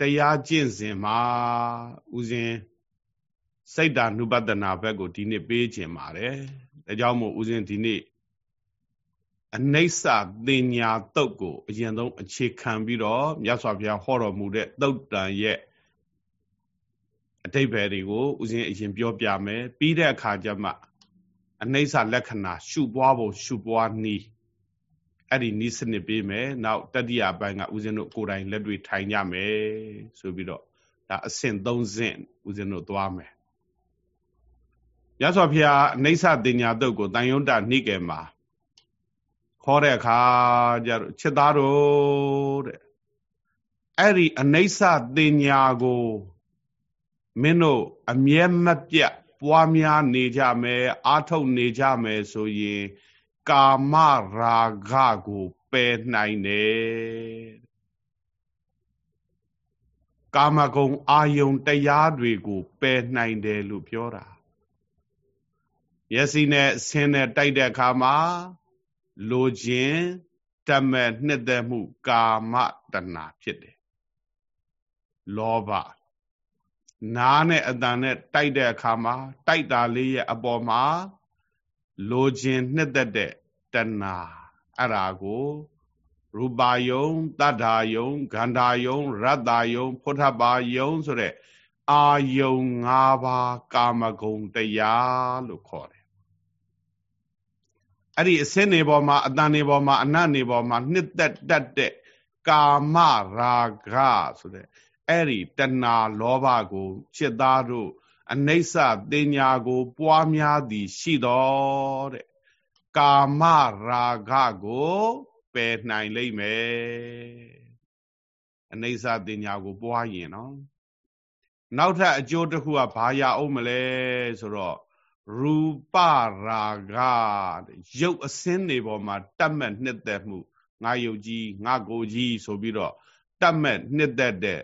တရားကျင့်စဉ်မှာဥစဉ်စိတ်ဓာနုပဒနာဘက်ကိုဒီနေ့ပေးခြင်းပါတယ်ဒါကြောင့်မို့ဥစဉ်ဒီနေ့အနိစ္စတင်ညာတုတ်ကိုအရင်ဆုံးအခြေခံပြီးတော့မြတ်စွာဘုရားဟောတော်မူတဲ့တုတ်တန်ရဲ့အတိတ်ဘယ်တွေကိုဥစဉ်အရင်ပြောပြမယ်ပြီးတဲ့အခါကျမှအနိစ္စလက္ခဏာရှုပွားဖို့ရှုပွားနည်း အဲ့ဒီနီးစနစ်ပေးမယ်နောက်တတိယပိုင်းကဦးဇင်းတို့ကိုယ်တိုင်လက်တွေ့ထိုင်ကြမယ်ဆိုပြီးတော့ဒါအဆင့်၃ဆင့်ဦးဇင်းတို့သွားမယ်ရသော်ဖျားအိဋ္ဌတင်ညာတုတ်ကိုတန်ယုံတာနှိကေမှာခေါ်တဲ့အခါကျတော့ချက်သားတို့တဲ့အဲ့ဒီအနိစ္စတင်ညာကိုမင်းတို့အမြဲမပြတ်ပွားများနေကြမယ်အာထုတ်နေကြမယ်ဆိုရင် ကာမရာဂကိုပယ်နိုင်တယ်ကာမဂုဏ်အာယုံတရားတွေကိုပယ်နိုင်တယ်လို့ပြောတာမျက်စိနဲ့ဆင်းနဲ့တိုက်တဲ့အခါမှာလိုခြင်းတမဲ့နှစ်သက်မှု ကာမတဏဖြစ်တယ်လောဘနားနဲ့အတန်နဲ့တိုက်တဲ့အခါမှာတိုက်တာလေးရဲ့အပေါ်မှာလိုခြင်းနှစ်သက်တဲ့ တဏအဲ့ဒါကိုရူပါယုံတတ္ထာယုံဂန္ဓာယုံရတ္တာယုံဖုထပါယုံဆိုတဲ့အာယုံ၅ပါးကာမဂုဏ်တရားလို့ခေါ်တယ်အဲ့ဒီအစင်းနေပေါ်မှာအတန်နေပေါ်မှာအနတ်နေပေါ်မှာနှစ်သက်တတ်တဲ့ကာမရာဂဆိုတဲ့အဲ့ဒီတဏှာလောဘကိုจิตသားတို့အနိစ္စတင်ညာကို ပွားများသည်ရှိတော်တဲ့ ကာမရာဂကိုပယ်နိုင်လိမ့်မယ်အနိစ္စတင်ညာကို ပွားရင်နော်နောက်ထပ်အကျိုးတစ်ခုကဘာရအောင်မလဲဆိုတော့ရူပရာဂရုပ်အစင်းတွေပေါ်မှာတတ်မဲ့နှစ်သက်မှုငါယုတ်ကြီးငါကိုကြီးဆိုပြီးတော့တတ်မဲ့နှစ်သက်တဲ့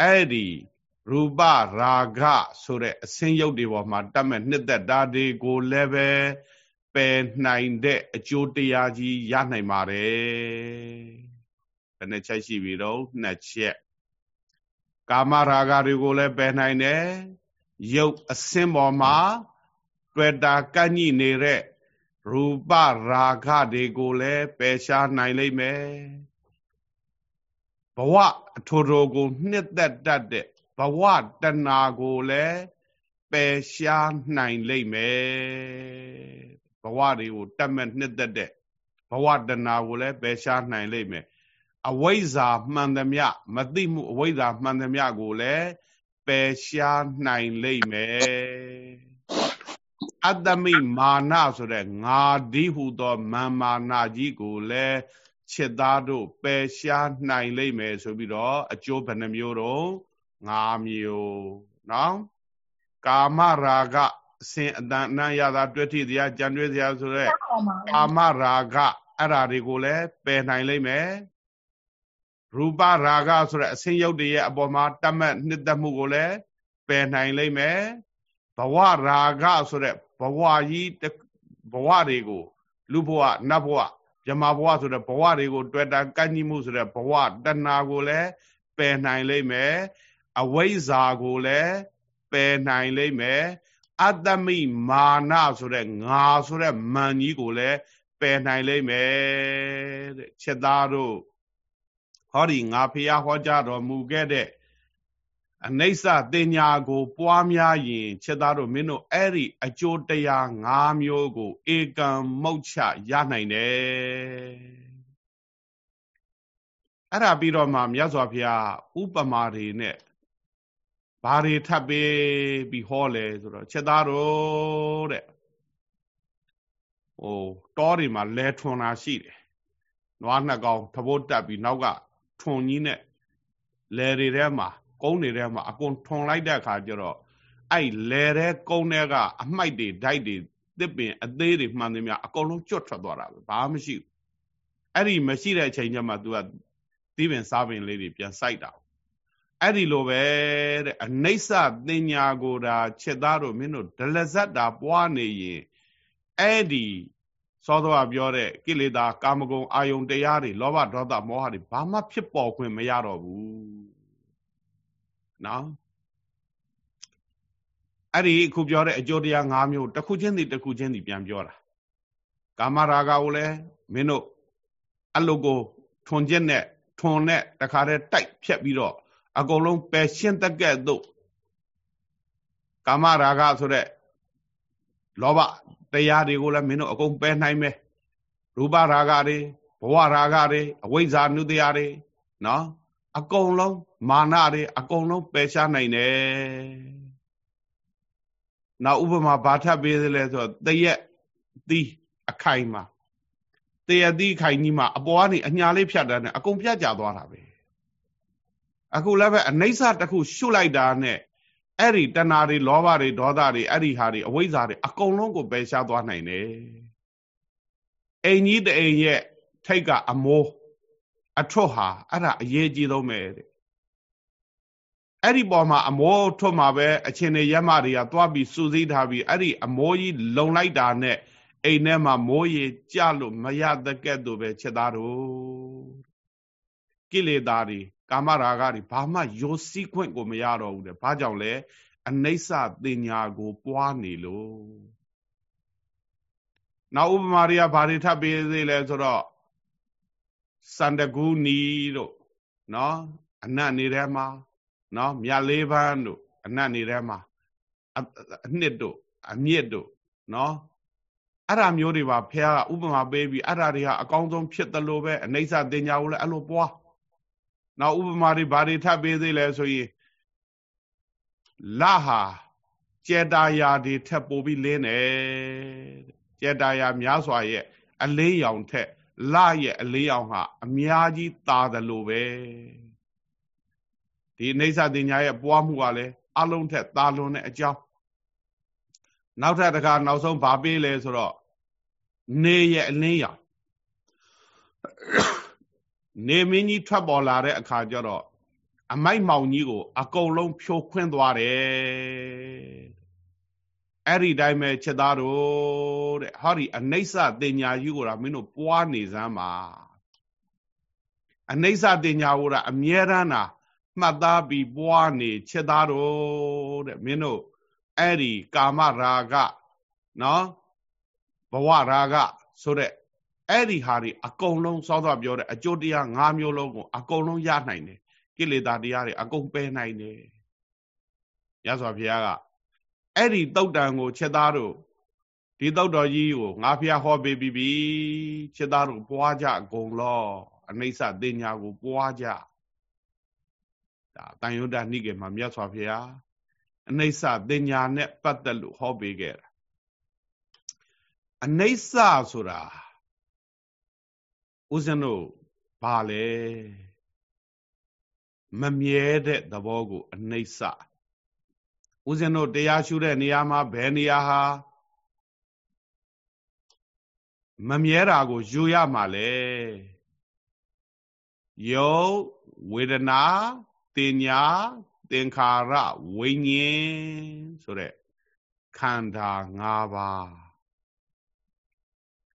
အဲ့ဒီရူပရာဂဆိုတဲ့အစင်းရုပ်တွေပေါ်မှာတတ်မဲ့နှစ်သက်တာတွေကိုလည်းပဲ ပယ်နိုင်တဲ့အကျိုးတရားကြီးရနိုင်ပါတယ်ဘယ်နှချက်ရှိပြီတော့နှစ်ချက်ကာမရာဂတွေကိုလည်းပယ်နိုင်တယ်ရုပ်အစင်းပေါ်မှာတွေ့တာကန့်ညိနေတဲ့ရူပရာဂတွေကိုလည်းပယ်ရှားနိုင်လိမ့်မယ်ဘဝအထိုထိုကိုနှစ်သက်တတ်တဲ့ဘဝတဏှာကိုလည်းပယ်ရှားနိုင်လိမ့်မယ် ဘဝတွေကိုတတ်မဲ့နှစ်သက်တဲ့ဘဝတဏှာကိုလည်းပယ်ရှားနိုင်လိမ့်မယ်အဝိဇ္ဇာမှန်သမျှမသိမှုအဝိဇ္ဇာမှန်သမျှကိုလည်းပယ်ရှားနိုင်လိမ့်မယ်အတ္တမိမာနဆိုတဲ့ငါဒီဟုသောမာမာနကြီးကိုလည်းခြေသားတို့ပယ်ရှားနိုင်လိမ့်မယ်ဆိုပြီးတော့အကျိုးဘယ်နှမျိုးတော့၅မျိုးနော်ကာမရာဂ အစဉ်အတန်အနံ့ရတာတွေ့ထိတရားကြံတွေ့တရားဆိုတဲ့ကာမရာဂအဲ့ဓာတွေကိုလည်းပယ်နိုင်လိမ့်မယ်ရူပရာဂဆိုတဲ့အစဉ်ရုပ်တွေရဲ့အပေါ်မှာတတ်မှတ်နှစ်သက်မှုကိုလည်းပယ်နိုင်လိမ့်မယ်ဘဝရာဂဆိုတဲ့ဘဝကြီးဘဝတွေကိုလူဘဝနတ်ဘဝဗြဟ္မာဘဝဆိုတဲ့ဘဝတွေကိုတွေ့တာကန့်ကြီးမှုဆိုတဲ့ဘဝတဏှာကိုလည်းပယ်နိုင်လိမ့်မယ်အဝိဇ္ဇာကိုလည်းပယ်နိုင်လိမ့်မယ် အတ္တမိမာနဆိုတဲ့ငါဆိုတဲ့မန်ကြီးကိုလည်းပယ်နိုင်လိမ့်မယ်တဲ့ချက်သားတို့ဟောဒီငါဖះဟောကြားတော်မူခဲ့တဲ့အနိစ္စတင်ညာကို ပွားများရင်ချက်သားတို့မင်းတို့အဲ့ဒီအကျိုးတရား၅မျိုးကိုဧကံမုတ်ချရနိုင်တယ်အဲ့ဒါပြီးတော့မှမြတ်စွာဘုရားဥပမာတွေနဲ့ ဘာတွေထပ်ပေးပြီးဟောလဲဆိုတော့ချက်သားတို့တဲ့ဟိုတောတွေမှာလဲထွန်တာရှိတယ်နွားနှစ်ကောင်သဘိုးတက်ပြီးနောက်ကထွန်ကြီးနဲ့လဲတွေထဲမှာကုန်းတွေထဲမှာအကုန်ထွန်လိုက်တဲ့အခါကျတော့အဲ့လဲတဲ့ကုန်းတွေကအမိုက်တွေဓာတ်တွေတစ်ပင်အသေးတွေမှန်သမျှအကုန်လုံးကျွတ်ထွက်သွားတာပဲဘာမှမရှိဘူးအဲ့ဒီမရှိတဲ့အချိန်ကျမှ तू ကသီးပင်စားပင်လေးတွေပြန်စိုက်တာ အဲ့ဒီလိုပဲတဲ့အနိစ္စတင်ညာကိုဒါချက်သားတို့မင်းတို့ဒလဇတ်တာပွားနေရင်အဲ့ဒီသောသောပြောတဲ့ကိလေသာကာမဂုဏ်အာယုန်တရားတွေလောဘဒေါသမောဟတွေဘာမှဖြစ်ပေါ်ခွင့်မရတော့ဘူးနော်အဲ့ဒီအခုပြောတဲ့အကျိုးတရား၅မျိုးတစ်ခုချင်းစီတစ်ခုချင်းစီပြန်ပြောတာကာမရာဂကိုလည်းမင်းတို့အလုကိုထွန်ချက်နဲ့ထွန်နဲ့တခါတည်းတိုက်ဖြတ်ပြီးတော့ အကုန်လုံးပယ်ရှင်းတက်ကဲ့သို့ကာမရာဂဆိုတဲ့လောဘတရားတွေကိုလည်းမင်းတို့အကုန်ပယ်နိုင်မယ်ရူပရာဂတွေဘဝရာဂတွေအဝိဇ္ဇာနုတရားတွေနော်အကုန်လုံးမာနတွေအကုန်လုံးပယ်ရှားနိုင်တယ်နောက်ဥပမာဘာထပ်ပေးသလဲဆိုတော့တရက်သီးအခိုင်မှာတရက်သီးခိုင်ကြီးမှာအပေါ်ကနေအညာလေးဖြတ်တာနဲ့အကုန်ပြတ်ကျသွားတာပဲ အခုလည်းပဲအနိစ္စတစ်ခုရှုလိုက်တာနဲ့အဲ့ဒီတဏှာတွေလောဘတွေဒေါသတွေအဲ့ဒီဟာတွေအဝိဇ္ဇာတွေအကုန်လုံးကိုပယ်ရှားသွားနိုင်တယ်အိမ်ကြီးတအိမ်ရဲ့ထိတ်ကအမိုးအထွတ်ဟာအဲ့ဒါအရေးကြီးဆုံးပဲတဲ့အဲ့ဒီပေါ်မှာအမိုးထွတ်မှာပဲအချင်းတွေရက်မတွေကသွားပြီးစူးစိထားပြီးအဲ့ဒီအမိုးကြီးလုံလိုက်တာနဲ့အိမ်ထဲမှာမိုးရေကြလို့မရတဲ့ကဲ့သို့ပဲချက်သားတို့ကိလေသာတွေ ကာမရာဂတွေဘာမှယောစည်းခွင့်ကိုမရတော့ဘူးတဲ့ဘာကြောင့်လဲအနိစ္စတင်ညာကို ပွားနေလို့နောက်ဥပမာတွေကဘာတွေထပ်ပေးသေးလဲဆိုတော့စန္ဒကူနီတို့နော်အနတ်နေထဲမှာနော်မြတ်လေးပန်းတို့အနတ်နေထဲမှာအနှစ်တို့အမြင့်တို့နော်အဲ့ဒါမျိုးတွေပါဖះကဥပမာပေးပြီးအဲ့ဒါတွေဟာအကောင်းဆုံးဖြစ်တယ်လို့ပဲအနိစ္စတင်ညာကိုလည်းအဲ့လိုပွား နောက်ဥပမာတွေဘာတွေထပ်ပေးသေးလဲဆိုရင်လဟာကျေတာယာတွေထပ်ပို့ပြီးလင်းတယ်ကျေတာယာများစွာရဲ့အလေးရောင်ထက်လရဲ့အလေးရောင်ဟာအများကြီးသာတယ်လို့ပဲဒီအိဋ္ဌတင်ညာရဲ့ပွားမှုကလည်းအလုံးထက်သာလွန်တဲ့အကြောင်းနောက်ထပ်တစ်ခါနောက်ဆုံးဗာပေးလဲဆိုတော့နေရဲ့အလင်းရောင် နေမင်းကြီးထွက်ပေါ်လာတဲ့အခါကျတော့အမိုက်မောင်ကြီးကို အကုန်လုံးဖြိုခွင်းသွားတယ်အဲ့ဒီတိုင်းပဲချက်သားတို့တဲ့ဟောဒီအနိစ္စတင်ညာကြီးကိုတော့မင်းတို့ပွားနေစမ်းပါအနိစ္စတင်ညာကိုတော့အမြဲတမ်းတာမှတ်သားပြီးပွားနေချက်သားတို့တဲ့မင်းတို့အဲ့ဒီကာမရာဂနော်ဘဝရာဂဆိုတဲ့ အဲ့ဒီဟာတွေအကုန်လုံးစောစောပြောတဲ့အကျိုးတရား၅မျိုးလုံးကိုအကုန်လုံးရနိုင်တယ်ကိလေသာတရားတွေအကုန်ပယ်နိုင်တယ်ရသော်ဘုရားကအဲ့ဒီတုတ်တန်ကိုချက်သားတို့ဒီတုတ်တော်ကြီးကိုငါဖျားဟောပေးပြီးပြီချက်သားတို့ပွားကြအကုန်လောအနိစ္စတင်ညာကိုပွားကြဒါတန်ယုဒ္ဓနိကေမှာမြတ်စွာဘုရားအနိစ္စတင်ညာနဲ့ပတ်သက်လို့ဟောပေးခဲ့တာအနိစ္စဆိုတာ ဦးဇင်းတို့ဘာလဲမမြဲတဲ့သဘောကိုအနိစ္စဦးဇင်းတို့တရားရှုတဲ့နေရာမှာဘယ်နေရာဟာမမြဲတာကိုယူရမှာလေယုတ်ဝေဒနာတင်ညာသင်္ခါရဝိညာဉ်ဆိုတဲ့ခန္ဓာ၅ပါး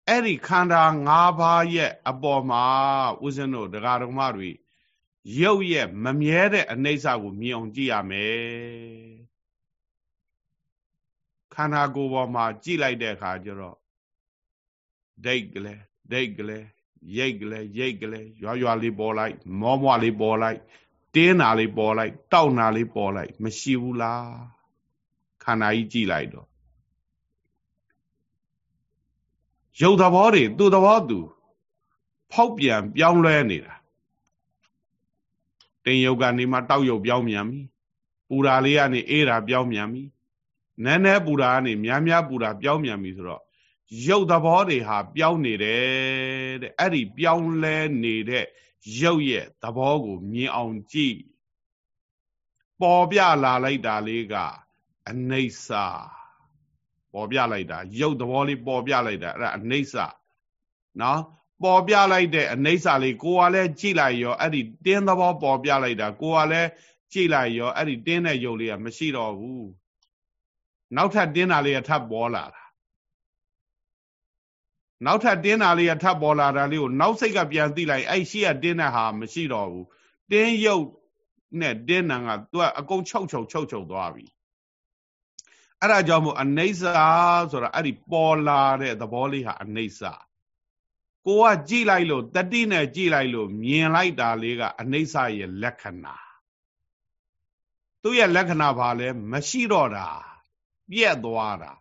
အဲ့ဒီခန္ဓာ၅ပါးရဲ့အပေါ်မှာဦးဇင်းတို့ဒကာဒကမတွေရုပ်ရဲ့မမြဲတဲ့အနိစ္စကိုမြင်အောင်ကြည့်ရမယ်ခန္ဓာကိုယ်ပေါ်မှာကြည့်လိုက်တဲ့အခါကျတော့ဒိတ်ကလေးဒိတ်ကလေးရိတ်ကလေးရိတ်ကလေးရွာရွာလေးပေါ်လိုက် မောမောလေးပေါ်လိုက်တင်းနာလေးပေါ်လိုက်တောက်နာလေးပေါ်လိုက်မရှိဘူးလားခန္ဓာကြီးကြည့်လိုက်တော့ ရုပ်သဘောတွေသူ့သဘောသူဖောက်ပြန်ပြောင်းလဲနေတာတင်ယုတ်ကနေမှတောက်ယုတ်ပြောင်းမြန်ပြီပူရာလေးကနေအေးတာပြောင်းမြန်ပြီနည်းနည်းပူရာကနေများများပူရာပြောင်းမြန်ပြီဆိုတော့ရုပ်သဘောတွေဟာပြောင်းနေတယ်တဲ့အဲ့ဒီပြောင်းလဲနေတဲ့ရုပ်ရဲ့သဘောကိုမြင်အောင်ကြည့်ပေါ်ပြလာလိုက်တာလေးကအနိစ္စ ပေါ်ပြလိုက်တာရုပ်သဘောလေးပေါ်ပြလိုက်တာအဲ့ဒါအနိစ္စနော်ပေါ်ပြလိုက်တဲ့အနိစ္စလေးကိုကလည်းကြည့်လိုက်ရောအဲ့ဒီတင်းသဘောပေါ်ပြလိုက်တာကိုကလည်းကြည့်လိုက်ရောအဲ့ဒီတင်းတဲ့ရုပ်လေးကမရှိတော့ဘူးနောက်ထပ်တင်းတာလေးကထပ်ပေါ်လာတာနောက်ထပ်တင်းတာလေးကထပ်ပေါ်လာတာလေးကိုနောက်စိတ်ကပြန်သိလိုက်အဲ့ရှိကတင်းတဲ့ဟာမရှိတော့ဘူးတင်းရုပ်နဲ့တင်းနံကသူကအကုန်ချုပ်ချုပ်ချုပ်ချုပ်သွားပြီ အဲ့ဒါကြောင့်မို့အနေဆာဆိုတာအဲ့ဒီပေါ်လာတဲ့သဘောလေးဟာအနေဆာကိုကကြည့်လိုက်လို့တတိနဲ့ကြည့်လိုက်လို့မြင်လိုက်တာလေးကအနေဆာရဲ့လက္ခဏာသူ့ရဲ့လက္ခဏာဘာလဲမရှိတော့တာပြက်သွားတာ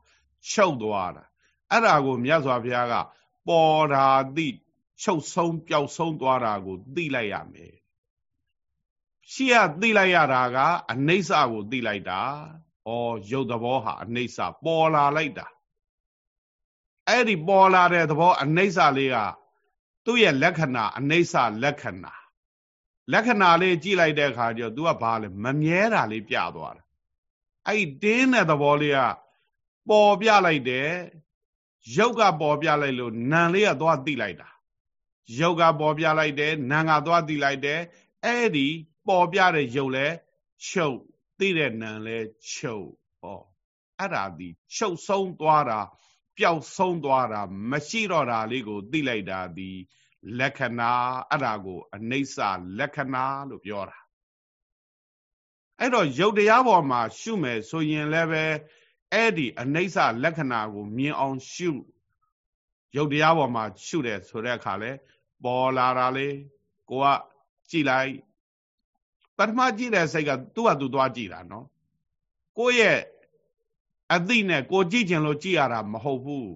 ချုပ်သွားတာအဲ့ဒါကိုမြတ်စွာဘုရားကပေါ်တာသိချုပ်ဆုံးပျောက်ဆုံးသွားတာကိုသိလိုက်ရမယ်ရှိရသိလိုက်ရတာကအနိစ္စကိုသိလိုက်တာ ဩရုပ်သဘောဟာအနိစ္စပေါ်လာလိုက်တာအဲ့ဒီပေါ်လာတဲ့သဘောအနိစ္စလေးကသူ့ရဲ့လက္ခဏာအနိစ္စလက္ခဏာလက္ခဏာလေးကြည့်လိုက်တဲ့အခါကျတော့ तू ကဘာလဲမမြဲတာလေးပြသွားတာအဲ့ဒီတင်းတဲ့သဘောလေးကပေါ်ပြလိုက်တယ်ရုပ်ကပေါ်ပြလိုက်လို့နာမ်လေးကသွားသိလိုက်တာရုပ်ကပေါ်ပြလိုက်တယ်နာမ်ကသွားသိလိုက်တယ်အဲ့ဒီပေါ်ပြတဲ့ရုပ်လဲချုပ် သိတဲ့နာမ်လဲချုပ်ဟောအဲ့ဒါဒီချုပ်ဆုံးသွားတာပျောက်ဆုံးသွားတာမရှိတော့တာလေးကိုသိလိုက်တာဒီလက္ခဏာအဲ့ဒါကိုအနိစ္စလက္ခဏာလို့ပြောတာအဲ့တော့ယုတ်တရားပေါ်မှာရှုမယ်ဆိုရင်လည်းပဲအဲ့ဒီအနိစ္စလက္ခဏာကိုမြင်အောင်ရှုယုတ်တရားပေါ်မှာရှုတယ်ဆိုတဲ့အခါလဲပေါ်လာတာလေကိုကကြည်လိုက် ပထမကြည့်တဲ့စိတ်ကသူ့ဟာသူသွားကြည့်တာနော်ကိုယ့်ရဲ့အသိနဲ့ကိုကြည့်ခြင်းလို့ကြည့်ရတာမဟုတ်ဘူး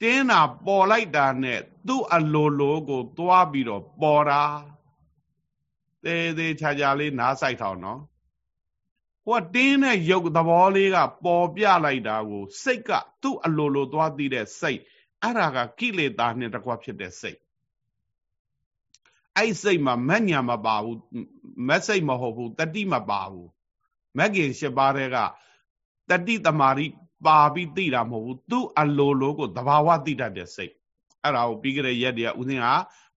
တင်းတာပေါ်လိုက်တာနဲ့သူ့အလိုလိုကိုသွားပြီးတော့ပေါ်တာသေးသေးချာချာလေးနားဆိုင်ထောင်နော်ဟိုကတင်းတဲ့ရုပ်သဘောလေးကပေါ်ပြလိုက်တာကို စိတ်ကသူ့အလိုလိုသွားသိတဲ့စိတ်အဲ့ဒါကကိလေသာနဲ့တကွဖြစ်တဲ့စိတ် အဲ့စိတ်မှာမက်ညာမပါဘူးမက်စိတ်မဟုတ်ဘူးတတိမပါဘူးမက်ကင်၈ပါးတဲ့ကတတိတမာရီပါပြီးသိတာမဟုတ်ဘူးသူ့အလိုလိုကိုသဘာဝသိတတ်တဲ့စိတ်အဲ့ဒါကိုပြီးကြတဲ့ရက်တည်းကဦးစင်းက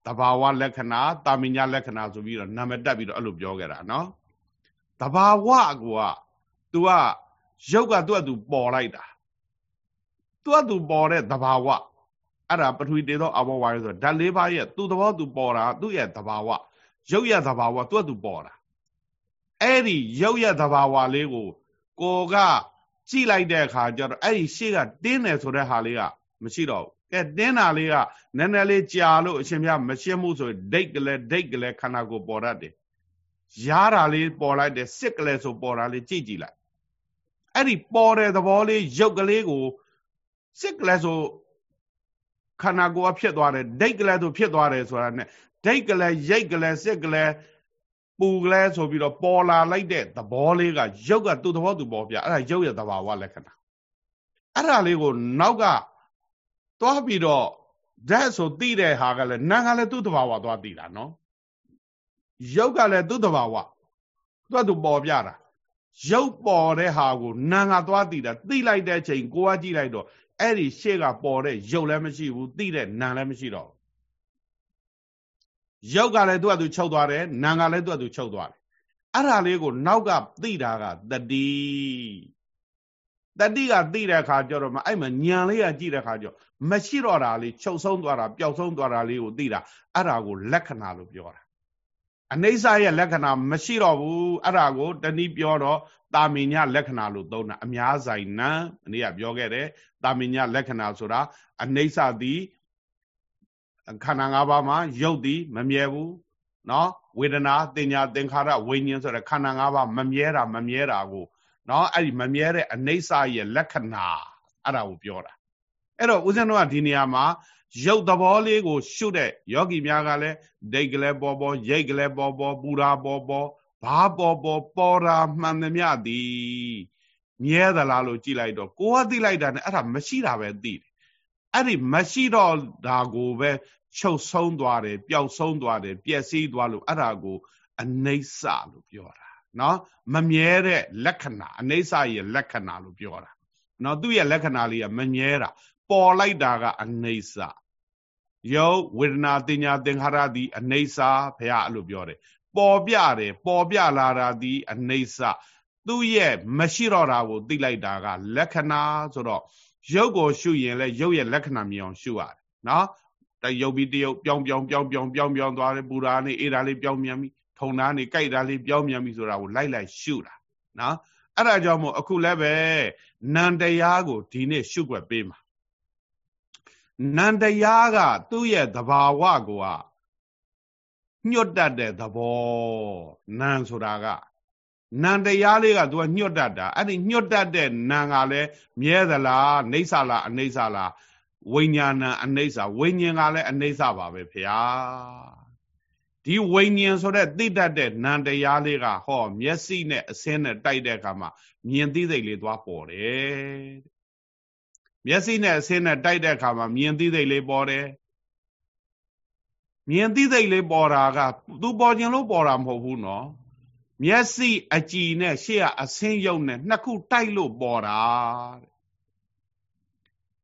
သဘာဝလက္ခဏာတာမညာလက္ခဏာဆိုပြီးတော့နာမည်တက်ပြီးတော့အဲ့လိုပြောခဲ့တာနော်တဘာဝကိုက तू ကရုပ်ကသူ့အတူပေါ်လိုက်တာသူ့အတူပေါ်တဲ့တဘာဝ အဲ့ဒါပထဝီတေသောအဘောဝါရဆိုဓာတ်လေးပါးရဲ့သူ့သဘောသူပေါ်တာသူ့ရဲ့တဘာဝရုပ်ရဲ့တဘာဝသူ့အတူပေါ်တာအဲ့ဒီရုပ်ရဲ့တဘာဝလေးကိုကိုကကြည့်လိုက်တဲ့အခါကျတော့အဲ့ဒီရှေ့ကတင်းတယ်ဆိုတဲ့ဟာလေးကမရှိတော့ဘူးကဲတင်းတာလေးကနည်းနည်းလေးကြာလို့အရှင်မြတ်မရှင်းမှုဆိုဒိတ်ကလေးဒိတ်ကလေးခန္ဓာကိုယ်ပေါ်တတ်တယ်ရားတာလေးပေါ်လိုက်တယ်စစ်ကလေးဆိုပေါ်တာလေးကြည့်ကြည့်လိုက်အဲ့ဒီပေါ်တဲ့သဘောလေးရုပ်ကလေးကိုစစ်ကလေးဆို ခန္ဓာကိုယ်ကဖြစ်သွားတယ်ဒိတ်ကလေးဆိုဖြစ်သွားတယ်ဆိုတာ ਨੇ ဒိတ်ကလေးရိတ်ကလေးစစ်ကလေးပူကလေးဆိုပြီးတော့ပေါ်လာလိုက်တဲ့သဘောလေးကရုပ်ကသူ့သဘောသူပေါ်ပြအဲ့ဒါရုပ်ရဲ့သဘာဝလက္ခဏာအဲ့ဒါလေးကိုနောက်ကသွားပြီးတော့ဓာတ်ဆိုသိတဲ့ဟာကလည်းနာကလည်းသူ့သဘာဝသွားသိတာနော်ရုပ်ကလည်းသူ့တဘာဝသူ့သူပေါ်ပြတာရုပ်ပေါ်တဲ့ဟာကိုနာငါသွားသိတာသိလိုက်တဲ့ချိန်ကိုကကြည့်လိုက်တော့ အဲ့ဒီရှေ့ကပေါ်တဲ့ရုပ်လည်းမရှိဘူးသိတဲ့နာလည်းမရှိတော့ရုပ်ကလည်းသူ့အတူချုပ်သွားတယ်နာကလည်းသူ့အတူချုပ်သွားတယ်အဲ့ဒါလေးကိုနောက်ကသိတာကတတိတတိကသိတဲ့အခါကျတော့မှအဲ့မှာညံလေးကကြည့်တဲ့အခါကျတော့မရှိတော့တာလေးချုပ်ဆုံးသွားတာပျောက်ဆုံးသွားတာလေးကိုသိတာအဲ့ဒါကိုလက္ခဏာလို့ပြောတာ အနိစ္စရဲ့လက္ခဏာမရှိတော့ဘူးအဲ့ဒါကိုတနည်းပြောတော့တာမင်ညလက္ခဏာလို့သုံးတာအများဆိုင်နံအနည်းကပြောခဲ့တယ်တာမင်ညလက္ခဏာဆိုတာအနိစ္စသည်ခန္ဓာ၅ပါးမှာရုပ်သည်မမြဲဘူးနော်ဝေဒနာတင်ညာသင်္ခါရဝိညာဉ်ဆိုတဲ့ခန္ဓာ၅ပါးမမြဲတာမမြဲတာကိုနော်အဲ့ဒီမမြဲတဲ့အနိစ္စရဲ့လက္ခဏာအဲ့ဒါကိုပြောတာအဲ့တော့ဦးဇင်းတို့ကဒီနေရာမှာ ရုပ်သဘောလေးကို ရှုတဲ့ယောဂီများကလည်းဒိတ်ကလေးပေါ်ပေါ်ရိတ်ကလေးပေါ်ပေါ်ပူရာပေါ်ပေါ်ဘာပေါ်ပေါ်ပေါ်တာမှန်သမျှသည်မြဲသလားလို့ကြည့်လိုက်တော့ကိုကသိလိုက်တာနဲ့အဲ့ဒါမရှိတာပဲသိတယ်အဲ့ဒီမရှိတော့ဒါကိုပဲချုပ်ဆုံးသွားတယ်ပျောက်ဆုံးသွားတယ်ပျက်စီးသွားလို့အဲ့ဒါကိုအနိစ္စလို့ပြောတာနော်မမြဲတဲ့လက္ခဏာအနိစ္စရဲ့လက္ခဏာလို့ပြောတာနော်သူ့ရဲ့လက္ခဏာလေးကမမြဲတာ ပေါ်လိုက်တာကအနိစ္စယောဝေဒနာတင်ညာသင်္ခါရသည်အနိစ္စဘုရားအဲ့လိုပြောတယ်ပေါ်ပြတယ်ပေါ်ပြလာတာသည်အနိစ္စသူ့ရဲ့မရှိတော့တာကိုသိလိုက်တာက လက္ခဏာဆိုတော့ရုပ်ကိုရှုရင်လည်းရုပ်ရဲ့လက္ခဏာမြင်အောင်ရှုရတယ်နော်တရုပ်ပြီးတရုပ်ပြောင်းပြောင်းပြောင်းပြောင်းပြောင်းပြောင်းသွားတယ်ပူရာလေးအေးရာလေးပြောင်းမြန်ပြီထုံသားနေကြိုက်တာလေးပြောင်းမြန်ပြီဆိုတာကိုလိုက်လိုက်ရှုတာနော်အဲ့ဒါကြောင့်မို့အခုလည်းပဲနန္တရားကိုဒီနေ့ရှုွက်ပေးမှာ နန္တရားကသူ့ရဲ့သဘာဝကိုကညှွတ်တတ်တဲ့သဘောနံဆိုတာကနံတရားလေးကသူကညှွတ်တတ်တာအဲ့ဒီညှွတ်တတ်တဲ့နံကလည်းမြဲသလားနေဆာလားအနေဆာလားဝိညာဏအနေဆာဝိညာဉ်ကလည်းအနေဆာပါပဲဖေဟာဒီဝိညာဉ်ဆိုတဲ့သိတတ်တဲ့နံတရားလေးကဟော မျက်စိနဲ့အစင်းနဲ့တိုက်တဲ့အခါမှာမြင်သိစိတ်လေးသွားပေါ်တယ် မျက်စိနဲ့အစင်းနဲ့တိုက်တဲ့အခါမှာမြင်သိစိတ်လေးပေါ်တယ်မြင်သိစိတ်လေးပေါ်တာကသူပေါ်ခြင်းလို့ပေါ်တာမဟုတ်ဘူးနော်မျက်စိအကြည်နဲ့ရှေ့ကအဆင်းရုပ်နဲ့နှစ်ခုတိုက်လို့ပေါ်တာတဲ့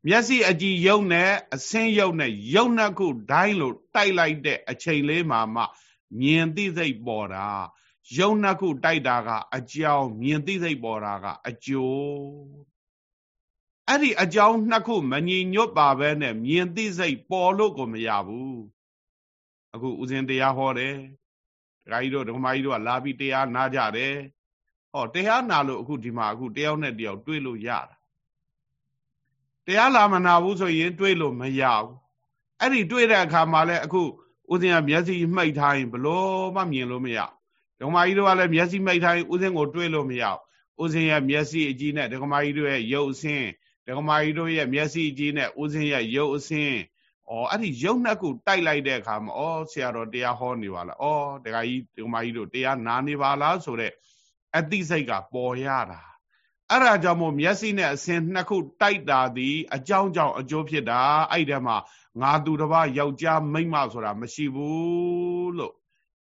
မျက်စိအကြည်ရုပ်နဲ့အဆင်းရုပ်နဲ့ရုပ်နှစ်ခုဒိုင်းလို့တိုက်လိုက်တဲ့အချိန်လေးမှာမှ မြင်သိစိတ်ပေါ်တာရုပ်နှစ်ခုတိုက်တာကအကြောင်းမြင်သိစိတ်ပေါ်တာကအကျိုး အဲ့ဒီအကြောင်းနှစ်ခုမညီညွတ်ပါပဲနဲ့မြင်သိစိတ်ပေါ်လို့ကိုမရဘူးအခုဥစဉ်တရားဟောတယ်ဒကာကြီးတို့ဒကမကြီးတို့ကလာပြီးတရားနာကြတယ်ဟောတရားနာလို့အခုဒီမှာအခုတယောက်နဲ့တယောက်တွေ့လို့ရတာတရားလာမနာဘူးဆိုရင်တွေးလို့မရဘူးအဲ့ဒီတွေးတဲ့အခါမှာလဲအခုဦးဇင်းကမျက်စိမှိတ်ထားရင်ဘလို့မှမြင်လို့မရဒကမာကြီးတို့ကလည်းမျက်စိမှိတ်ထားရင်ဦးဇင်းကိုတွေးလို့မရဦးဇင်းရဲ့မျက်စိအကြည့်နဲ့ဒကမာကြီးတို့ရဲ့ရုပ်အဆင်း ဒကမာကြီးတို့ရဲ့မျက်စိအကြည့်နဲ့ဦးဇင်းရဲ့ရုပ်အဆင်းဩအဲ့ဒီရုပ်နှစ်ခုတိုက်လိုက်တဲ့အခါမှာဩဆရာတော်တရားဟောနေပါလားဩဒကာကြီးဒကမာကြီးတို့တရားနာနေပါလားဆိုတော့အသိစိတ်ကပေါ်ရတာအဲ့ဒါကြောင့်မို့မျက်စိနဲ့အစင်နှစ်ခုတိုက်တာသည်အကြောင်းကြောင့်အကျိုးဖြစ်တာအဲ့ဒီမှာငါသူတစ်ပါးယောက်ျားမိန်းမဆိုတာမရှိဘူးလို့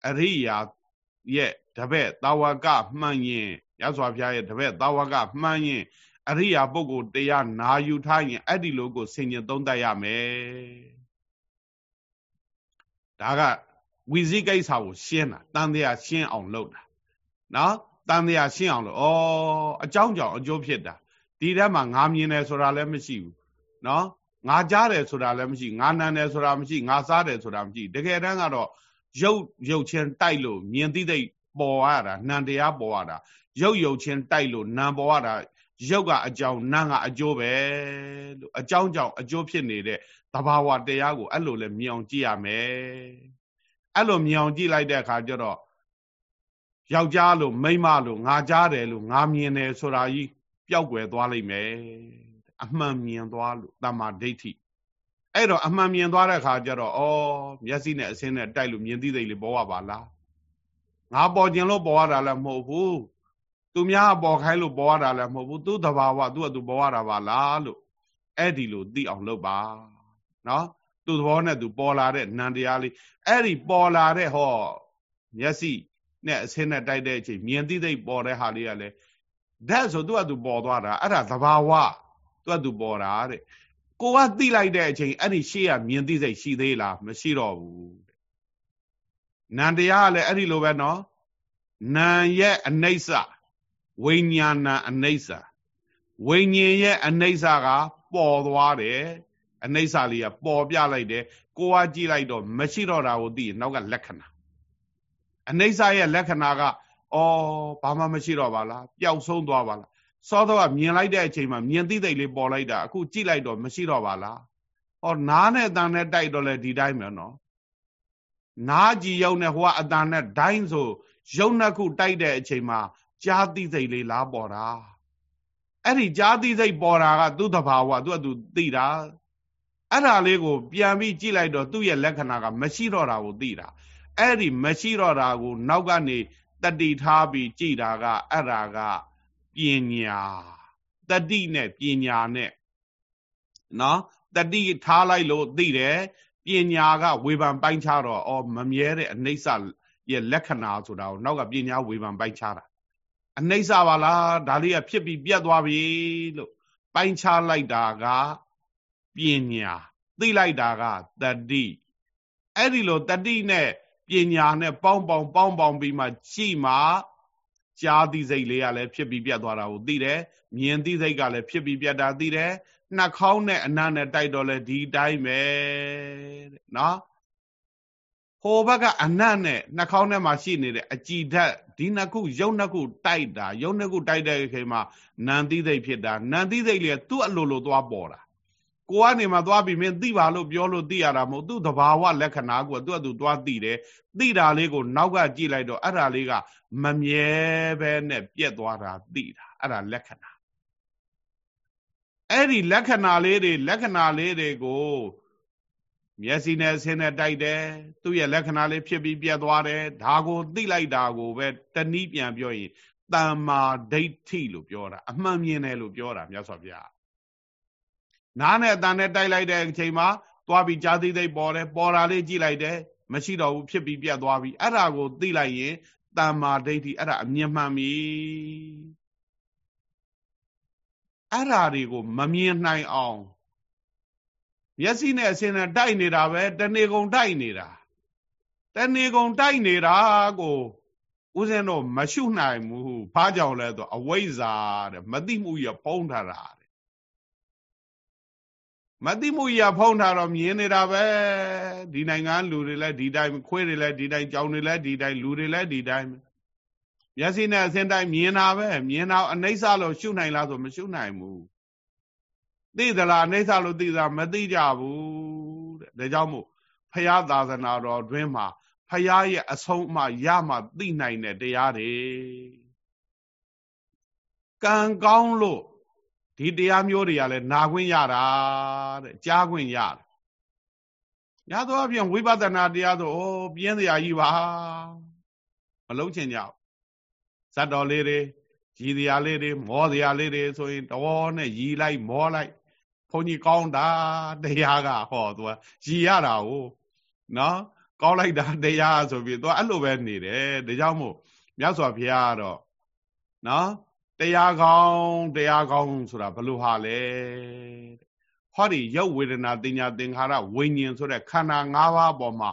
အရိယာရဲ့တပည့်တာဝကမှန်ရင်ရသော်ဘုရားရဲ့တပည့်တာဝကမှန်ရင် အရိယာပုဂ္ဂိုလ်တရားနာယူထားရင်အဲ့ဒီလိုကိုဆင်ញင်သုံးသပ်ရမယ်ဒါကဝီဇိကိစ္စကိုရှင်းတာတန်တရားရှင်းအောင်လုပ်တာနော်တန်တရားရှင်းအောင်လို့ဩအကြောင်းကြောင့်အကျိုးဖြစ်တာဒီထဲမှာငါမြင်တယ်ဆိုတာလည်းမရှိဘူးနော်ငါကြားတယ်ဆိုတာလည်းမရှိငါနံတယ်ဆိုတာမရှိငါစားတယ်ဆိုတာမရှိတကယ်တမ်းကတော့ရုပ်ရုပ်ချင်းတိုက်လို့မြင်သိသိပေါ်ရတာနံတရားပေါ်ရတာရုပ်ရုပ်ချင်းတိုက်လို့နံပေါ်ရတာ ရုပ်ကအကြောင်းနံကအကျိုးပဲလို့အကြောင်းကြောင့်အကျိုးဖြစ်နေတဲ့သဘာဝတရားကိုအဲ့လိုလဲမြင်အောင်ကြည့်ရမယ်အဲ့လိုမြင်အောင်ကြည့်လိုက်တဲ့အခါကျတော့ယောက်ျားလို့မိန်းမလို့ငါကြားတယ်လို့ငါမြင်တယ်ဆိုတာကြီးပျောက်ကွယ်သွားလိမ့်မယ်အမှန်မြင်သွားလို့တမ္မာဒိဋ္ဌိအဲ့တော့အမှန်မြင်သွားတဲ့အခါကျတော့ဩမျက်စိနဲ့အစင်းနဲ့တိုက်လို့မြင်သိသိလေးပေါ်ရပါလားငါပေါ်ခြင်းလို့ပေါ်ရတာလည်းမဟုတ်ဘူး သူများပေါ်ခိုင်းလို့ပေါ်ရတာလည်းမဟုတ်ဘူးသူ့တဘာဝသူ့အတူပေါ်ရတာပါလားလို့အဲ့ဒီလိုသိအောင်လုပ်ပါနော်သူ့သဘောနဲ့သူပေါ်လာတဲ့နံတရားလေးအဲ့ဒီပေါ်လာတဲ့ဟောမျက်စိနဲ့အစင်းနဲ့တိုက်တဲ့အချိန်မြင်သိသိပေါ်တဲ့ဟာလေးကလည်းဓာတ်ဆိုသူ့အတူပေါ်သွားတာအဲ့ဒါသဘာဝသူ့အတူပေါ်တာတဲ့ကိုကသိလိုက်တဲ့အချိန်အဲ့ဒီရှေ့ကမြင်သိစိတ်ရှိသေးလားမရှိတော့ဘူးနန္တရားကလည်းအဲ့ဒီလိုပဲနော်နာရဲ့အနိစ္စ ဝိညာဏအနိစ္စဝိညာဉ်ရဲ့အနိစ္စကပေါ်သွားတယ်အနိစ္စလေးကပေါ်ပြလိုက်တယ်ကိုကကြည့်လိုက်တော့မရှိတော့တာကိုသိရင်နောက်ကလက္ခဏာအနိစ္စရဲ့လက္ခဏာကအော်ဘာမှမရှိတော့ပါလားပျောက်ဆုံးသွားပါလားစောတော့မြင်လိုက်တဲ့အချိန်မှာမြင်သိသိလေးပေါ်လိုက်တာအခုကြည့်လိုက်တော့မရှိတော့ပါလားဟောနားနဲ့အတန်နဲ့တိုက်တော့လေဒီတိုင်းပဲနော်နားကြည်ရောက်နေဟိုကအတန်နဲ့ဒိုင်းဆိုရုပ်နှစ်ခုတိုက်တဲ့အချိန်မှာ ကြားသိစိတ်လေးလားပေါ်တာအဲ့ဒီကြားသိစိတ်ပေါ်တာကသူ့တဘာဝသူ့အတူသိတာအဲ့ဒါလေးကို ပြန်ပြီးကြည့်လိုက်တော့သူ့ရဲ့လက္ခဏာကမရှိတော့တာကိုသိတာအဲ့ဒီမရှိတော့တာကို နောက်ကနေတတိထားပြီးကြည်တာကအဲ့ဒါကပညာတတိနဲ့ပညာနဲ့နော်တတိထားလိုက်လို့သိတယ်ပညာကဝေဖန်ပိုင်းခြားတော့အော်မမြဲတဲ့အနိစ္စရဲ့လက္ခဏာဆိုတာကိုနောက်ကပညာဝေဖန်ပိုင်းခြားတာ အနိစ္စပါလားဒါလေးကဖြစ်ပြီးပြတ်သွားပြီလို့ပိုင်းခြားလိုက်တာကပညာသိလိုက်တာကတတိအဲ့ဒီလိုတတိနဲ့ပညာနဲ့ပေါင်းပေါင်းပေါင်းပေါင်းပြီးမှရှိမှကြားသိစိတ်လေးကလည်းဖြစ်ပြီးပြတ်သွားတာကိုသိတယ်မြင်သိစိတ်ကလည်းဖြစ်ပြီးပြတ်တာသိတယ်နှာခေါင်းနဲ့အနံ့နဲ့တိုက်တော့လဲဒီတိုင်းပဲတဲ့နော်ဟိုဘက်ကအနတ်နဲ့နှာခေါင်းထဲမှာရှိနေတဲ့အကြည်ဓာတ် ဒီနှစ်ခုရုပ်နှစ်ခုတိုက်တာရုပ်နှစ်ခုတိုက်တဲ့အချိန်မှာနန္တိသိဖြစ်တာနန္တိသိလေသူ့အလိုလိုသွားပေါ်တာကိုကနေမှသွားပြီးမင်းသိပါလို့ပြောလို့သိရတာမဟုတ်သူ့သဘာဝလက္ခဏာကိုသူ့အတူသွားသိတယ်သိတာလေးကိုနောက်ကကြည့်လိုက်တော့အဲ့ဒါလေးကမမြဲပဲနဲ့ပြက်သွားတာသိတာအဲ့ဒါလက္ခဏာအဲ့ဒီလက္ခဏာလေးတွေလက္ခဏာလေးတွေကို မျက်စိနဲ့ဆင်းနဲ့တိုက်တယ်သူ့ရဲ့လက္ခဏာလေးဖြစ်ပြီးပြတ်သွားတယ်ဒါကိုသိလိုက်တာကိုပဲတနည်းပြန်ပြောရင်တမ္မာဒိဋ္ဌိလို့ပြောတာအမှန်မြင်တယ်လို့ပြောတာမြတ်စွာဘုရားနားနဲ့အတန်နဲ့တိုက်လိုက်တဲ့အချိန်မှာသွားပြီးကြာသိသိပေါ်တယ်ပေါ်တာလေးကြည့်လိုက်တယ်မရှိတော့ဘူးဖြစ်ပြီးပြတ်သွားပြီအဲ့ဒါကိုသိလိုက်ရင်တမ္မာဒိဋ္ဌိအဲ့ဒါအမြင်မှန်ပြီအဲ့ဓာတွေကိုမမြင်နိုင်အောင် မျက်စိနဲ့အစင်းနဲ့တိုက်နေတာပဲတဏီကုံတိုက်နေတာတဏီကုံတိုက်နေတာကိုဦးဇင်းတို့မရှုနိုင်ဘူးဘာကြောင့်လဲဆိုအဝိဇ္ဇာတဲ့မသိမှုရဖုံးထားတာတဲ့မသိမှုရဖုံးထားတော့မြင်နေတာပဲဒီနိုင်ငံလူတွေလည်းဒီတိုင်းခွေးတွေလည်းဒီတိုင်းကြောင်တွေလည်းဒီတိုင်းလူတွေလည်းဒီတိုင်းမျက်စိနဲ့အစင်းတိုင်းမြင်တာပဲမြင်တာအနိစ္စလို့ရှုနိုင်လားဆိုမရှုနိုင်ဘူး သိသလားအိဋ္ဌလို့သိတာမသိကြဘူးတဲ့ဒါကြောင့်မို့ဖရာသာသနာတော်တွင်မှာဖရာရဲ့အဆုံးအမရမှသိနိုင်တဲ့တရားတွေကံကောင်းလို့ဒီတရားမျိုးတွေကလည်းနာခွင့်ရတာတဲ့ကြားခွင့်ရတယ်ညသောအပြင်ဝိပဿနာတရားဆိုဩပြင်းစရာကြီးပါမလုံးချင်ကြဇတ်တော်လေးတွေရည်တရားလေးတွေမောတရားလေးတွေဆိုရင်တော်နဲ့ရည်လိုက်မောလိုက် ဘုန်းကြီးကောင်းတာတရားကဟောသူကရည်ရတာကိုနော်ကောင်းလိုက်တာတရားဆိုပြီးသူကအဲ့လိုပဲနေတယ်ဒါကြောင့်မို့မြတ်စွာဘုရားကတော့နော်တရားကောင်းတရားကောင်းဆိုတာဘယ်လိုဟာလဲဟောဒီရုပ်ဝေဒနာတင်ညာသင်္ခါရဝိညာဉ်ဆိုတဲ့ခန္ဓာ၅ပါးပေါ်မှာ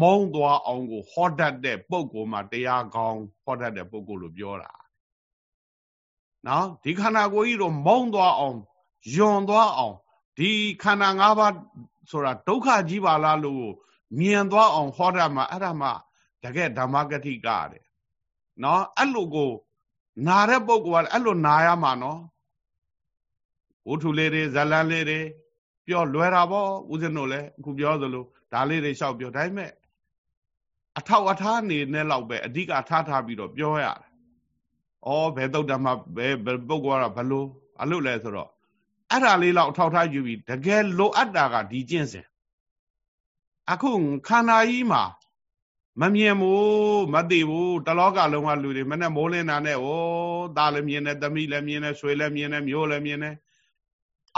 မုံသွားအောင်ကို ဟောတတ်တဲ့ပုဂ္ဂိုလ်မှာတရားကောင်းဟောတတ်တဲ့ပုဂ္ဂိုလ်လို့ပြောတာနော်ဒီခန္ဓာကိုယ်ကြီးတော့မုံသွားအောင် ယွန်သွားအောင်ဒီခန္ဓာ၅ပါးဆိုတာဒုက္ခကြီးပါလားလို့မြင်သွားအောင်ဟောတာမှာအဲ့ဒါမှတကယ်ဓမ္မဂတိကတဲ့နော်အဲ့လိုကို နာတဲ့ပုဂ္ဂိုလ်ကအဲ့လိုနာရမှာနော်ဝုထုလေးတွေဇလန်းလေးတွေပြောလွယ်တာပေါ့ဦးဇင်းတို့လည်းအခုပြောသလိုဒါလေးတွေလျှောက်ပြောဒါပေမဲ့အထောက်အထားနေနဲ့လောက်ပဲအဓိကထားထားပြီးတော့ပြောရတယ်။ဩဘယ်တုတ်ဓမ္မဘယ်ပုဂ္ဂိုလ်ကဘလို့အလို့လဲဆိုတော့ အဲ့ဒါလေးလောက်အထောက်ထားယူပြီးတကယ်လိုအပ်တာကဒီကျင့်စဉ်အခုခန္ဓာကြီးမှာမမြင်ဘူးမသိဘူးတလောကလုံးကလူတွေမနဲ့မိုးလင်းတာနဲ့ဩသားလည်းမြင်တယ်သမီးလည်းမြင်တယ်ဆွေလည်းမြင်တယ်မျိုးလည်းမြင်တယ်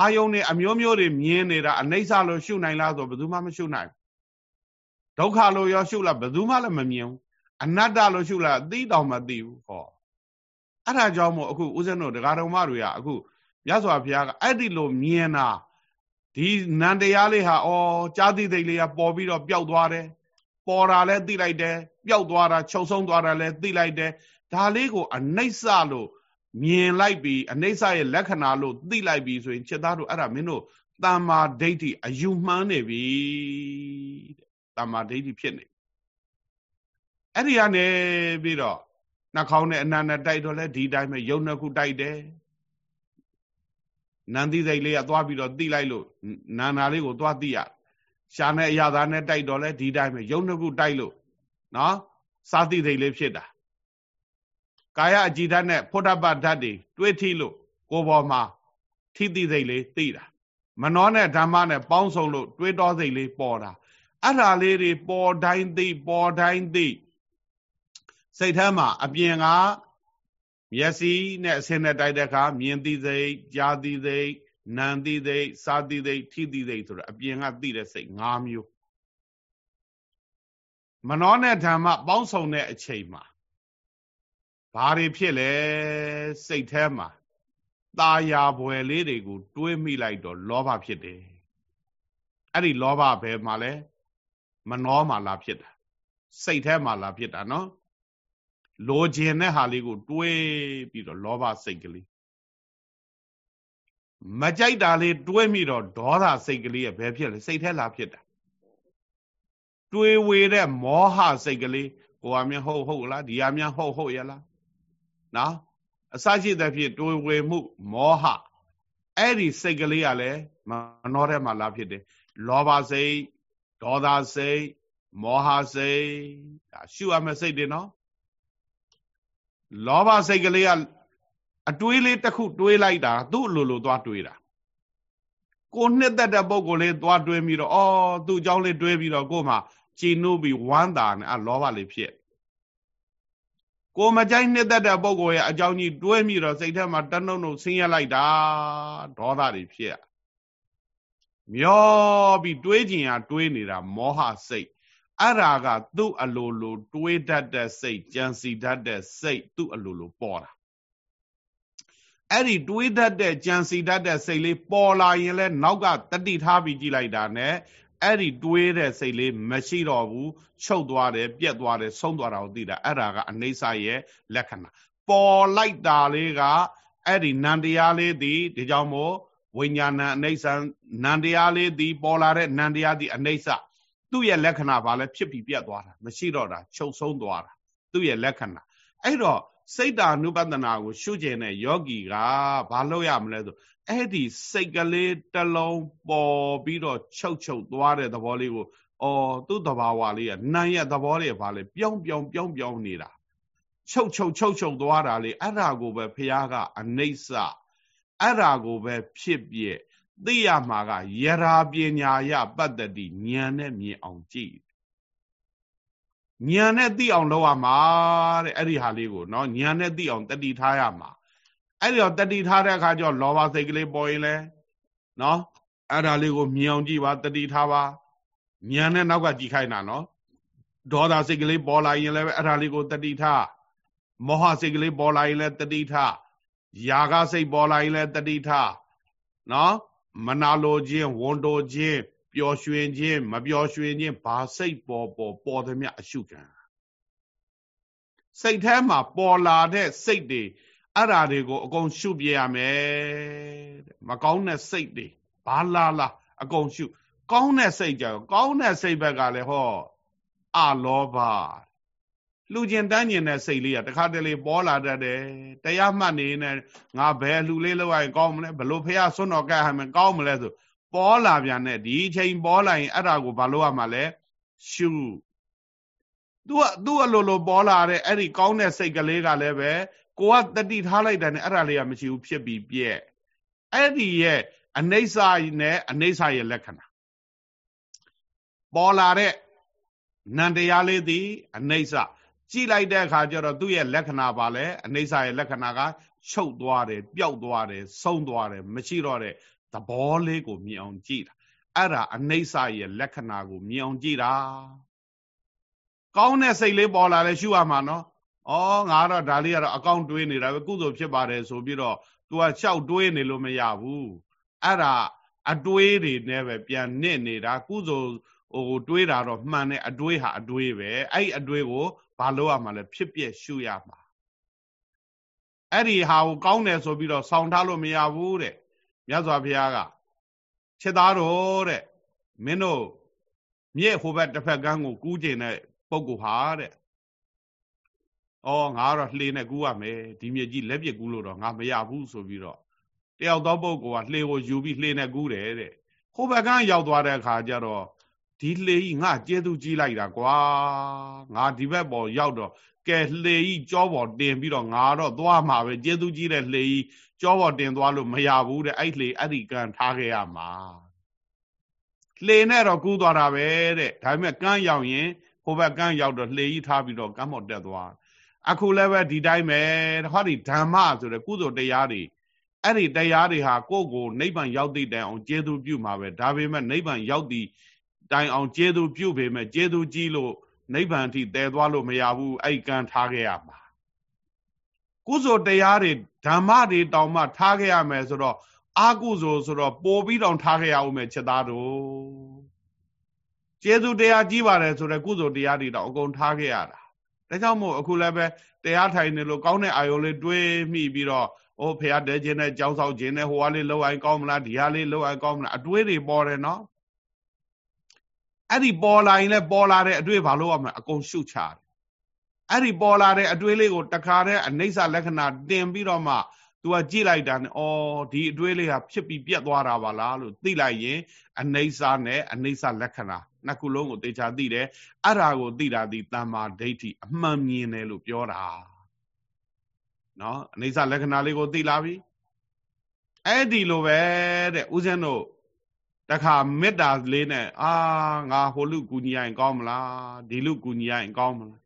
အာယုန်တွေအမျိုးမျိုးတွေမြင်နေတာအနိစ္စလို့ရှုနိုင်လားဆိုဘယ်သူမှမရှုနိုင်ဒုက္ခလို့ရောရှုလားဘယ်သူမှလည်းမမြင်ဘူးအနတ္တလို့ရှုလားသိတောင်မသိဘူးဟောအဲ့ဒါကြောင့်မို့အခုဦးဇင်းတို့ဒကာတော်မတွေကအခု မြတ်စွာဘုရားကအဲ့ဒီလိုမြင်တာဒီနန္တရားလေးဟာဩကြာတိသိလေးကပေါ်ပြီးတော့ပျောက်သွားတယ်ပေါ်တာလည်းသိလိုက်တယ်ပျောက်သွားတာချုပ်ဆုံးသွားတာလည်းသိလိုက်တယ်ဒါလေးကိုအနိစ္စလို့မြင်လိုက်ပြီးအနိစ္စရဲ့လက္ခဏာလို့သိလိုက်ပြီးဆိုရင်จิตသားတို့အဲ့ဒါမင်းတို့တမ္မာဒိဋ္ဌိအယူမှန်းနေပြီတဲ့တမ္မာဒိဋ္ဌိဖြစ်နေအဲ့ဒီကနေပြီးတော့နှာခေါင်းနဲ့အနန္တတိုက်တော့လဲဒီတိုင်းပဲယုံနှစ်ခုတိုက်တယ် နန္တိစိတ်လေးကသွားပြီးတော့တိလိုက်လို့နာနာလေးကိုသွားတိရရှာနဲ့အရာသားနဲ့တိုက်တော့လဲဒီတိုင်းပဲယုံနှစ်ခုတိုက်လို့နော်စာတိစိတ်လေးဖြစ်တာကာယအကြည်ဓာတ်နဲ့ဖုဒ္ဓပဓာတ်တွေတွေးထိလို့ကိုယ်ပေါ်မှာထိတိစိတ်လေးသိတာမနှောနဲ့ဓမ္မနဲ့ပေါင်းစုံလို့တွေးတောစိတ်လေးပေါ်တာအဲ့ဓာလေးတွေပေါ်တိုင်းသိပေါ်တိုင်းသိစိတ်ထဲမှာအပြင်က မျက်စိနဲ့အစင်းနဲ့တိုက်တဲ့အခါမြင်သိစိတ်ကြားသိစိတ်နာမ်သိစိတ်စားသိစိတ်ထိသိစိတ်ဆိုတော့အပြင်ကသိတဲ့စိတ်၅မျိုးမနောနဲ့ဓမ္မပေါင်းစုံတဲ့အချိန်မှာဘာတွေဖြစ်လဲစိတ်ထဲမှာตาယာဘွယ်လေးတွေကို တွေးမိလိုက်တော့လောဘဖြစ်တယ်အဲ့ဒီလောဘဘယ်မှာလဲမနှောမှာလာဖြစ်တာစိတ်ထဲမှာလာဖြစ်တာနော် လိုချင်တဲ့ဟာလေးကို တွေးပြီးတော့လောဘစိတ်ကလေးမကြိုက်တာလေးတွေးမိတော့ဒေါသစိတ်ကလေးရဲ့ဘယ်ဖြစ်လဲစိတ်ထဲလာဖြစ်တာတွေးဝေတဲ့မောဟစိတ်ကလေးကိုဟာမြဟုတ်ဟုတ်လားဒီဟာမြဟုတ်ဟုတ်ရလားနော်အစရှိသဖြင့်တွေးဝေမှုမောဟအဲ့ဒီစိတ်ကလေးကလည်းမနှောထဲမှာလာဖြစ်တယ်လောဘစိတ်ဒေါသစိတ်မောဟစိတ်ဒါရှုရမယ့်စိတ်တွေနော် လောဘစိတ်ကလေးကအတွေးလေးတစ်ခုတွေးလိုက်တာသူ့အလိုလိုသွားတွေးတာကိုနှစ်သက်တဲ့ပုံကိုလေးသွားတွေးပြီးတော့အော်သူ့အကြောင်းလေးတွေးပြီးတော့ကို့မှာကြည်နုပြီးဝမ်းသာနေအလောဘလေးဖြစ်ကိုမကြိုက်နှစ်သက်တဲ့ပုံကိုရဲ့အကြောင်းကြီးတွေးပြီးတော့စိတ်ထဲမှာတနှုံနှုံဆင်းရဲလိုက်တာဒေါသတွေဖြစ်မျောပြီးတွေးကျင်ရတွေးနေတာမောဟစိတ် အဲ့ဒါကသူ့အလိုလိုတွေးတတ်တဲ့စိတ်ကြံစီတတ်တဲ့စိတ်သူ့အလိုလိုပေါ်တာအဲ့ဒီတွေးတတ်တဲ့ကြံစီတတ်တဲ့စိတ်လေးပေါ်လာရင်လဲနောက်ကတတိထားပြီးကြည့်လိုက်တာ ਨੇ အဲ့ဒီတွေးတဲ့စိတ်လေးမရှိတော့ဘူးချုပ်သွားတယ်ပြက်သွားတယ်ဆုံးသွားတာကိုသိတာအဲ့ဒါကအနိစ္စရဲ့လက္ခဏာပေါ်လိုက်တာလေးကအဲ့ဒီနန္တရားလေးသည်ဒီကြောင့်မို့ဝိညာဏအနိစ္စနန္တရားလေးသည်ပေါ်လာတဲ့နန္တရားသည်အနိစ္စ သူ့ရဲ့လက္ခဏာဘာလဲဖြစ်ပြီးပြတ်သွားတာမရှိတော့တာချုပ်ဆုံးသွားတာသူ့ရဲ့လက္ခဏာအဲ့တော့စိတ်တာနုပဒနာကို ရှုကျင်တဲ့ယောဂီကဘာလုပ်ရမလဲဆိုအဲ့ဒီစိတ်ကလေးတစ်လုံးပေါ်ပြီးတော့ချုပ်ချုပ်သွားတဲ့သဘောလေးကိုအော်သူ့တဘာဝလေးကနာရဲ့သဘောလေးကဘာလဲပြောင်းပြောင်းပြောင်းပြောင်းနေတာချုပ်ချုပ်ချုပ်ချုပ်သွားတာလေအဲ့ဒါကိုပဲဖះကအနိစ္စအဲ့ဒါကိုပဲဖြစ်ပြ သိရမှာကယရာပညာယပတ္တတိဉာဏ်နဲ့မြင်အောင်ကြည့်ဉာဏ်နဲ့သိအောင်လုပ်ရမှာတဲ့အဲ့ဒီဟာလေးကိုနော်ဉာဏ်နဲ့သိအောင်တတိထားရမှာအဲ့ဒီတော့တတိထားတဲ့အခါကျတော့လောဘစိတ်ကလေးပေါ်ရင်လဲနော်အဲ့ဒါလေးကိုမြင်အောင်ကြည့်ပါတတိထားပါဉာဏ်နဲ့နောက်ကကြည့်ခိုင်းတာနော်ဒေါသစိတ်ကလေးပေါ်လာရင်လည်းအဲ့ဒါလေးကိုတတိထားမောဟစိတ်ကလေးပေါ်လာရင်လည်းတတိထားຢာကစိတ်ပေါ်လာရင်လည်းတတိထားနော် မနာလိုခြင်းဝန်တိုခြင်းပျော်ရွှင်ခြင်းမပျော်ရွှင်ခြင်းဘာစိတ်ပေါ်ပေါ်ပေါ်သည်မြအရှုခံစိတ်ထဲမှာပေါ်လာတဲ့စိတ်တွေအဲ့ဓာတွေကိုအကုန်ရှုပြရမယ်တဲ့မကောင်းတဲ့စိတ်တွေဘာလာလာအကုန်ရှု ကောင်းတဲ့စိတ်ကြောင့်ကောင်းတဲ့စိတ်ဘက်ကလည်းဟောအလောဘ လှူကျင်တန်းကျင်တဲ့စိတ်လေးကတခါတလေပေါ်လာတတ်တယ်တရားမှတ်နေနဲ့ငါဘယ်လှူလေးလောက်ရင်ကောင်းမလဲဘလို့ဖះဆွတ်တော်ကဲဟမယ်ကောင်းမလဲဆိုပေါ်လာပြန်တဲ့ဒီချိန်ပေါ်လာရင်အဲ့ဒါကိုဘာလို့ရမှာလဲရှုသူကသူ့အလိုလိုပေါ်လာတဲ့အဲ့ဒီကောင်းတဲ့စိတ်ကလေးကလည်းပဲကိုကတတိထားလိုက်တယ်နဲ့အဲ့ဒါလေးကမရှိဘူးဖြစ်ပြီးပြက်အဲ့ဒီရဲ့အနိစ္စနဲ့အနိစ္စရဲ့လက္ခဏာပေါ်လာတဲ့နန္တရားလေးသည်အနိစ္စ ကြည့်လိုက်တဲ့အခါကျတော့သူ့ရဲ့လက္ခဏာပါလဲအနိစ္စရဲ့လက္ခဏာကချုပ်သွားတယ်ပျောက်သွားတယ်ဆုံးသွားတယ်မရှိတော့တဲ့သဘောလေးကိုမြင်အောင်ကြည့်တာအဲ့ဒါအနိစ္စရဲ့လက္ခဏာကိုမြင်အောင်ကြည့်တာကောင်းတဲ့စိတ်လေးပေါ်လာလဲရှုရမှာနော်ဩငါတော့ဒါလေးကတော့အကောင့်တွေးနေတာပဲကုသိုလ်ဖြစ်ပါတယ်ဆိုပြီးတော့ तू ကလျှောက်တွေးနေလို့မရဘူးအဲ့ဒါအတွေးတွေနဲ့ပဲပြန်နစ်နေတာကုသိုလ်ဟိုတွေးတာတော့မှန်တဲ့အတွေးဟာအတွေးပဲအဲ့အတွေးကို ဘာလို့ရမှာလဲဖြစ်ပြရှုရမှာအဲ့ဒီဟာကိုကောင်းတယ်ဆိုပြီးတော့ဆောင်းထားလို့မရဘူးတဲ့မြတ်စွာဘုရားကချက်သားတော်တဲ့မင်းတို့မြည့်ဟိုဘက်တစ်ဖက်ကန်းကိုကူးကျင်တဲ့ပုဂ္ဂိုလ်ဟာတဲ့။အော်ငါကတော့လှေနဲ့ကူးရမယ်ဒီမြစ်ကြီးလက်ပြကူးလို့တော့ငါမရဘူးဆိုပြီးတော့တယောက်သောပုဂ္ဂိုလ်ကလှေကိုယူပြီးလှေနဲ့ကူးတယ်တဲ့။ဟိုဘက်ကန်းရောက်သွားတဲ့အခါကျတော့ ဒီလှေကြီးငါကျေးသူကြီးလိုက်တာကွာငါဒီဘက်ပေါ်ရောက်တော့ကဲလှေကြီးကြောပေါ်တင်ပြီးတော့ငါတော့သွားမှာပဲကျေးသူကြီးတဲ့လှေကြီးကြောပေါ်တင်သွားလို့မရဘူးတဲ့အဲ့လှေအဲ့ဒီကန်ထားခဲ့ရမှာလှေနဲ့တော့ကူးသွားတာပဲတဲ့ဒါပေမဲ့ကမ်းရောက်ရင်ဟိုဘက်ကမ်းရောက်တော့လှေကြီးထားပြီးတော့ကမ်းပေါ်တက်သွားအခုလည်းပဲဒီတိုင်းပဲဟောဒီဓမ္မဆိုတဲ့ကုသိုလ်တရားတွေအဲ့ဒီတရားတွေဟာကိုယ့်ကိုနိဗ္ဗာန်ရောက်သည့်တိုင်အောင်ကျေးဇူးပြုမှာပဲဒါပေမဲ့နိဗ္ဗာန်ရောက်သည့် တိုင်အောင်ကျေးဇူးပြုပေမဲ့ကျေးဇူးကြီးလို့နိဗ္ဗာန်ထိတည်သွားလို့မရဘူးအဲ့ကံထားခဲ့ရမှာကုသိုလ်တရားတွေဓမ္မတွေတောင်မှထားခဲ့ရမယ်ဆိုတော့အာကုသိုလ်ဆိုတော့ပို့ပြီးတောင်ထားခဲ့ရအောင်မယ်ချက်သားတို့ကျေးဇူးတရားကြီးပါတယ်ဆိုတော့ကုသိုလ်တရားတွေတော့အကုန်ထားခဲ့ရတာဒါကြောင့်မို့အခုလည်းပဲတရားထိုင်နေလို့ကောင်းတဲ့အာယုံလေးတွေးမိပြီးတော့အိုးဖះတဲခြင်းနဲ့ကြောင်းဆောက်ခြင်းနဲ့ဟိုဟာလေးလောက်အိုင်ကောင်းမလားဒီဟာလေးလောက်အိုင်ကောင်းမလားအတွေးတွေပေါ်တယ်နော် အဲ့ဒီပေါ်လာရင်လည်းပေါ်လာတဲ့အတွေ့ဘာလို့ရမလဲအကုန်ရှုချတယ်အဲ့ဒီပေါ်လာတဲ့အတွေ့လေးကိုတခါတည်းအနိစ္စလက္ခဏာတင်ပြီးတော့မှ तू ကကြည့်လိုက်တာနဲ့ဩဒီအတွေ့လေးဟာဖြစ်ပြီးပြတ်သွားတာပါလားလို့သိလိုက်ရင်အနိစ္စနဲ့အနိစ္စလက္ခဏာနှစ်ခုလုံးကိုသေချာသိတယ်အဲ့ဒါကိုသိတာဒီတမ္မာဒိဋ္ဌိအမှန်မြင်တယ်လို့ပြောတာနော်အနိစ္စလက္ခဏာလေးကိုသိလာပြီအဲ့ဒီလိုပဲတဲ့ဦးဇင်းတို့ တခါမေတ္တာလေးနဲ့အာငါဟိုလူကူညီရင်ကောင်းမလားဒီလူကူညီရင်ကောင်းမလား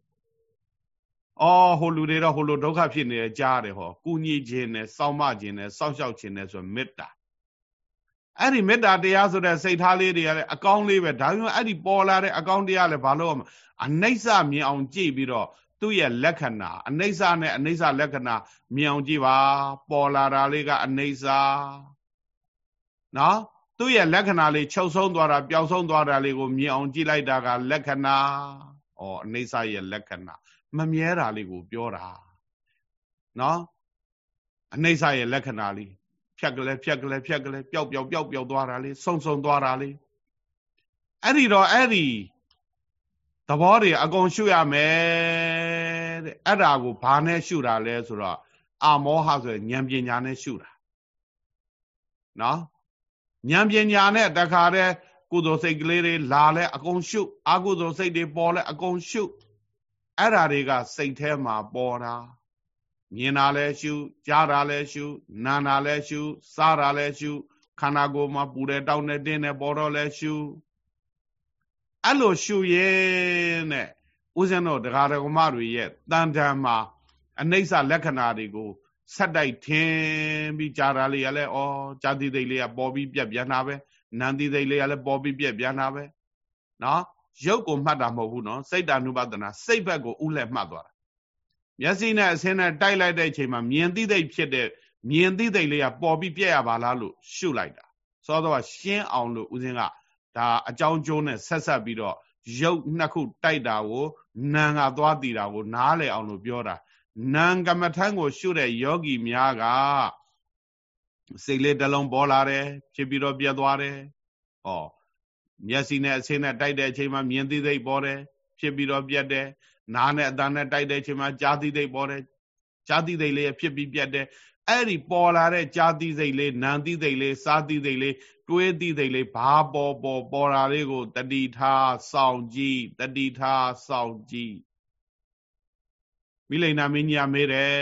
အော်ဟိုလူတွေတော့ဟိုလိုဒုက္ခဖြစ်နေကြကြားတယ်ဟောကူညီခြင်းနဲ့စောင့်မခြင်းနဲ့စောင့်ရှောက်ခြင်းနဲ့ဆိုမေတ္တာအဲ့ဒီမေတ္တာတရားဆိုတဲ့စိတ်ထားလေးတွေကလည်းအကောင်းလေးပဲဒါပေမဲ့အဲ့ဒီပေါ်လာတဲ့အကောင်းတရားလည်းဘာလို့အနိစ္စမြင်အောင်ကြည့်ပြီးတော့သူ့ရဲ့လက္ခဏာအနိစ္စနဲ့အနိစ္စလက္ခဏာမြင်အောင်ကြည့်ပါ ပေါ်လာတာလေးကအနိစ္စနော် သူ့ရဲ့လက္ခဏာလေးချုပ်ဆုံးသွားတာပျောက်ဆုံးသွားတာလေးကိုမြင်အောင်ကြည့်လိုက်တာကလက္ခဏာဩအနိစ္စရဲ့လက္ခဏာမမြဲတာလေးကိုပြောတာနော်အနိစ္စရဲ့လက္ခဏာလေးဖြတ်ကလေးဖြတ်ကလေးဖြတ်ကလေးပျောက်ပျောက်ပျောက်ပျောက်သွားတာလေးဆုံဆုံသွားတာလေးအဲ့ဒီတော့အဲ့ဒီသဘောတွေအကုန်ရှုရမယ်တဲ့အဲ့ဒါကိုဘာနဲ့ရှုတာလဲဆိုတော့အာမောဟဆိုဉာဏ်ပညာနဲ့ရှုတာနော် ဉာဏ်ပညာနဲ့တခါတည်းကုသိုလ်စိတ်ကလေးတွေလာလဲအကုန်ရှုအကုသိုလ်စိတ်တွေပေါ်လဲအကုန်ရှုအဲ့ဓာတွေကစိတ်ထဲမှာပေါ်တာမြင်တာလဲရှုကြားတာလဲရှုနားတာလဲရှုစားတာလဲရှုခန္ဓာကိုယ်မှာပူတယ်တောင်းတယ်တင်းတယ်ပေါ်တော့လဲရှုအဲ့လိုရှုရင်တဲ့ဦးဇင်းတို့တရားတော်မတွေရဲ့တန်တန်မှာအနိစ္စလက္ခဏာတွေကို ဆက်တိုက်ထင်းပြီးကြာတာလေးကလည်းဩဇာတိသိလေးကပေါ်ပြီးပြက်ပြန်တာပဲနန္တိသိလေးကလည်းပေါ်ပြီးပြက်ပြန်တာပဲနော်ရုပ်ကိုမှတ်တာမဟုတ်ဘူးနော်စိတ်တ ानु ပဒနာစိတ်ဘက်ကိုဥလက်မှတ်သွားတာမျက်စိနဲ့အစင်းနဲ့တိုက်လိုက်တဲ့အချိန်မှာမြင်သိသိဖြစ်တဲ့မြင်သိသိလေးကပေါ်ပြီးပြက်ရပါလားလို့ရှုလိုက်တာစောတော့ရှင်းအောင်လို့ဦးဇင်းကဒါအကြောင်းကျိုးနဲ့ဆက်ဆက်ပြီးတော့ရုပ်နှစ်ခုတိုက်တာကိုနာငါသွားတည်တာကိုနားလည်အောင်လို့ပြောတာ နာကမ္မထံကိုရှုတဲ့ယောဂီများကစိတ်လေးတစ်လုံးပေါ်လာတယ်ဖြစ်ပြီးတော့ပြတ်သွားတယ်ဟောမျက်စိနဲ့အဆင်းနဲ့တိုက်တဲ့အချိန်မှာမြင်သိသိပေါ်တယ်ဖြစ်ပြီးတော့ပြတ်တယ်နားနဲ့အတန်နဲ့တိုက်တဲ့အချိန်မှာကြားသိသိပေါ်တယ်ကြားသိသိလေးဖြစ်ပြီးပြတ်တယ်အဲ့ဒီပေါ်လာတဲ့ကြားသိသိလေးနာသိသိလေးစားသိသိလေးတွေးသိသိလေးဘာပေါ်ပေါ်ပေါ်လာလေးကိုတတိထားစောင့်ကြည့်တတိထားစောင့်ကြည့် မိလိန်နာမင်းကြီးမေးတယ်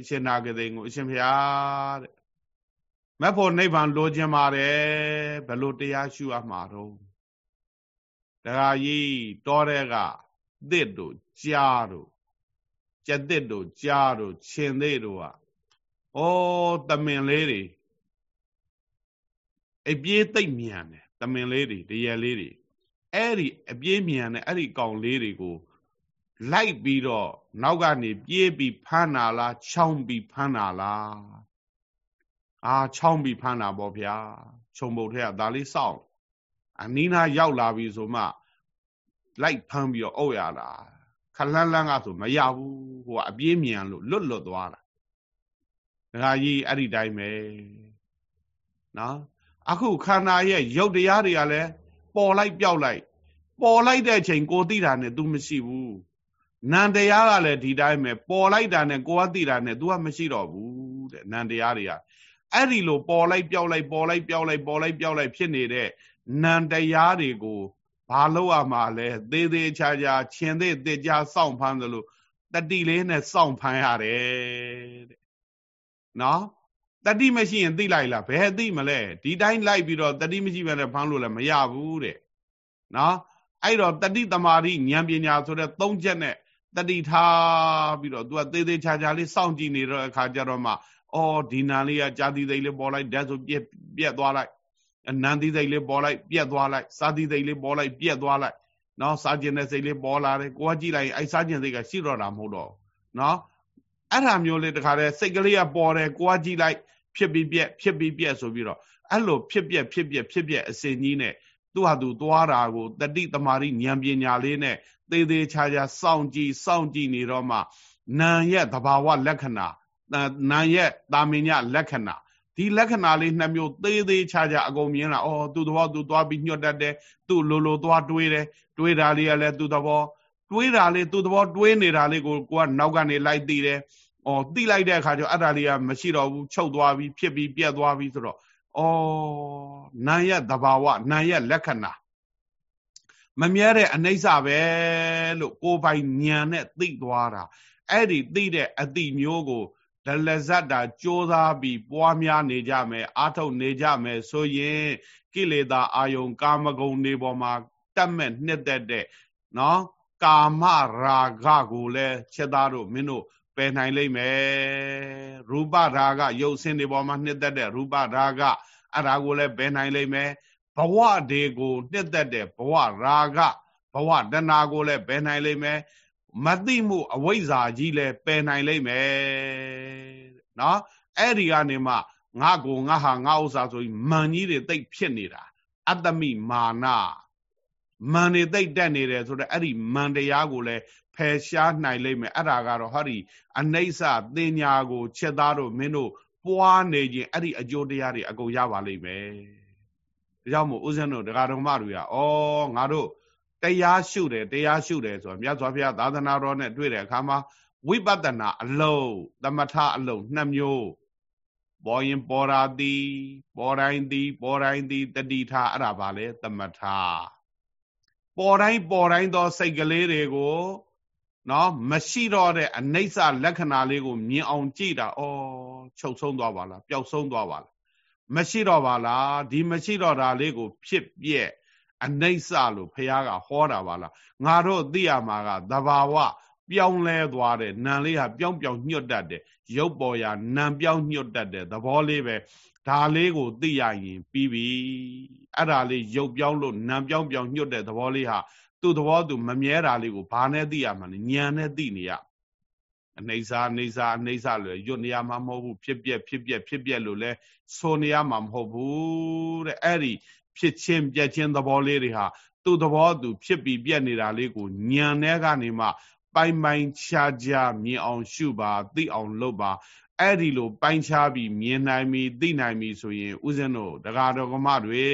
အရှင်နာဂသိကိုအရှင်ဖျားတဲ့မက်ဖို့နိဗ္ဗာန်လိုချင်ပါတယ်ဘယ်လိုတရားရှုရမှာတော့တရားကြီးတောတဲ့ကသစ်တို့ကြားတို့ကြက်သစ်တို့ကြားတို့ခြင်သေးတို့ကဩတမင်လေးတွေအပြေးသိမ့်မြန်တယ်တမင်လေးတွေတရက်လေးတွေအဲ့ဒီအပြေးမြန်တဲ့အဲ့ဒီကောင်လေးတွေကို လိုက်ပြီးတော့နောက်ကနေပြေးပြီးဖမ်းတာလားချောင်းပြီးဖမ်းတာလားအာချောင်းပြီးဖမ်းတာပေါ့ဗျာခြုံပုတ်ထက်ကဒါလေးစောင့်အနီးနားရောက်လာပြီဆိုမှလိုက်ဖမ်းပြီးတော့အုပ်ရတာခလန်းလန်းကဆိုမရဘူးဟိုကအပြေးမြန်လို့လွတ်လွတ်သွားတာဒကာကြီးအဲ့ဒီတိုင်းပဲနော်အခုခန္ဓာရဲ့ရုပ်တရားတွေကလည်းပေါ်လိုက်ပြောက်လိုက်ပေါ်လိုက်တဲ့အချိန်ကိုသိတာနဲ့ तू မရှိဘူး နံတရားကလည်းဒီတိုင်းပဲပေါ်လိုက်တာနဲ့ကိုကသိတာနဲ့ तू ကမရှိတော့ဘူးတဲ့နံတရားတွေကအဲ့ဒီလိုပေါ်လိုက်ပြောက်လိုက်ပေါ်လိုက်ပြောက်လိုက်ပေါ်လိုက်ပြောက်လိုက်ဖြစ်နေတဲ့နံတရားတွေကိုဘာလို့ရမှာလဲသေးသေးချာချာရှင်သေးသေးချာစောင့်ဖမ်းသလိုတတိလေးနဲ့စောင့်ဖမ်းရတယ်တဲ့နော်တတိမရှိရင်သိလိုက်လားဘယ်သိမလဲဒီတိုင်းလိုက်ပြီးတော့တတိမရှိဘဲနဲ့ဖမ်းလို့လည်းမရဘူးတဲ့နော်အဲ့တော့တတိတမာတိဉာဏ်ပညာဆိုတဲ့သုံးချက်နဲ့ တတိထားပြီးတော့ तू ကသေးသေးချာချာလေးစောင့်ကြည့်နေတော့အခါကျတော့မှအော်ဒီနာလေးကကြာတိသိလေးပေါ်လိုက်ဓာတ်ဆိုပြက်ပြက်သွားလိုက်အနန္တိသိလေးပေါ်လိုက်ပြက်သွားလိုက်စာတိသိလေးပေါ်လိုက်ပြက်သွားလိုက်နော်စားကျင်တဲ့စိတ်လေးပေါ်လာတယ်ကိုကကြည့်လိုက်အဲ့စားကျင်စိတ်ကရှိတော့တာမဟုတ်တော့နော်အဲ့ဒါမျိုးလေးတခါတည်းစိတ်ကလေးကပေါ်တယ်ကိုကကြည့်လိုက်ဖြစ်ပြီးပြက်ဖြစ်ပြီးပြက်ဆိုပြီးတော့အဲ့လိုဖြစ်ပြက်ဖြစ်ပြက်ဖြစ်ပြက်အစဉ်ကြီးနဲ့သူ့ဟာသူသွားတာကိုတတိတမာရီဉာဏ်ပညာလေးနဲ့ သေးသေးချာချာစောင့်ကြည့်စောင့်ကြည့်နေတော့မှနာရဲ့သဘာဝလက္ခဏာနာရဲ့တာမင်ညလက္ခဏာဒီလက္ခဏာလေးနှစ်မျိုးသေးသေးချာချာအကုန်မြင်လာအော်သူ့သဘောသူသွားပြီးညှော့တတ်တယ်သူ့လိုလိုသွားတွေးတယ်တွေးတာလေးကလည်းသူ့သဘောတွေးတာလေးသူ့သဘောတွေးနေတာလေးကိုကိုကနောက်ကနေလိုက်သိတယ်အော်သိလိုက်တဲ့အခါကျအဲ့ဒါလေးကမရှိတော့ဘူးချုပ်သွားပြီးဖြစ်ပြီးပြက်သွားပြီးဆိုတော့အော်နာယသဘာဝနာယလက္ခဏာ မမြဲတဲ့အနိစ္စပဲလို့ကိုယ်ပိုင်ဉာဏ်နဲ့သိသွားတာအဲ့ဒီသိတဲ့အတိမျိုးကိုဒလဇတ်တာကြိုးစားပြီးပွားများနေကြမယ်အာထုတ်နေကြမယ်ဆိုရင်ကိလေသာအာယုံ ကာမဂုဏ်တွေပေါ်မှာတတ်မဲ့နှစ်သက်တဲ့နော်ကာမရာဂကိုလည်းချက်သားတို့မင်းတို့ပယ်နိုင်လိမ့်မယ်ရူပရာဂရုပ်ဆင်းတွေပေါ်မှာနှစ်သက်တဲ့ရူပရာဂအဲ့ဒါကိုလည်းပယ်နိုင်လိမ့်မယ် ဘဝတွေကိုနှစ်သက်တဲ့ဘဝရာဂဘဝတဏှာကိုလည်းပယ်နိုင်လိမ့်မယ်မသိမှုအဝိဇ္ဇာကြီးလည်းပယ်နိုင်လိမ့်မယ်နော်အဲ့ဒီကနေမှငါကိုငါဟာငါဥစ္စာဆိုပြီးမန်ကြီးတွေတိတ်ဖြစ်နေတာအတ္တမိမာနမန်တွေတိတ်တက်နေတယ်ဆိုတော့အဲ့ဒီမန်တရားကိုလည်းဖယ်ရှားနိုင်လိမ့်မယ်အဲ့ဒါကတော့ဟောဒီအနိစ္စသင်ညာကိုချက်သားတို့မင်းတို့ပွားနေခြင်းအဲ့ဒီအကျိုးတရားတွေအကုန်ရပါလိမ့်မယ် ဒါကြောင့်မို့ဦးဇင်းတို့ဒကာတော်မတွေကဩငါတို့တရားရှုတယ်တရားရှုတယ်ဆိုတော့မြတ်စွာဘုရားသာသနာတော်နဲ့တွေ့တဲ့အခါမှာဝိပဿနာအလုံးသမထအလုံးနှစ်မျိုးပေါ်ရင်ပေါ်ရာသည်ပေါ်တိုင်းသည်ပေါ်တိုင်းသည်တတိထအဲ့ဒါပါလေသမထပေါ်တိုင်းပေါ်တိုင်းသောစိတ်ကလေးတွေကိုနော်မရှိတော့တဲ့အနိစ္စလက္ခဏာလေးကိုမြင်အောင်ကြည့်တာဩချုပ်ဆုံးသွားပါလားပျောက်ဆုံးသွားပါလား မရှိတော့ပါလားဒီမရှိတော့တာလေးကို ဖြစ်ပြက်အနိစ္စလို့ဖះကဟောတာပါလားငါတို့သိရမှာကသဘာဝပြောင်းလဲသွားတယ်နံလေးဟာပြောင်းပြောင်းညှွတ်တတ်တယ်ရုပ်ပေါ်ရာနံပြောင်းညှွတ်တတ်တယ်သဘောလေးပဲဒါလေးကိုသိရရင်ပြီးပြီအဲ့ဒါလေးရုပ်ပြောင်းလို့နံပြောင်းပြောင်းညှွတ်တဲ့သဘောလေးဟာသူ့သဘောသူမမြဲတာလေးကိုဘာနဲ့သိရမှာလဲဉာဏ်နဲ့သိနေရ အနေစာအနေစာအနေစာလို့ရွတ်နေရမှာမဟုတ်ဘူးဖြစ်ပြက်ဖြစ်ပြက်ဖြစ်ပြက်လို့လဲဆိုနေရမှာမဟုတ်ဘူးတဲ့အဲ့ဒီဖြစ်ချင်းပြက်ချင်းသဘောလေးတွေဟာသူ့သဘောသူဖြစ်ပြီးပြက်နေတာလေးကိုညံတဲ့ကနေမှ ပိုင်ပိုင်ခြားခြားမြင်အောင်ရှုပါသိအောင်လုပ်ပါအဲ့ဒီလိုပိုင်းခြားပြီးမြင်နိုင်ပြီသိနိုင်ပြီဆိုရင်ဥစဉ်တို့ဒကာတော်ကမတွေ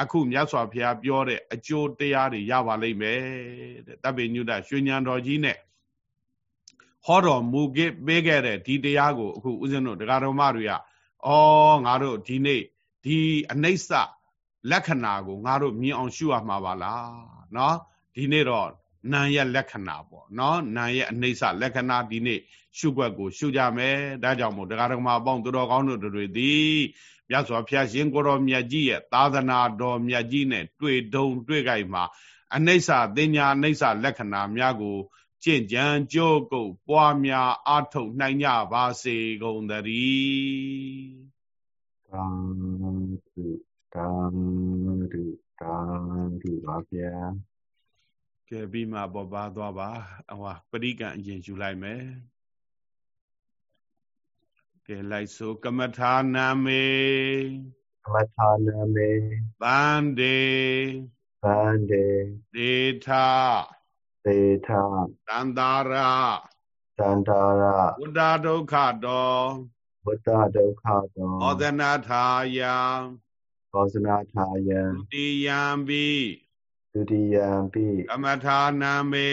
အခုမြတ်စွာဘုရားပြောတဲ့အကျိုးတရားတွေရပါလိမ့်မယ်တဲ့တပ်ပိညုတရွှေဉဏ်တော်ကြီးနဲ့ ဟောတော်မူခဲ့ပေးခဲ့တဲ့ဒီတရားကိုအခုဦးဇင်းတို့တရားတော်မတွေကဩငါတို့ဒီနေ့ဒီအနိစ္စလက္ခဏာကိုငါတို့မြင်အောင်ရှုရမှာပါလားနော်ဒီနေ့တော့နာရဲ့လက္ခဏာပေါ့နော်နာရဲ့အနိစ္စလက္ခဏာဒီနေ့ရှုွက်ကို ရှုကြမယ်ဒါကြောင့်မို့တရားတော်မှာပေါင်းတော်ကောင်းတို့တွေသည်မြတ်စွာဘုရားရှင်ကိုတော်မြတ်ကြီးရဲ့သာသနာတော်မြတ်ကြီးနဲ့တွေ့ဒုံတွေ့ကြိုက်မှာအနိစ္စသင်ညာအနိစ္စလက္ခဏာများကို ကျင့်ကြံကြိုးကုပ်ပွားများအားထုတ်နိုင်ကြပါစေကုန်သတည်းသံဃာတံဓုတံဓုပါဗျာကဲပြီးမှပေါ်ပါသွားပါဟောပရိကံအရင်ယူလိုက်မယ်ကဲလိုက်ဆိုကမထာနာမေကမထာနာမေဗန္တေဗန္တေဒေထ ဒေထသန္တာရသန္တာရဝတ္တဒုက္ခတောဝတ္တဒုက္ခတောဩဒနာထာယသောဇနာထာယံဒုတိယံပိဒုတိယံပိကမထာနာမေ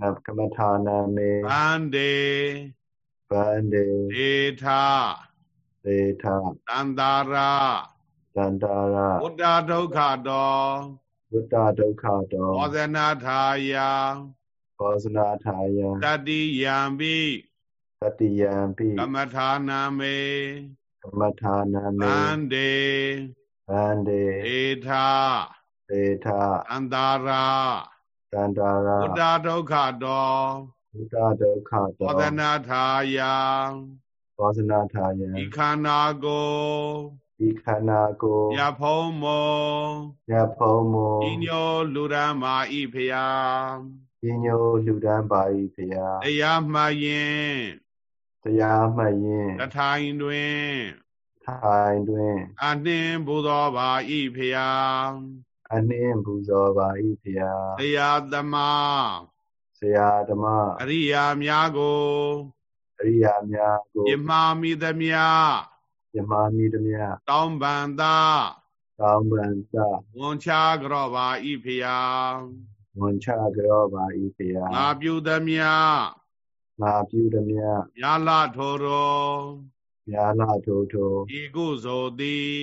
နကမထာနာမေဗန္တေဗန္တေဒေထဒေထသန္တာရသန္တာရဝတ္တဒုက္ခတော ဝတ္တဒုက္ခတောဘောဇနာထာယဘောဇနာထာယတတိယံပိတတိယံပိကမထာနာမေကမထာနာမေဗန္တေဗန္တေဒေထဒေထသန္တာရသန္တာရဝတ္တဒုက္ခတောဝတ္တဒုက္ခတောဘောဇနာထာယဘောဇနာထာယဤခန္ဓာကို ဤခန္ဓာကိုညဖုံးမောညဖုံးမောဤညိုလူရမ်းမာဤဖျာဤညိုလူရမ်းပါဤဖျာတရားမှရင်တရားမှရင်တထိုင်တွင်ထိုင်တွင်အနှင်းဘုသောပါဤဖျာအနှင်းပူဇော်ပါ၏ဖျာတရားသမားဆရာဓမ္မအရိယာများကိုအရိယာများကိုပြမမိသမျှ မြမာမိသမျှတောင်းပန်သာတောင်းပန်သဝန်ချကြော့ပါဤဖျားဝန်ချကြောပါဤဖျာငါပြုသမျှငါပြုသမျှမြာလထောတော်မြာလထိုထိုဤကုသိုလ်သည်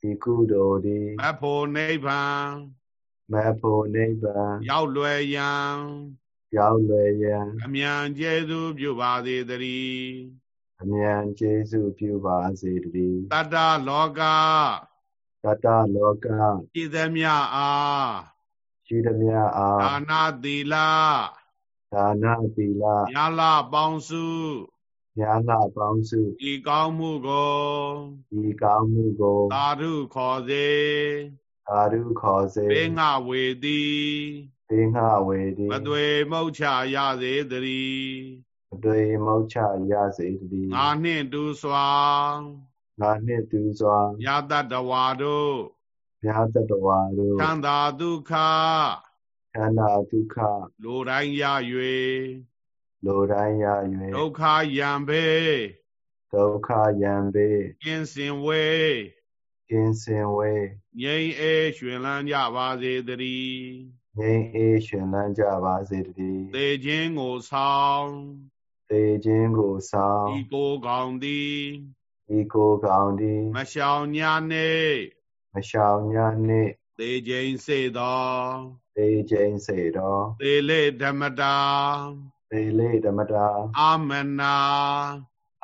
ဒီကုသိုလ်သည်မဖို့နိဗ္ဗာန်မဖို့နိဗ္ဗာန်ရောက်လွယ်ရန်ရောက်လွယ်ရန်အမြန်ကျေသူပြုပါစေတည်း အမြန်ကျေးဇူးပြုပါစေတည်းတတ္တလောကတတ္တလောကဤသမျှအားရှိသမျှအာဒါနသီလဒါနသီလမြာလပေါင်းစုညာလပေါင်းစုဤကောင်းမှုကိုဒီကောင်းမှုကိုသာဓုခေါ်စေအာရုခေါ်စေဘေငှဝေသည်သေငှဝေတိမသွေမုတ်ချရစေတည်း အတွေ့မောက်ချရစေတည်းငါနှင့်တူစွာငါနှင့်တူစွာညာတတ္တဝါတို့မြတ်တတဝါတို့ချမ်းသာဒုက္ခခန္ဓာဒုက္ခလိုတိုင်းရ၍လိုတိုင်းရဒုက္ခယံဘေ၍ဒုက္ခယံပေကင်းစင်ဝေကင်းစင်ဝေငြိမ်းအေးရွှင်လန်းကြပါစေတည်းငြိမ်းအေးရှင်လန်းကြပါစေတည်းသေခြင်းကိုဆောင် သေခြင်းကိုဆောင်ဤကိုယ်ကောင်သည်ဤကိုယ်ကောင်သည်မရှောင်ညာနေမရှောင်ညာနှင့်သေခြင်းစေသောသေခြင်းစေတော်သေလေဓမ္မတာသေလေးဓမ္မတာအာမနာ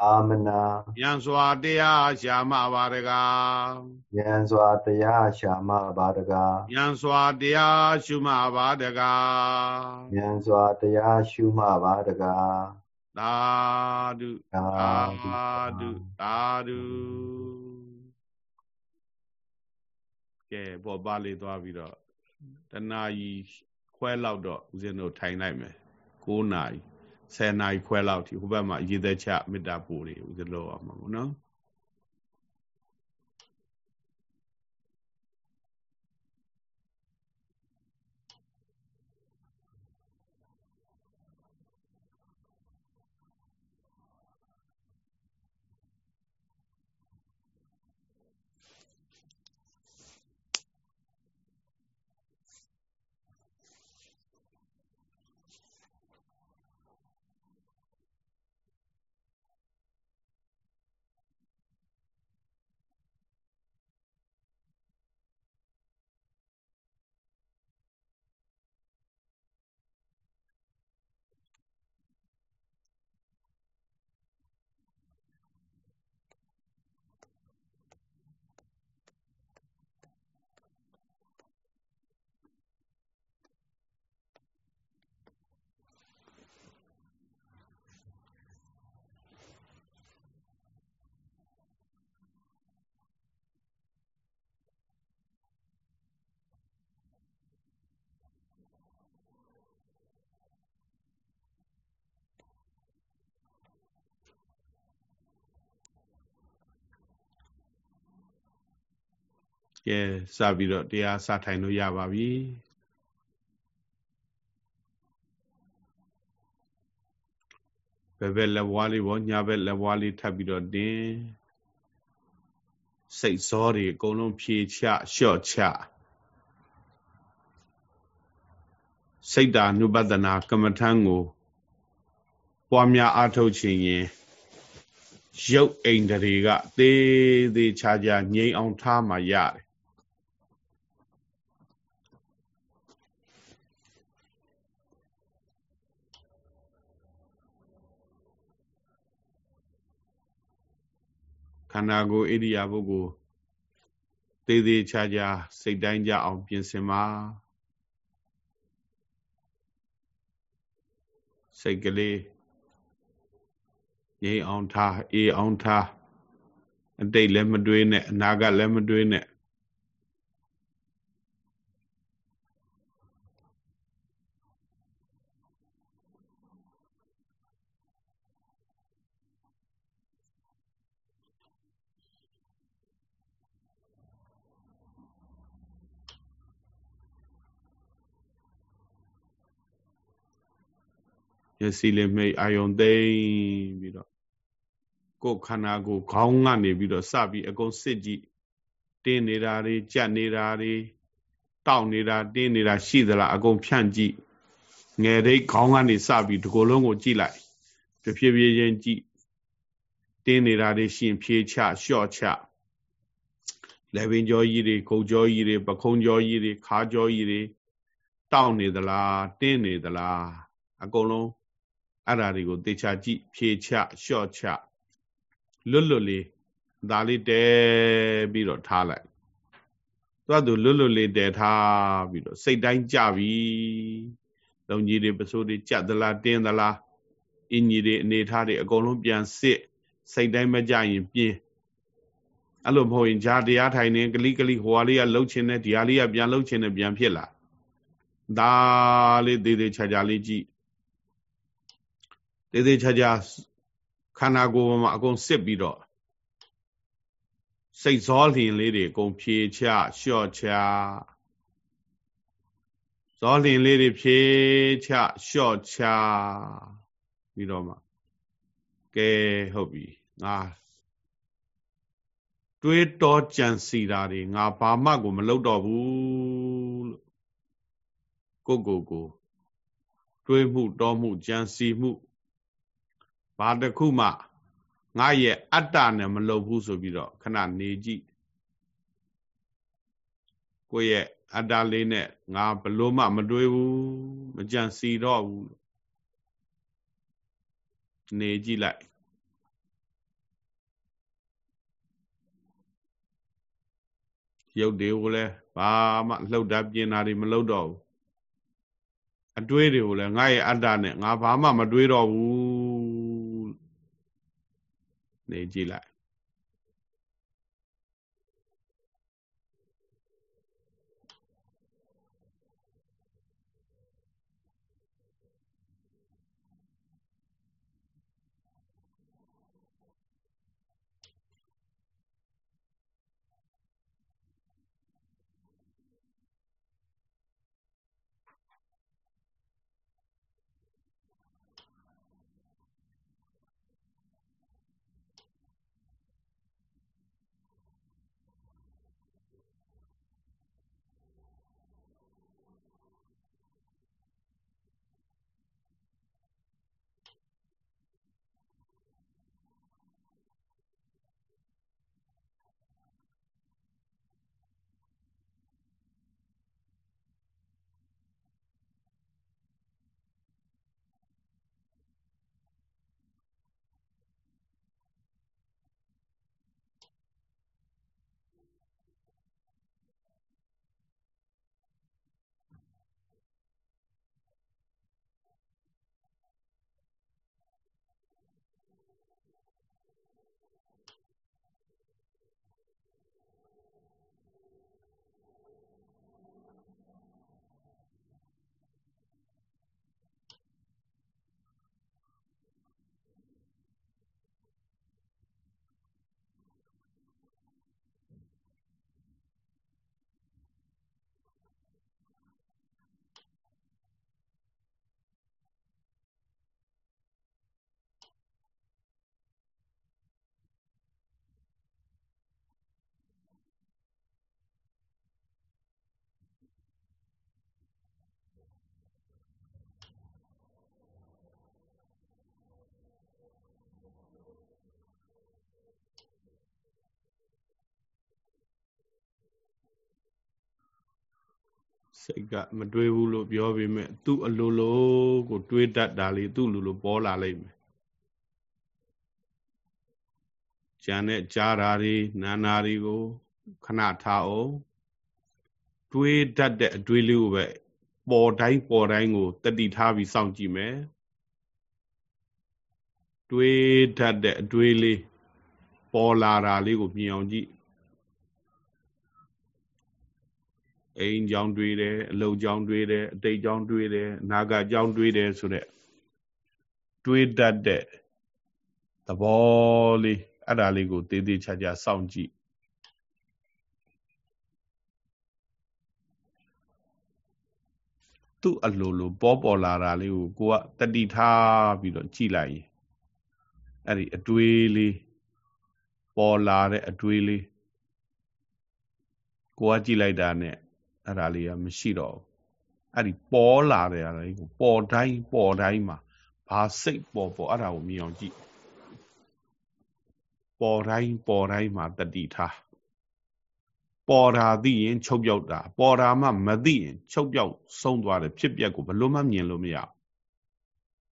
အာမနာယံစွာတရားရှာမပါတကားဉာဏ်စွာတရားရှာမပါတကားယံစွာတရားရှုမပါတကားဉာဏ်စွာတရားရှုမှပါတကား သာဓုသာသာဓုဓုသာဓုကဲပေါ်ပါလေသွားပြီးတော့တနာကြီးခွဲလောက်တော့ဦးဇင်းတို့ထိုင်လိုက်မယ်9နာရီ10နာရီခွဲလောက်ထိဟိုဘက်မှာရေသက်ချမေတ္တာပို့တွေဦးဇင်းတို့အောင်မှာပေါ့နော် ကဲစပြီးတော့တရားစထိုင်လို့ရပါပြီဘယ်ဘက်လက်ဝါးလေးပေါ့ညာဘက်လက်ဝါးလေးထပ်ပြီးတော့တင်းစိတ်စောတွေအကုန်လုံးဖြေချလျှော့ချစိတ်တာနုပဒနာကမ္မထံကို ပွားများအားထုတ်ခြင်းရင်ရုပ်အိန္ဒြေကသေးသေးချာချာငြိမ်အောင်ထားမှရတယ် ခန္ဓာကိုယ်ဣရိယာပုဂ္ဂိုလ်သေးသေးချာချာစိတ်တိုင်းကြအောင်ပြင်ဆင်ပါစိတ်ကလေးငြိမ်အောင်ထားအေးအောင်ထားအတိတ်လည်းမတွေးနဲ့အနာဂတ်လည်းမတွေးနဲ့ မျက်စိလေးမိတ်အာယုံသိမ့်ပြီးတော့ကိုယ်ခန္ဓာကိုယ်ခေါင်းကနေပြီးတော့စပြီးအကုန်စစ်ကြည့်တင်းနေတာတွေကြက်နေတာတွေတောက်နေတာတင်းနေတာရှိသလားအကုန်ဖြန့်ကြည့်ငယ်တဲ့ခေါင်းကနေစပြီးဒီကိုယ်လုံးကိုကြည့်လိုက်တဖြည်းဖြည်းချင်းကြည့်တင်းနေတာတွေရှင်ဖြေးချလျှော့ချလက်ပင်ကြောကြီးတွေခုတ်ကြောကြီးတွေပခုံးကြောကြီးတွေခါကြောကြီးတွေတောက်နေသလားတင်းနေသလားအကုန်လုံး အဲ့ဓာတွေကိုသေချာကြည့်ဖြေးချလျှော့ချလွတ်လွတ်လေးဒါလေးတဲပြီးတော့ထားလိုက်သူကသူလွတ်လွတ်လေးတဲထားပြီးတော့စိတ်တိုင်းကြပြီလုံကြီးတွေပစိုးတွေကြက်သလားတင်းသလားအင်ကြီးတွေအနေထားတွေအကုန်လုံးပြန်စစ်စိတ်တိုင်းမကြရင်ပြင်းအဲ့လိုမဟုတ်ရင်ဂျာတရားထိုင်နေကလိကလိဟိုဟာလေးကလှုပ်ချင်တယ်ဒီဟာလေးကပြန်လှုပ်ချင်တယ်ပြန်ဖြစ်လာဒါလေးသေးသေးချာချာလေးကြည့် သေးသေးချာချာခန္ဓာကိုယ်မှာအကုန်စစ်ပြီးတော့စိတ်ဇောလျင်လေးတွေအကုန်ဖြေချလျှော့ချဇောလျင်လေးတွေဖြေချလျှော့ချပြီးတော့မှကဲဟုတ်ပြီငါတွေးတောကြံစီတာတွေငါဘာမှကိုမလုပ်တော့ဘူးလို့ကိုကိုကိုတွေးမှုတောမှုကြံစီမှု ဘာတစ်ခုမှငါရဲ့အတ္တနဲ့မလုပ်ဘူးဆိုပြီးတော့ခဏနေကြည့်ကိုယ့်ရဲ့အတ္တလေးနဲ့ငါဘလို့မှမတွေးဘူးမကြံစီတော့ဘူးနေကြည့်လိုက်ရုပ်တွေကိုလည်းဘာမှလှုပ်တာပြင်းတာတွေမလုပ်တော့ဘူးအတွေးတွေကိုလည်းငါရဲ့အတ္တနဲ့ငါဘာမှမတွေးတော့ဘူး နေကြည့် စိတ်ကမတွေးဘူးလို့ပြောပေမဲ့သူ့အလိုလိုကိုတွေးတတ်တာလေသူ့လိုလိုပေါ်လာလိမ့်မယ်ကြံတဲ့ကြားတာတွေနာနာတွေကိုခဏထားအောင်တွေးတတ်တဲ့အတွေးလေးကိုပဲပေါ်တိုင်းပေါ်တိုင်းကိုတတိထားပြီးစောင့်ကြည့်မယ်တွေးတတ်တဲ့အတွေးလေးပေါ်လာတာလေးကိုမြင်အောင်ကြည့် အိမ်ကြောင်းတွေးတယ်အလုပ်ကြောင်းတွေးတယ်အတိတ်ကြောင်းတွေးတယ်အနာဂတ်ကြောင်းတွေးတယ်ဆိုတဲ့တွေးတတ်တဲ့သဘောလေးအဲ့ဒါလေးကိုသေးသေးချာချာစောင့်ကြည့်သူ့အလိုလိုပေါ်ပေါ်လာတာလေးကိုကိုကတတိထားပြီးတော့ကြည့်လိုက်ရင်အဲ့ဒီအတွေးလေးပေါ်လာတဲ့အတွေးလေးကိုကကြည့်လိုက်တာနဲ့ အဲ့ဒါလေးကမရှိတော့ဘူးအဲ့ဒီပေါ်လာတဲ့အရာလေးကိုပေါ်တိုင်းပေါ်တိုင်းမှာဘာစိတ်ပေါ်ပေါ်အဲ့ဒါကိုမြင်အောင်ကြည့်ပေါ်တိုင်းပေါ်တိုင်းမှာတတိထားပေါ်တာသိရင်ချုပ်ပြောက်တာပေါ်တာမှမသိရင်ချုပ်ပြောက်ဆုံးသွားတယ်ဖြစ်ပျက်ကိုဘလို့မှမြင်လို့မရ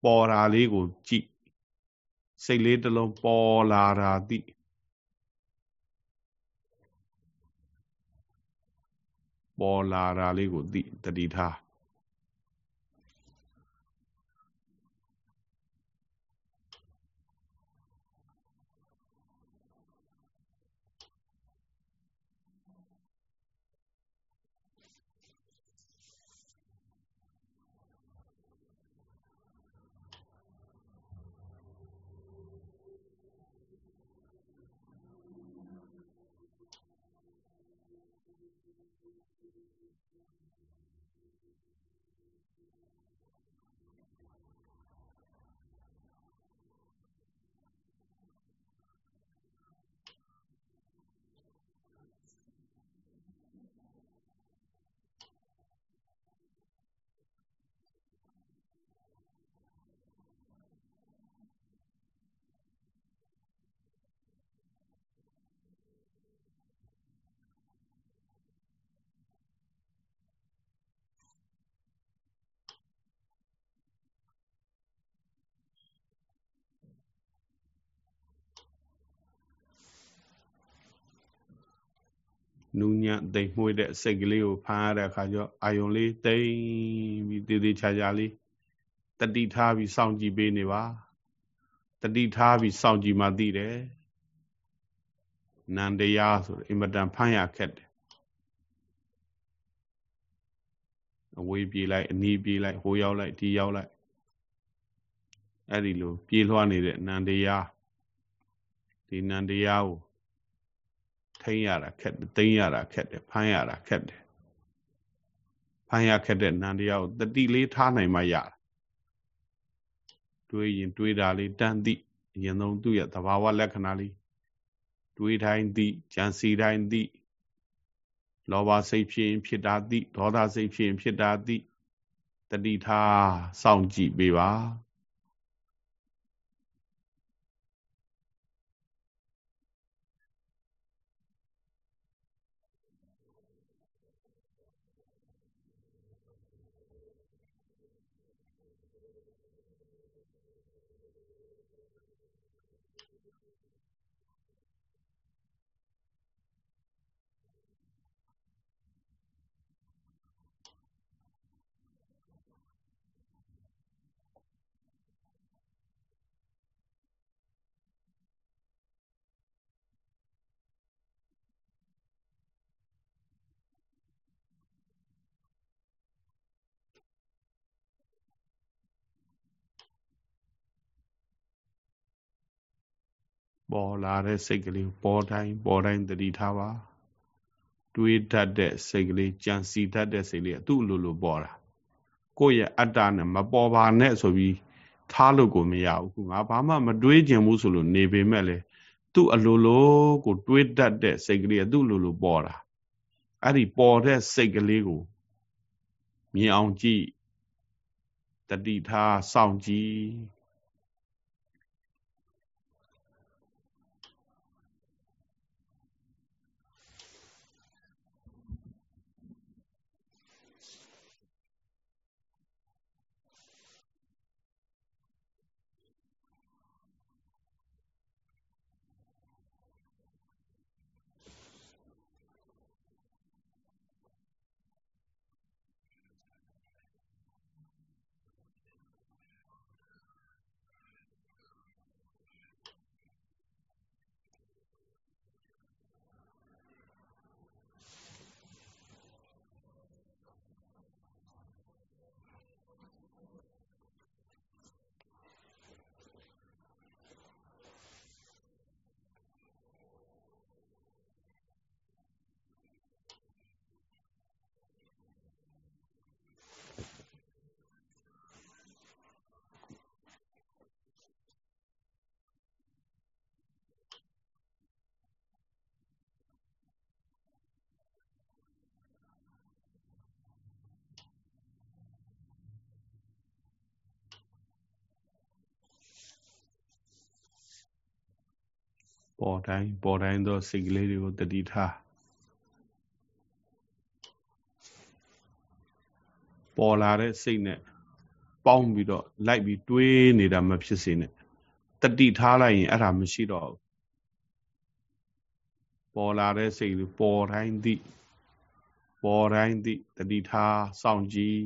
ပေါ်တာလေးကိုကြည့်စိတ်လေးတစ်လုံးပေါ်လာတာသိ ပေါ်လာတာလေးကိုသိတတိထား နူးညံ့သိမ်မွှေးတဲ့စိတ်ကလေးကိုဖမ်းရတဲ့အခါကျတော့အာယုံလေးသိမ်ပြီးတည်တည်ချာချာလေးတတိထားပြီးစောင့်ကြည့်ပေးနေပါတတိထားပြီးစောင့်ကြည့်မှသိတယ်နန္တရားဆိုအင်မတန်ဖမ်းရခက်တယ်အဝေးပြေးလိုက်အနီးပြေးလိုက်ဟိုရောက်လိုက်ဒီရောက်လိုက်အဲ့ဒီလိုပြေးလွှားနေတဲ့နန္တရားဒီနန္တရားကို ထိန်းရတာခက်တယ်သိမ်းရတာခက်တယ်ဖမ်းရတာခက်တယ်ဖမ်းရခက်တဲ့နန္တရားကိုတတိလေးထားနိုင်မှရတာတွေးရင်တွေးတာလေးတန်းသိအရင်ဆုံးသူ့ရဲ့သဘာဝလက္ခဏာလေးတွေးတိုင်းသိကြံစီတိုင်းသိလောဘစိတ်ဖြစ်ရင်ဖြစ်တာသိဒေါသစိတ်ဖြစ်ရင်ဖြစ်တာသိတတိထားစောင့်ကြည့်ပေးပါ ပေါ်လာတဲ့စိတ်ကလေးပေါ်တိုင်းပေါ်တိုင်းတတိထားပါတွေးတတ်တဲ့စိတ်ကလေးကြံစီတတ်တဲ့စိတ်လေးသူ့လိုလိုပေါ်တာကိုယ့်ရဲ့အတ္တနဲ့မပေါ်ပါနဲ့ဆိုပြီးထားလို့ကိုမရဘူးခုငါဘာမှမတွေးကျင်ဘူးဆိုလို့နေပေမဲ့လေသူ့အလိုလိုကိုတွေးတတ်တဲ့စိတ်ကလေးကသူ့လိုလိုပေါ်တာအဲ့ဒီပေါ်တဲ့စိတ်ကလေးကိုမြင်အောင်ကြည့်တတိထားစောင့်ကြည့် ပေါ်တိုင်းပေါ်တိုင်းသောစိတ်ကလေးတွေကိုတတိထားပေါ်လာတဲ့စိတ်နဲ့ပေါင်းပြီးတော့လိုက်ပြီးတွေးနေတာမဖြစ်စေနဲ့တတိထားလိုက်ရင်အဲ့ဒါမရှိတော့ဘူးပေါ်လာတဲ့စိတ်ပေါ်တိုင်းသည့်ပေါ်တိုင်းသည့်တတိထားစောင့်ကြည့်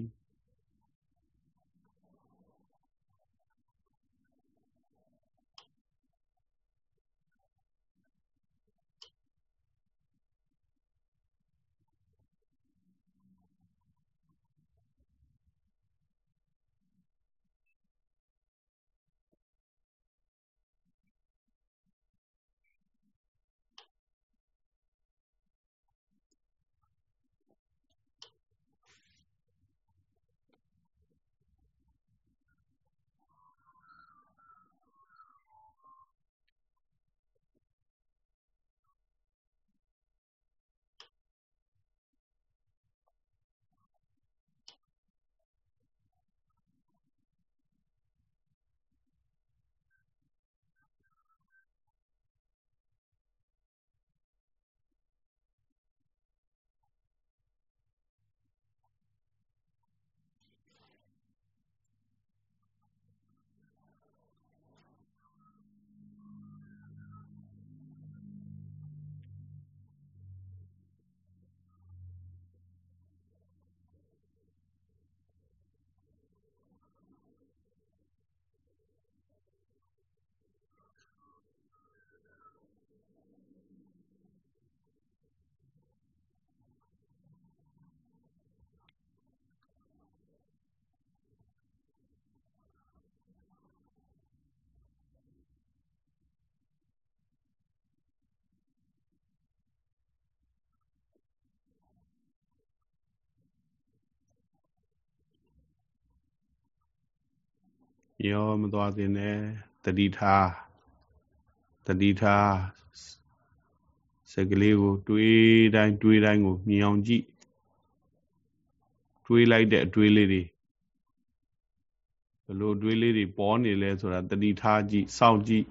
ရောမသွားသေးနဲ့တတိထားတတိထားစကလေးကို တွေးတိုင်းတွေးတိုင်းကိုမြင်အောင်ကြည့်တွေးလိုက်တဲ့အတွေးလေးတွေဘလို့တွေးလေးတွေပေါ်နေလဲဆိုတာတတိထားကြည့်စောင့်ကြည့်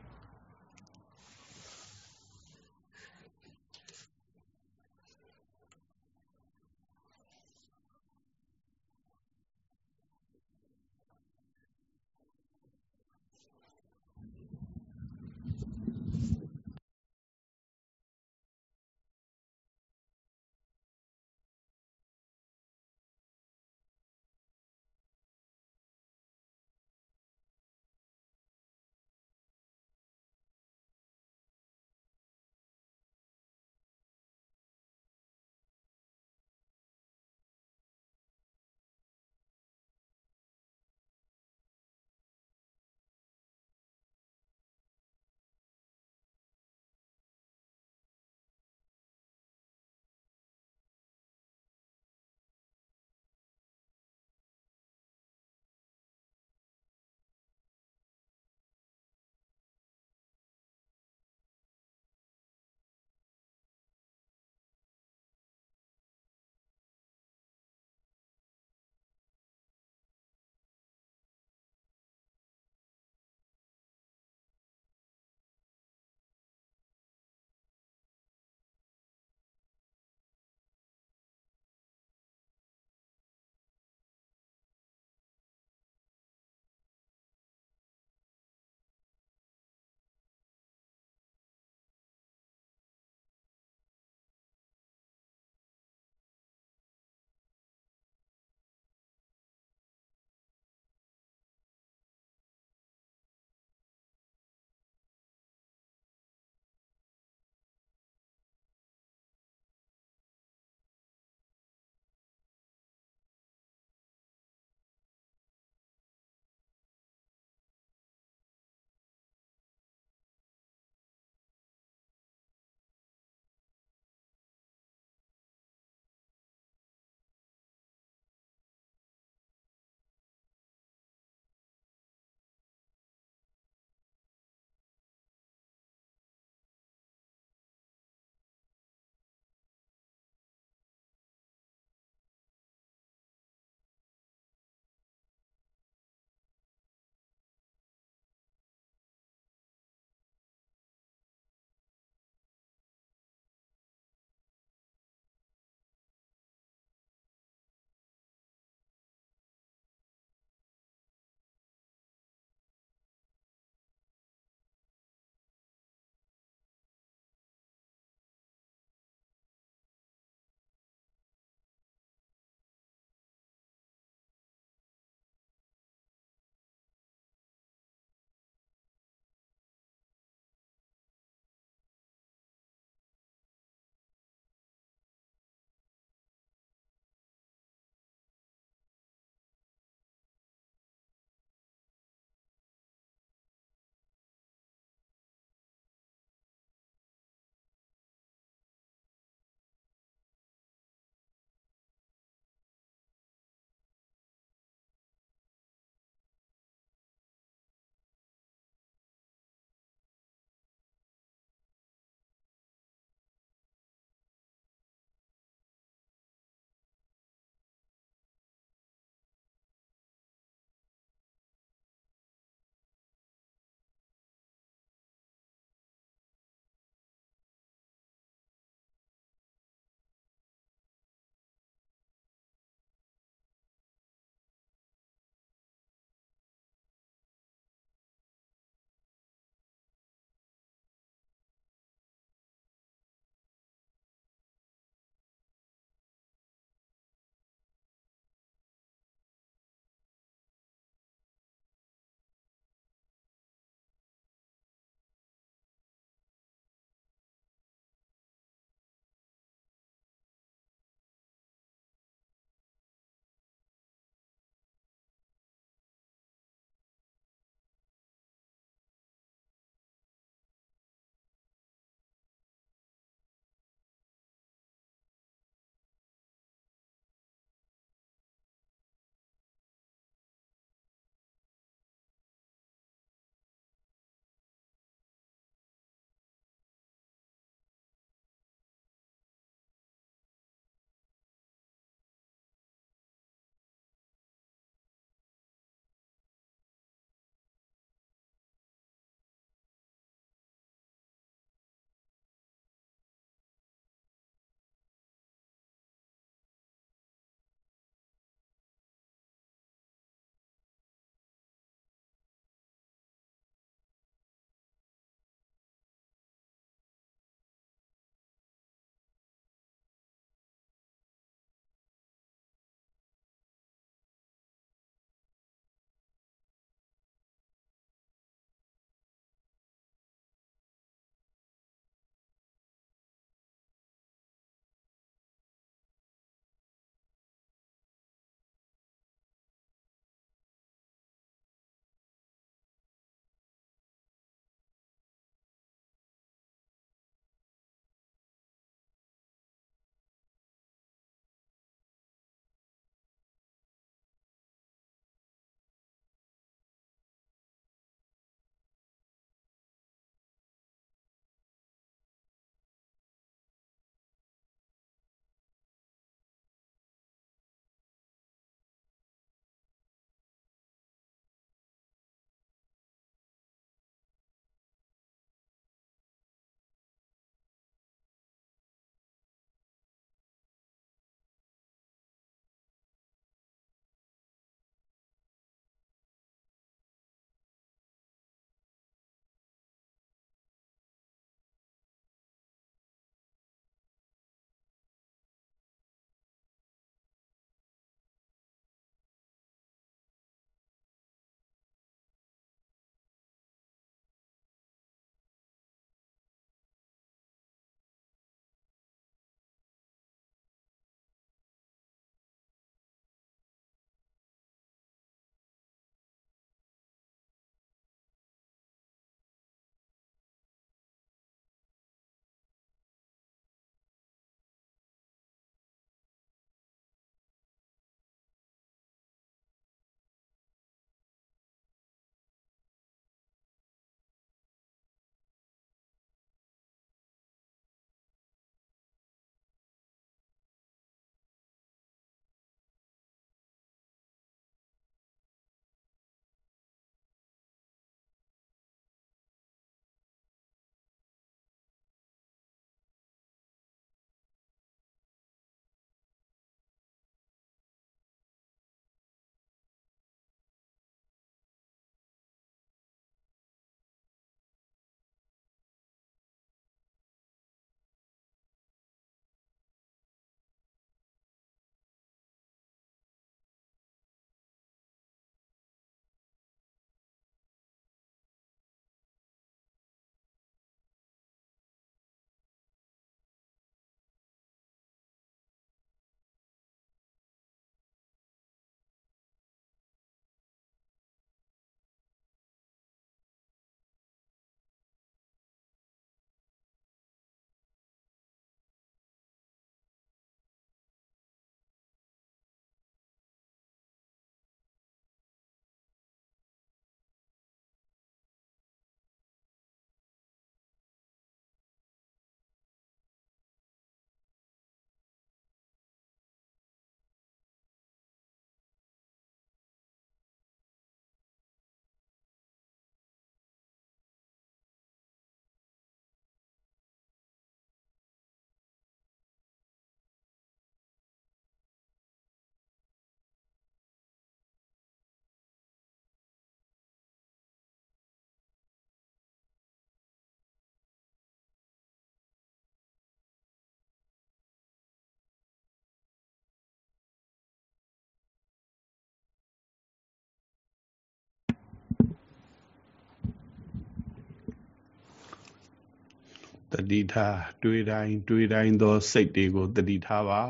တတိထားတွေးတိုင်းတွေးတိုင်းသောစိတ်တွေကိုတတိထားပါ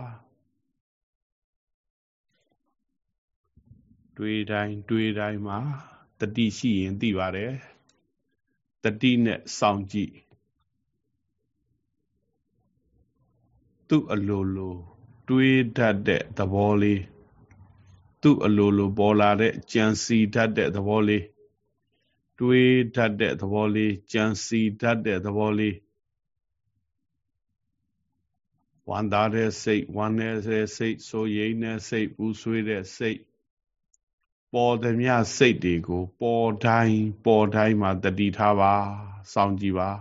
တွေးတိုင်းတွေးတိုင်းမှာတတိရှိရင်သိပါတယ်တတိနဲ့စောင့်ကြည့်သူ့အလိုလိုတွေးတတ်တဲ့သဘောလေးသူ့အလိုလိုပေါ်လာတဲ့ကြံစီတတ်တဲ့သဘောလေးတွေးတတ်တဲ့သဘောလေးကြံစီတတ်တဲ့သဘောလေး ဝမ်းသာတဲ့စိတ်ဝမ်းနေတဲ့စိတ်ဆိုရိမ့်တဲ့စိတ်ပူဆွေးတဲ့စိတ်ပေါ်သည်မြစိတ်တွေကို ပေါ်တိုင်းပေါ်တိုင်းမှာတတိထားပါစောင့်ကြည့်ပါ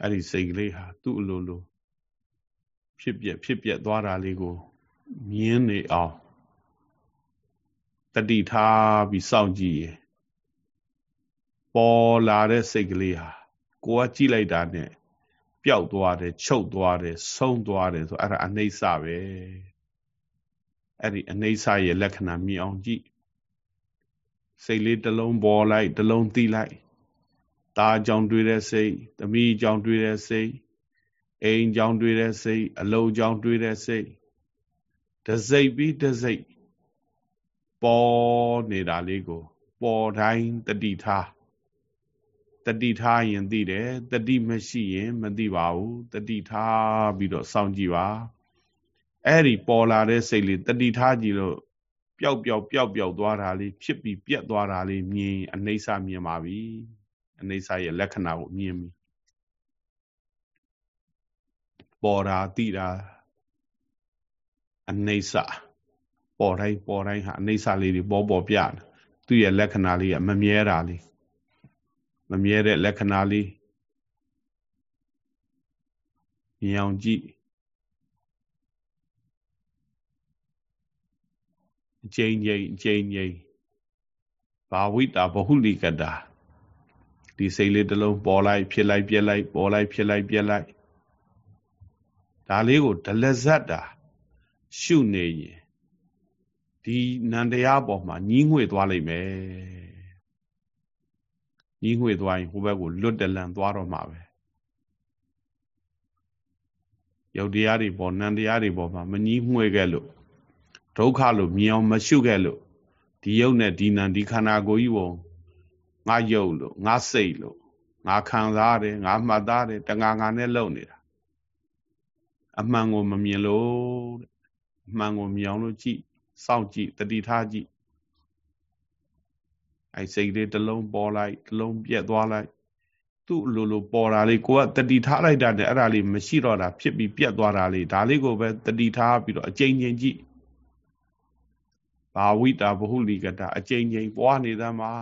အဲ့ဒီစိတ်ကလေးဟာသူ့အလိုလိုဖြစ်ပြက်ဖြစ်ပြက်သွားတာလေးကိုမြင်နေအောင်တတိထားပြီးစောင့်ကြည့်ရင်ပေါ်လာတဲ့စိတ်ကလေးဟာကိုကကြည့်လိုက်တာနဲ့ ပျောက်သွားတယ်ချုပ်သွားတယ်ဆုံးသွားတယ်ဆိုအဲ့ဒါအနှိမ့်စပဲအဲ့ဒီအနှိမ့်စရဲ့လက္ခဏာမြင်အောင်ကြည့်စိတ်လေးတစ်လုံးပေါ်လိုက်တစ်လုံးသိလိုက်ตาကြောင်တွေ့တဲ့စိတ်သမီးကြောင်တွေ့တဲ့စိတ်အိမ်ကြောင်တွေ့တဲ့စိတ်အလုံးကြောင်တွေ့တဲ့စိတ်တစိတ်ပြီးတစိတ်ပေါ်နေတာလေးကို ပေါ်တိုင်းတတိထား တတိထားရင်သိတယ်တတိမရှိရင်မသိပါဘူးတတိထားပြီးတော့စောင့်ကြည့်ပါအဲ့ဒီပေါ်လာတဲ့စိတ်လေးတတိထားကြည့်လို့ပျောက်ပျောက်ပျောက်ပျောက်သွားတာလေးဖြစ်ပြီးပြက်သွားတာလေးမြင်အနိစ္စမြင်ပါပြီအနိစ္စရဲ့လက္ခဏာကိုမြင်ပြီပေါ်တာသိတာအနိစ္စပေါ်တိုင်းပေါ်တိုင်းဟာအနိစ္စလေးတွေပေါ်ပေါ်ပြတယ်သူ့ရဲ့လက္ခဏာလေးကမမြဲတာလေး မမြဲတဲ့လက္ခဏာလေးမြင်အောင်ကြည့်အကျဉ်းချင်းအကျဉ်းချင်းဘာဝိတာဘဟုလိကတာဒီစိတ်လေးတစ်လုံးပေါ်လိုက်ဖြစ်လိုက်ပြက်လိုက်ပေါ်လိုက်ဖြစ်လိုက်ပြက်လိုက်ဒါလေးကိုဒလဇတ်တာရှုနေရင်ဒီနန္တရားပေါ်မှာညီးငွေ့သွားလိမ့်မယ် ညီးငွေ့သွားရင်ဟိုဘက်ကိုလွတ်တလန်သွားတော့မှာပဲယုတ်တရားတွေပေါ်နန္တရားတွေပေါ်မှာမညီးငွေ့ခဲ့လို့ဒုက္ခလို့မြင်အောင်မရှုခဲ့လို့ဒီယုတ်နဲ့ဒီနံဒီခန္ဓာကိုယ်ကြီးပုံငါယုတ်လို့ငါစိတ်လို့ငါခံစားတယ်ငါမှတ်သားတယ်တငါငါနဲ့လုံနေတာအမှန်ကိုမမြင်လို့တဲ့အမှန်ကိုမြင်အောင်လို့ကြည့်စောင့်ကြည့်တတိထားကြည့် အဲစိတ်လေးတစ်လုံးပေါ်လိုက်တစ်လုံးပြက်သွားလိုက်သူ့လိုလိုပေါ်တာလေးကိုကတတိထားလိုက်တာနဲ့အဲ့ဒါလေးမရှိတော့တာဖြစ်ပြီးပြက်သွားတာလေးဒါလေးကိုပဲတတိထားပြီးတော့အကျဉ်းချင်းကြည့်ဘာဝိတာဘဟုလိကတာအကျဉ်းချင်းပွားနေသမှာ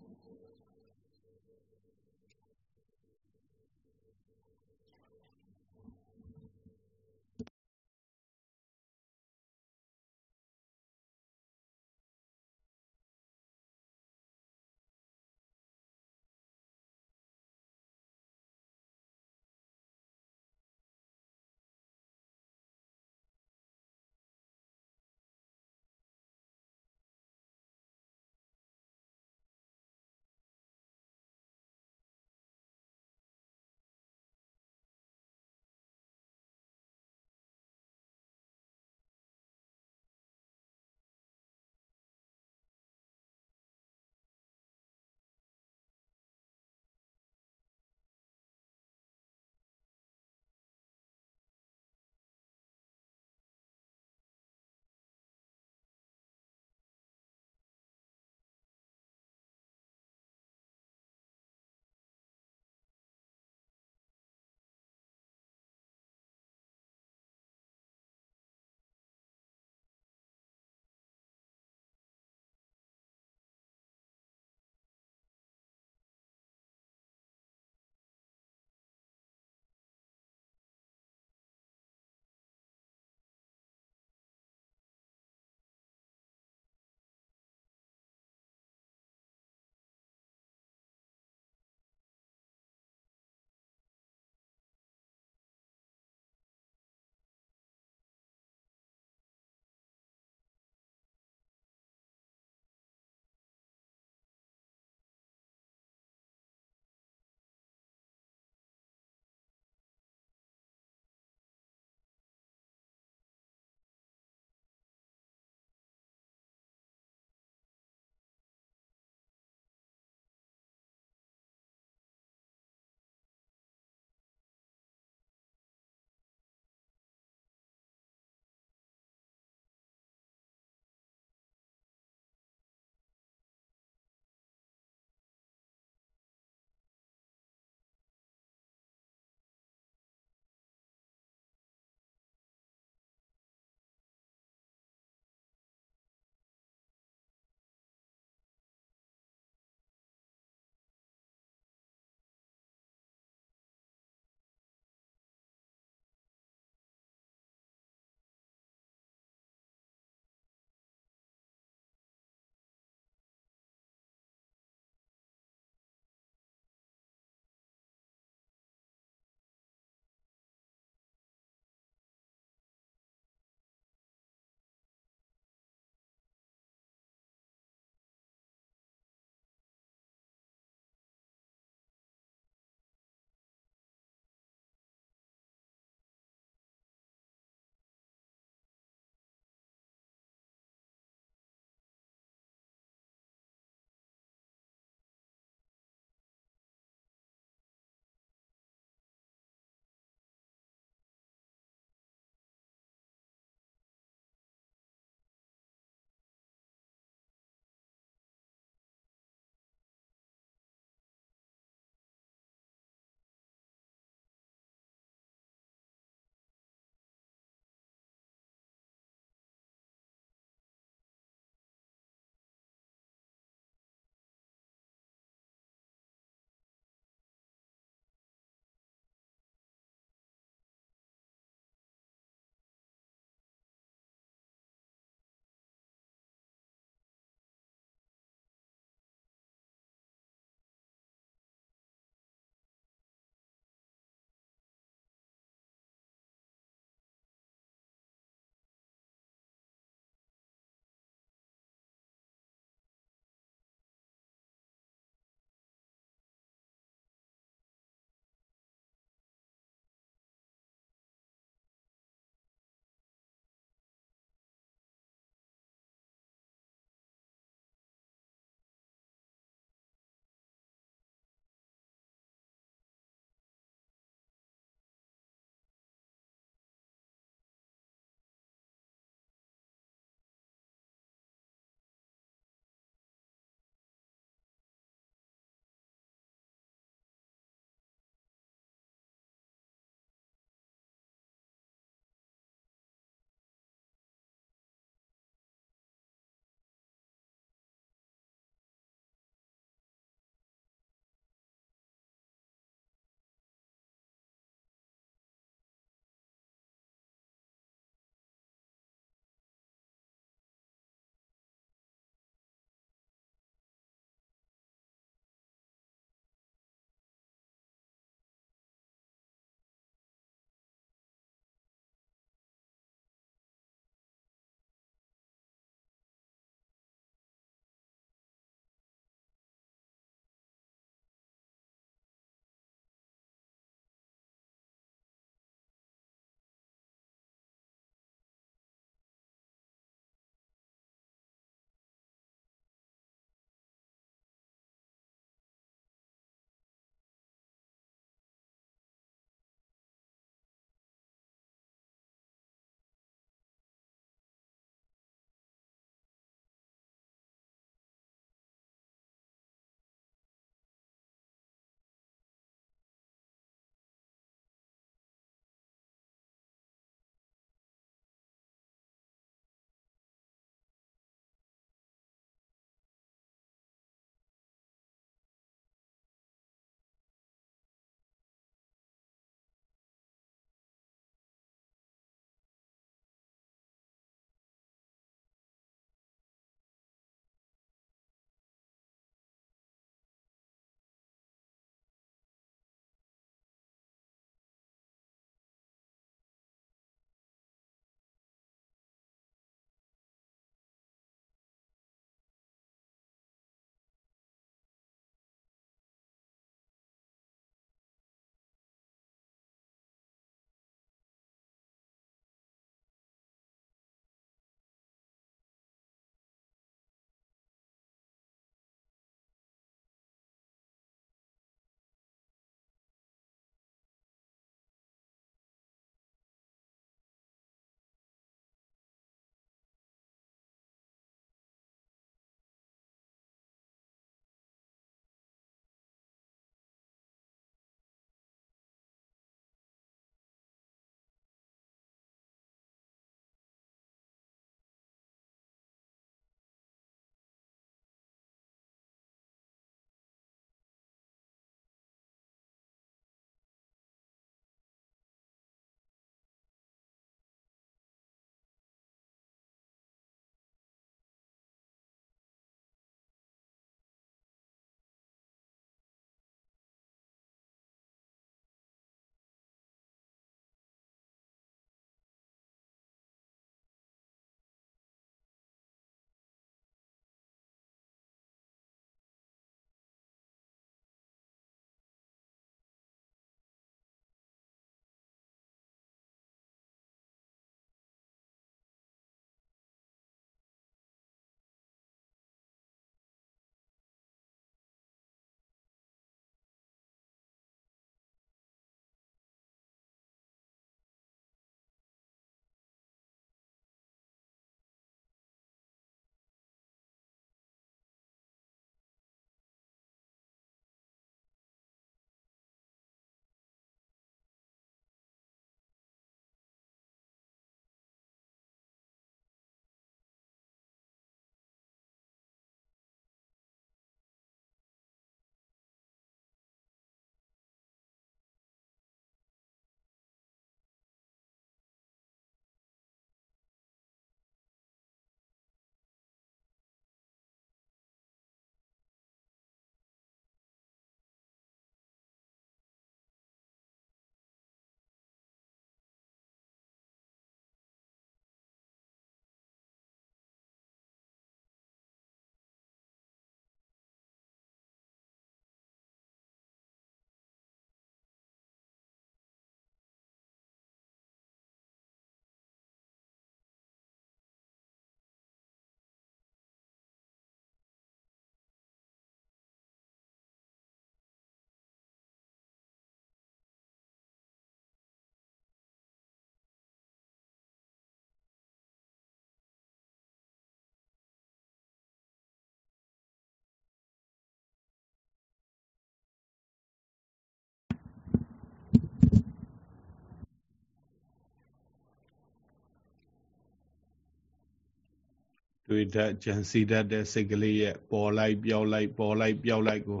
တွေ့တတ်ကြံစီတတ်တဲ့စိတ်ကလေးရဲ့ပေါ်လိုက်ပြောက်လိုက်ပေါ်လိုက်ပြောက်လိုက်ကို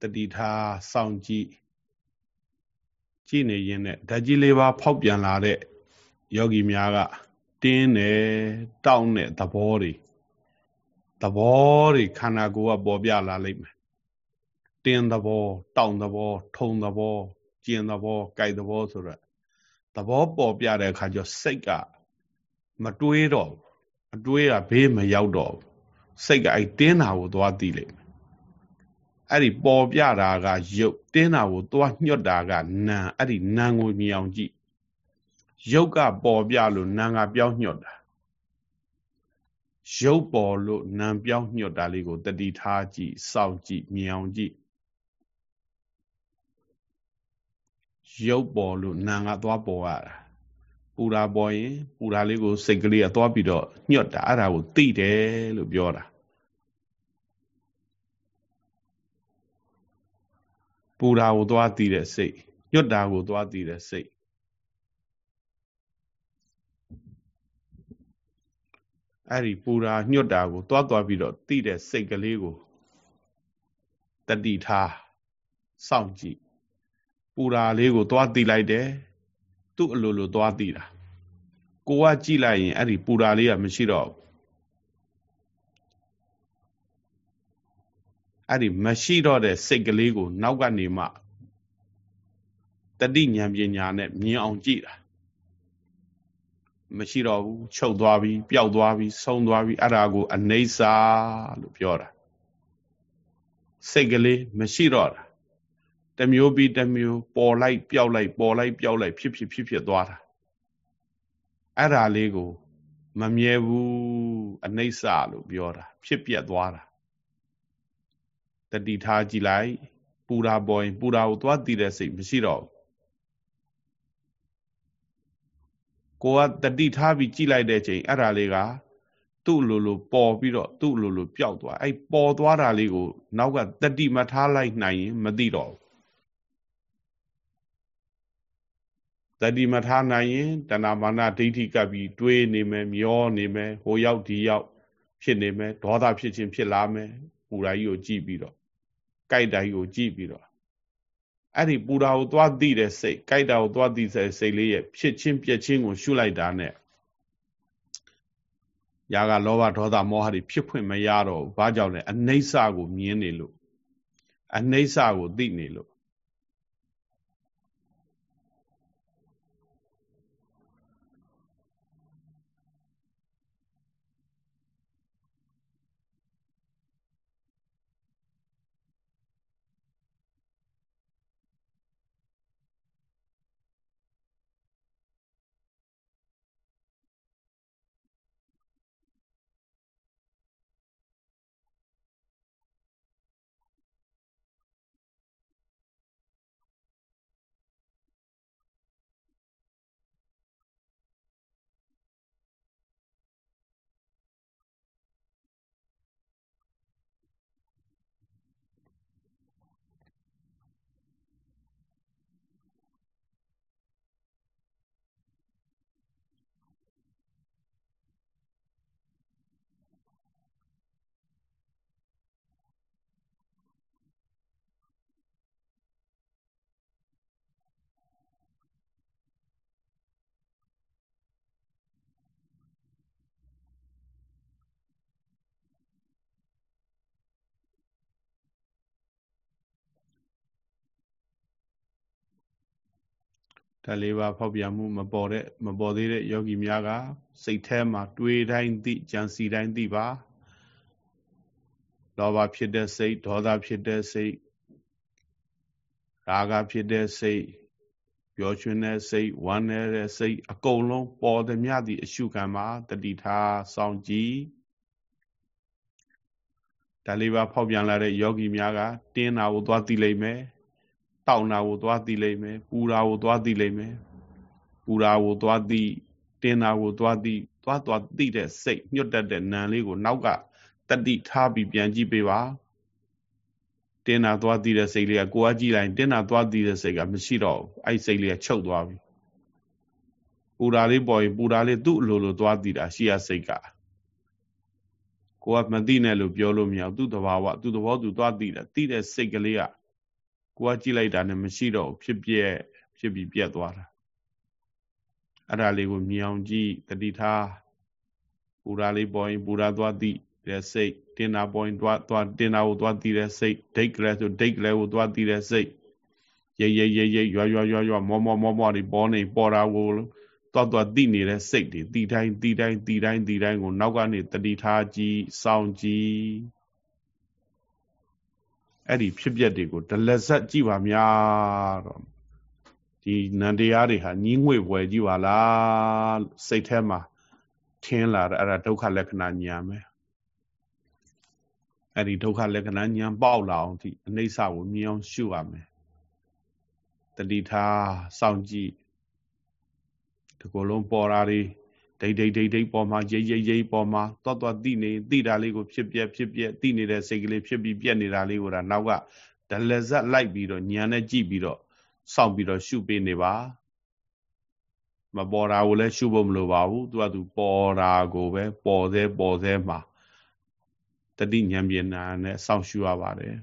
တတိထားစောင့်ကြည့်ကြည့်နေရင်နဲ့ဓာတ်ကြီးလေးပါဖောက်ပြန်လာတဲ့ယောဂီများကတင်းတယ်တောင့်တဲ့သဘောတွေသဘောတွေခန္ဓာကိုယ်ကပေါ်ပြလာလိမ့်မယ်တင်းသဘောတောင့်သဘောထုံသဘောကျင်သဘောကြိုက်သဘောဆိုတော့သဘောပေါ်ပြတဲ့အခါကျစိတ်ကမတွေးတော့ အတွေးကဘေးမရောက်တော့စိတ်ကအဲ့တင်းတာကိုသွားသိလိမ့်မယ်အဲ့ဒီပေါ်ပြတာကရုပ်တင်းတာကိုသွားညှွတ်တာကနာအဲ့ဒီနာကိုမြင်အောင်ကြည့်ရုပ်ကပေါ်ပြလို့နာကပြောင်းညှွတ်တာရုပ်ပေါ်လို့နာပြောင်းညှွတ်တာလေးကိုတတိထားကြည့်စောင့်ကြည့်မြင်အောင်ကြည့်ရုပ်ပေါ်လို့နာကသွားပေါ်ရတာ ပူတာပေါ်ရင်ပူတာလေးကိုစိတ်ကလေးကသွားပြီးတော့ညှွတ်တာအဲ့ဒါကိုသိတယ်လို့ပြောတာပူတာကိုသွားသိတဲ့စိတ်ညွတ်တာကိုသွားသိတဲ့စိတ်အဲ့ဒီပူတာညွတ်တာကိုသွားသွားပြီးတော့သိတဲ့စိတ်ကလေးကိုတတိထားစောင့်ကြည့်ပူတာလေးကိုသွားသိလိုက်တယ် သူ့အလိုလိုသွားသိတာကိုကကြည့်လိုက်ရင်အဲ့ဒီပူတာလေးကမရှိတော့ဘူးအဲ့ဒီမရှိတော့တဲ့စိတ်ကလေးကို နောက်ကနေမှတတိဉာဏ်ပညာနဲ့မြင်အောင်ကြည့်တာမရှိတော့ဘူးချုပ်သွားပြီပျောက်သွားပြီဆုံးသွားပြီအဲ့ဒါကို အနေစာလို့ပြောတာစိတ်ကလေးမရှိတော့တာ တမျိုးပြီးတမျိုးပေါ်လိုက်ပျောက်လိုက်ပေါ်လိုက်ပျောက်လိုက်ဖြစ်ဖြစ်ဖြစ်ဖြစ်သွားတာအဲ့ဒါလေးကိုမမြဲဘူးအနေစာလို့ပြောတာဖြစ်ပြက်သွားတာတတိထားကြည့်လိုက်ပူတာပေါ်ရင်ပူတာကိုသွားတည်တဲ့စိတ်မရှိတော့ကိုကတတိထားပြီးကြည့်လိုက်တဲ့ချိန်အဲ့ဒါလေးကသူ့လိုလိုပေါ်ပြီးတော့သူ့လိုလိုပျောက်သွားအဲ့ပေါ်သွားတာလေးကိုနောက်ကတတိမထားလိုက်နိုင်ရင်မသိတော့ တတိမထားနိုင်ရင်တဏမာနဒိဋ္ဌိကပ်ပြီးတွေးနေမယ်မျောနေမယ်ဟိုရောက်ဒီရောက်ဖြစ်နေမယ်ဒေါသဖြစ်ခြင်းဖြစ်လာမယ်ပူရာကြီးကိုကြည့်ပြီးတော့ကြိုက်တာကြီးကိုကြည့်ပြီးတော့အဲ့ဒီပူတာကိုသွားသိတဲ့စိတ်ကြိုက်တာကိုသွားသိတဲ့စိတ်လေးရဲ့ဖြစ်ချင်းပြက်ချင်းကိုရှုလိုက်တာနဲ့ຢာကလောဘဒေါသမောဟတွေဖြစ်ဖွင့်မရတော့ဘူးဘာကြောင့်လဲအနိစ္စကိုမြင်နေလို့အနိစ္စကိုသိနေလို့ ဓာလေးပါဖောက်ပြန်မှုမပေါ်တဲ့မပေါ်သေးတဲ့ယောဂီများကစိတ်ထဲမှာတွေးတိုင်းသိကြံစီတိုင်းသိပါလောဘဖြစ်တဲ့စိတ်ဒေါသဖြစ်တဲ့စိတ်ရာဂဖြစ်တဲ့စိတ်ပျော်ရွှင်တဲ့စိတ်ဝမ်းနည်းတဲ့စိတ်အကုန်လုံးပေါ်သည်မြသည့်အရှုခံမှာတတိထားစောင့်ကြည့်ဒါလေးပါဖောက်ပြန်လာတဲ့ယောဂီများကတင်းတာကိုသွားသိလိမ့်မယ် တောက်တာကိုသွားသိလိမ့်မယ်ပူတာကိုသွားသိလိမ့်မယ်ပူတာကိုသွားသိတင်းတာကိုသွားသိသွားသွားသိတဲ့စိတ်ညွတ်တတ်တဲ့နံလေးကိုနောက်ကတတိထားပြီးပြန်ကြည့်ပေးပါတင်းတာသွားသိတဲ့စိတ်လေးကကိုယ်ကကြည့်လိုက်တင်းတာသွားသိတဲ့စိတ်ကမရှိတော့ဘူးအဲ့စိတ်လေးကချုပ်သွားပြီပူတာလေးပေါ်ရင်ပူတာလေးသူ့အလိုလိုသွားသိတာရှိရစိတ်ကကိုကမသိနဲ့လို့ပြောလို့မရဘူးသူ့သဘာဝသူ့သဘောသူသွားသိတာသိတဲ့စိတ်ကလေးက ကိုကကြည့်လိုက်တာနဲ့မရှိတော့ဖြစ်ပြက်ဖြစ်ပြီးပြက်သွားတာအဲ့ဒါလေးကိုမြင်အောင်ကြည့်တတိထားပူရာလေးပေါ်ရင်ပူရာသွားသိတဲ့စိတ်တင်တာပေါ်ရင်သွားသွားတင်တာကိုသွားသိတဲ့စိတ်ဒိတ်ကလေးဆိုဒိတ်ကလေးကိုသွားသိတဲ့စိတ်ရိပ်ရိပ်ရိပ်ရိပ်ရွာရွာရွာရွာမောမောမောမောဒီပေါ်နေပေါ်တာကိုသွားသွားသိနေတဲ့စိတ်တွေတီတိုင်းတီတိုင်းတီတိုင်းတီတိုင်းကိုနောက်ကနေတတိထားကြည့်စောင့်ကြည့် အဲ့ဒီဖြစ်ပျက်တွေကိုဒလဇက်ကြည့်ပါများတော့ဒီနန္တရားတွေဟာညီးငွေပွဲကြည့်ပါလားစိတ်ထဲမှာထင်းလာတာအဲ့ဒါဒုက္ခလက္ခဏာညာမယ်အဲ့ဒီဒုက္ခလက္ခဏာညာပေါက်လာအောင်ဒီအနိစ္စကိုမြင်အောင်ရှုရမယ်တတိထားစောင့်ကြည့်ဒီကိုယ်လုံးပေါ်တာတွေ ဒိတ်ဒိတ်ဒိတ်ဒိတ်ပေါ်မှာရိပ်ရိပ်ရိပ်ပေါ်မှာသွားသွားတိနေတိတာလေးကိုဖြစ်ပြက်ဖြစ်ပြက်တိနေတဲ့စိတ်ကလေးဖြစ်ပြီးပြက်နေတာလေးကိုဒါနောက်ကဒလဇက်လိုက်ပြီးတော့ညံနဲ့ကြည့်ပြီးတော့စောင့်ပြီးတော့ရှုပေးနေပါမပေါ်တာကိုလည်းရှုဖို့မလိုပါဘူးသူကသူပေါ်တာကိုပဲပေါ်သေးပေါ်သေးမှာတတိဉာဏ်ပညာနဲ့စောင့်ရှုရပါတယ်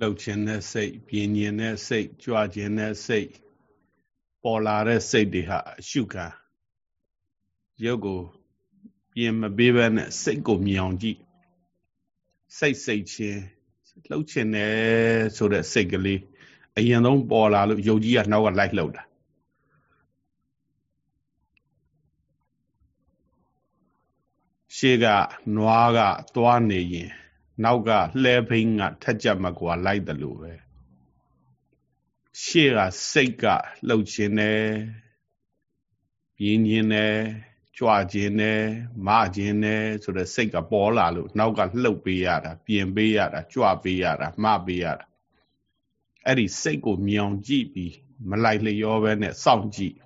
လှုပ်ခြင်းတဲ့စိတ်ပြင်းခြင်းတဲ့စိတ်ကြွခြင်းတဲ့စိတ်ပေါ်လာတဲ့စိတ်တွေဟာအရှုခံရုပ်ကိုပြင်မပေးဘဲနဲ့စိတ်ကိုမြင်အောင်ကြည့်စိတ်စိတ်ချင်းလှုပ်ခြင်းတယ်ဆိုတဲ့စိတ်ကလေးအရင်ဆုံးပေါ်လာလို့ယုတ်ကြီးကနောက်ကလိုက်လှုပ်တာရှေ့ကနွားကသွားနေရင် နောက်ကလှဲဖိန်းကထက်ကြမကွာလိုက်တယ်လို့ပဲရှေ့ကစိတ်ကလှုပ်ခြင်းတယ်ပြင်းခြင်းတယ်ကြွခြင်းနဲ့မခြင်းနဲ့ဆိုတဲ့စိတ်ကပေါ်လာလို့နောက်ကလှုပ်ပေးရတာပြင်ပေးရတာကြွပေးရတာမပေးရတာအဲ့ဒီစိတ်ကိုမြောင်ကြည့်ပြီးမလိုက်လျောပဲနဲ့စောင့်ကြည့်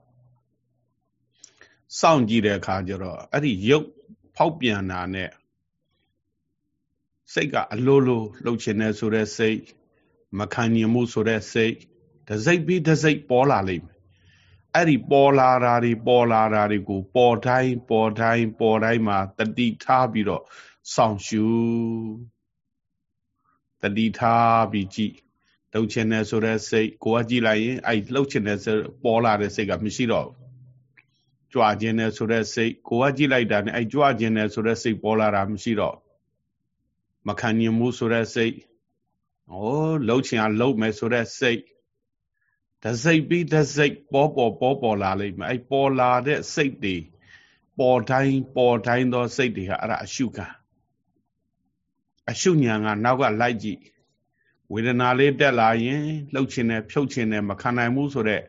စောင့်ကြည့်တဲ့အခါကျတော့အဲ့ဒီရုပ်ဖောက်ပြန်တာနဲ့ စိတ်ကအလိုလိုလှုပ်ခြင်းနဲ့ဆိုတဲ့စိတ်မခံညင်မှုဆိုတဲ့စိတ်တစိတ်ပြီးတစိတ်ပေါ်လာလိမ့်မယ်အဲ့ဒီပေါ်လာတာတွေပေါ်လာတာတွေကို ပေါ်တိုင်းပေါ်တိုင်းပေါ်တိုင်းမှာတတိထားပြီးတော့စောင့်ရှုတတိထားပြီးကြည့်လှုပ်ခြင်းနဲ့ဆိုတဲ့စိတ်ကိုကကြည့်လိုက်ရင်အဲ့လှုပ်ခြင်းနဲ့ပေါ်လာတဲ့စိတ်ကမရှိတော့ကြွခြင်းနဲ့ဆိုတဲ့စိတ်ကိုကကြည့်လိုက်တာနဲ့အဲ့ကြွခြင်းနဲ့ဆိုတဲ့စိတ်ပေါ်လာတာမရှိတော့ မခံညင်မှုဆိုတဲ့စိတ်ဩလှုပ်ခြင်းအလှုပ်မယ်ဆိုတဲ့စိတ်တစိတ်ပြီးတစိတ်ပေါ်ပေါ်ပေါ်ပေါ်လာလိမ့်မယ်အဲ့ပေါ်လာတဲ့စိတ်တွေပေါ်တိုင်းပေါ်တိုင်းသောစိတ်တွေဟာအဲ့ဒါအရှုခံအရှုညာကနောက်ကလိုက်ကြည့်ဝေဒနာလေးတက်လာရင်လှုပ်ခြင်းနဲ့ဖြုတ်ခြင်းနဲ့မခံနိုင်ဘူးဆိုတော့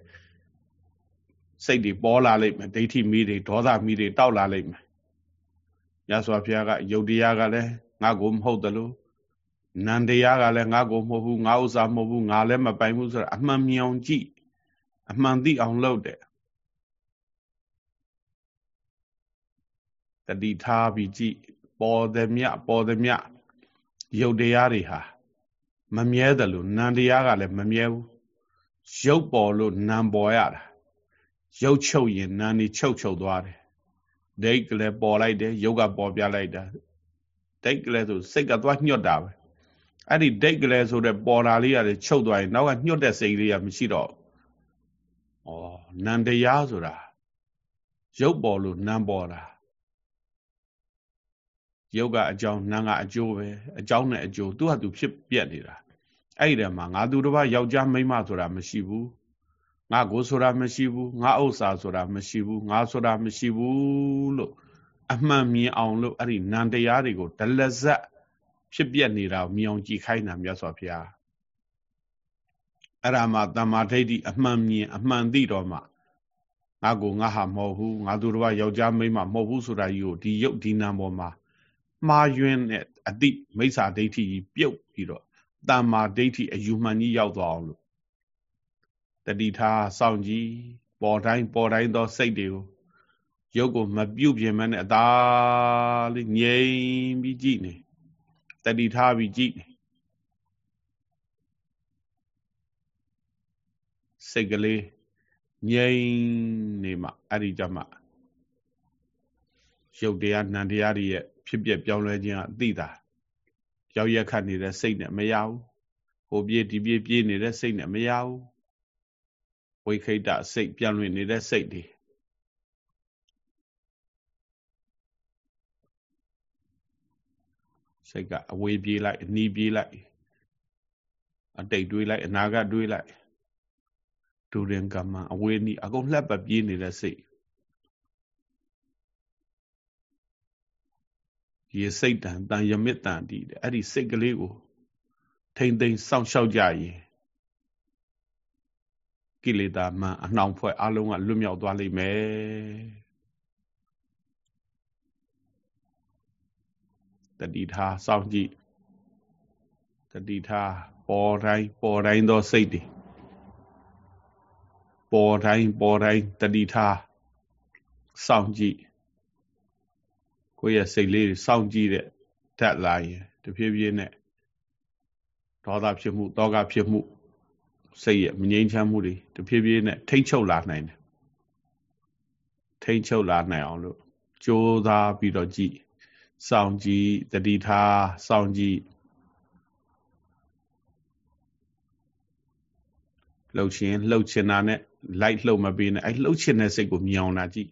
စိတ်တွေပေါ်လာလိမ့်မယ်ဒိဋ္ဌိမိတွေဒေါသမီတွေတောက်လာလိမ့်မယ်ရသော်ဘုရားကယုတ်တရားကလည်း ငါကိုမဟုတ်တယ်လို့နန္တရားကလည်းငါကိုမဟုတ်ဘူးငါဥစ္စာမဟုတ်ဘူးငါလည်းမပိုင်ဘူးဆိုတာအမှန်မြောင်ကြည့်အမှန်သိအောင်လုပ်တယ်တတိထားပြီးကြည့်ပေါ်သည်မြပေါ်သည်မြယုတ်တရားတွေဟာမမြဲတယ်လို့နန္တရားကလည်းမမြဲဘူးရုပ်ပေါ်လို့နံပေါ်ရတာရုပ်ချုပ်ရင်နံနေချုပ်ချုပ်သွားတယ်ဒိတ်ကလည်းပေါ်လိုက်တယ်ရုပ်ကပေါ်ပြလိုက်တာ ဒိတ်ကလေးဆိုစိတ်ကသွားညှွတ်တာပဲအဲ့ဒီဒိတ်ကလေးဆိုတဲ့ပေါ်လာလေးရတယ်ချုပ်သွားရင်နောက်ကညှွတ်တဲ့စိတ်လေးကမရှိတော့ဩနန္တရားဆိုတာရုပ်ပေါ်လို့နံပေါ်တာရုပ်ကအကြောင်းနံကအကျိုးပဲအကြောင်းနဲ့အကျိုးသူ့ဟာသူဖြစ်ပြက်နေတာအဲ့ဒီတည်းမှာငါသူတစ်ပါးယောက်ျားမိန်းမဆိုတာမရှိဘူးငါကိုဆိုတာမရှိဘူးငါဥစ္စာဆိုတာမရှိဘူးငါဆိုတာမရှိဘူးလို့ အမှန်မြင်အောင်လို့အဲ့ဒီနံတရားတွေကိုဒလဇက်ဖြစ်ပြနေတာမြင်အောင်ကြည်ခိုင်းတာမြတ်စွာဘုရားအဲ့ဒါမှတမ္မာဒိဋ္ဌိအမှန်မြင်အမှန်သိတော့မှငါကိုငါဟာမဟုတ်ဘူးငါသူတော်ကယောက်ျားမိန်းမမဟုတ်ဘူးဆိုတာကြီးကိုဒီရုပ်ဒီနာပေါ်မှာမှားယွင်းတဲ့အတိမိစ္ဆာဒိဋ္ဌိကြီးပြုတ်ပြီးတော့တမ္မာဒိဋ္ဌိအယူမှန်ကြီးရောက်သွားအောင်လို့တတိထားစောင့်ကြည့်ပေါ်တိုင်းပေါ်တိုင်းသောစိတ်တွေကို ရုပ်ကိုမပြုတ်ပြင်မနဲ့အသာလေးငြိမ်ပြီးကြည့်နေတတိထားပြီးကြည့်နေစိတ်ကလေးငြိမ်နေမှအဲ့ဒီကြမှာရုပ်တရားနံတရားတွေရဲ့ဖြစ်ပျက်ပြောင်းလဲခြင်းအသိတာရောက်ရက်ခတ်နေတဲ့စိတ်နဲ့မရဘူးဟိုပြေးဒီပြေးပြေးနေတဲ့စိတ်နဲ့မရဘူးဝိခိတစိတ်ပြန်လွင်နေတဲ့စိတ်တွေ စိတ်ကအဝေးပြေးလိုက်အနီးပြေးလိုက်အတိတ်တွေးလိုက်အနာဂတ်တွေးလိုက်ဒူရင်ကမ္မအဝေးနီးအကုန်လှက်ပပြေးနေတဲ့စိတ်ရေစိတ်တန်တန်ယမစ်တန်တည်တယ်အဲ့ဒီစိတ်ကလေးကိုထိမ့်သိမ့်စောင့်ရှောက်ကြရင်ကိလေသာမှအနှောင်ဖွဲ့အလုံးကလွတ်မြောက်သွားလိမ့်မယ် တတိထားစောင့်ကြည့်တတိထားပေါ်တိုင်းပေါ်တိုင်းသောစိတ်တွေပေါ်တိုင်းပေါ်တိုင်းတတိထားစောင့်ကြည့်ကိုယ့်ရဲ့စိတ်လေးစောင့်ကြည့်တဲ့ဓာတ်လာရင်တဖြည်းဖြည်းနဲ့ဒေါသဖြစ်မှုတောကဖြစ်မှုစိတ်ရဲ့မငြိမ်းချမ်းမှုတွေတဖြည်းဖြည်းနဲ့ထိမ့်ချုပ်လာနိုင်တယ်ထိမ့်ချုပ်လာနိုင်အောင်လို့ကြိုးစားပြီးတော့ကြည့် စောင့်ကြည့်တတိထားစောင့်ကြည့်လှုပ်ခြင်းလှုပ်ချင်တာနဲ့လိုက်လှုပ်မပေးနဲ့အဲလှုပ်ချင်တဲ့စိတ်ကိုမြင်အောင်လာကြည့်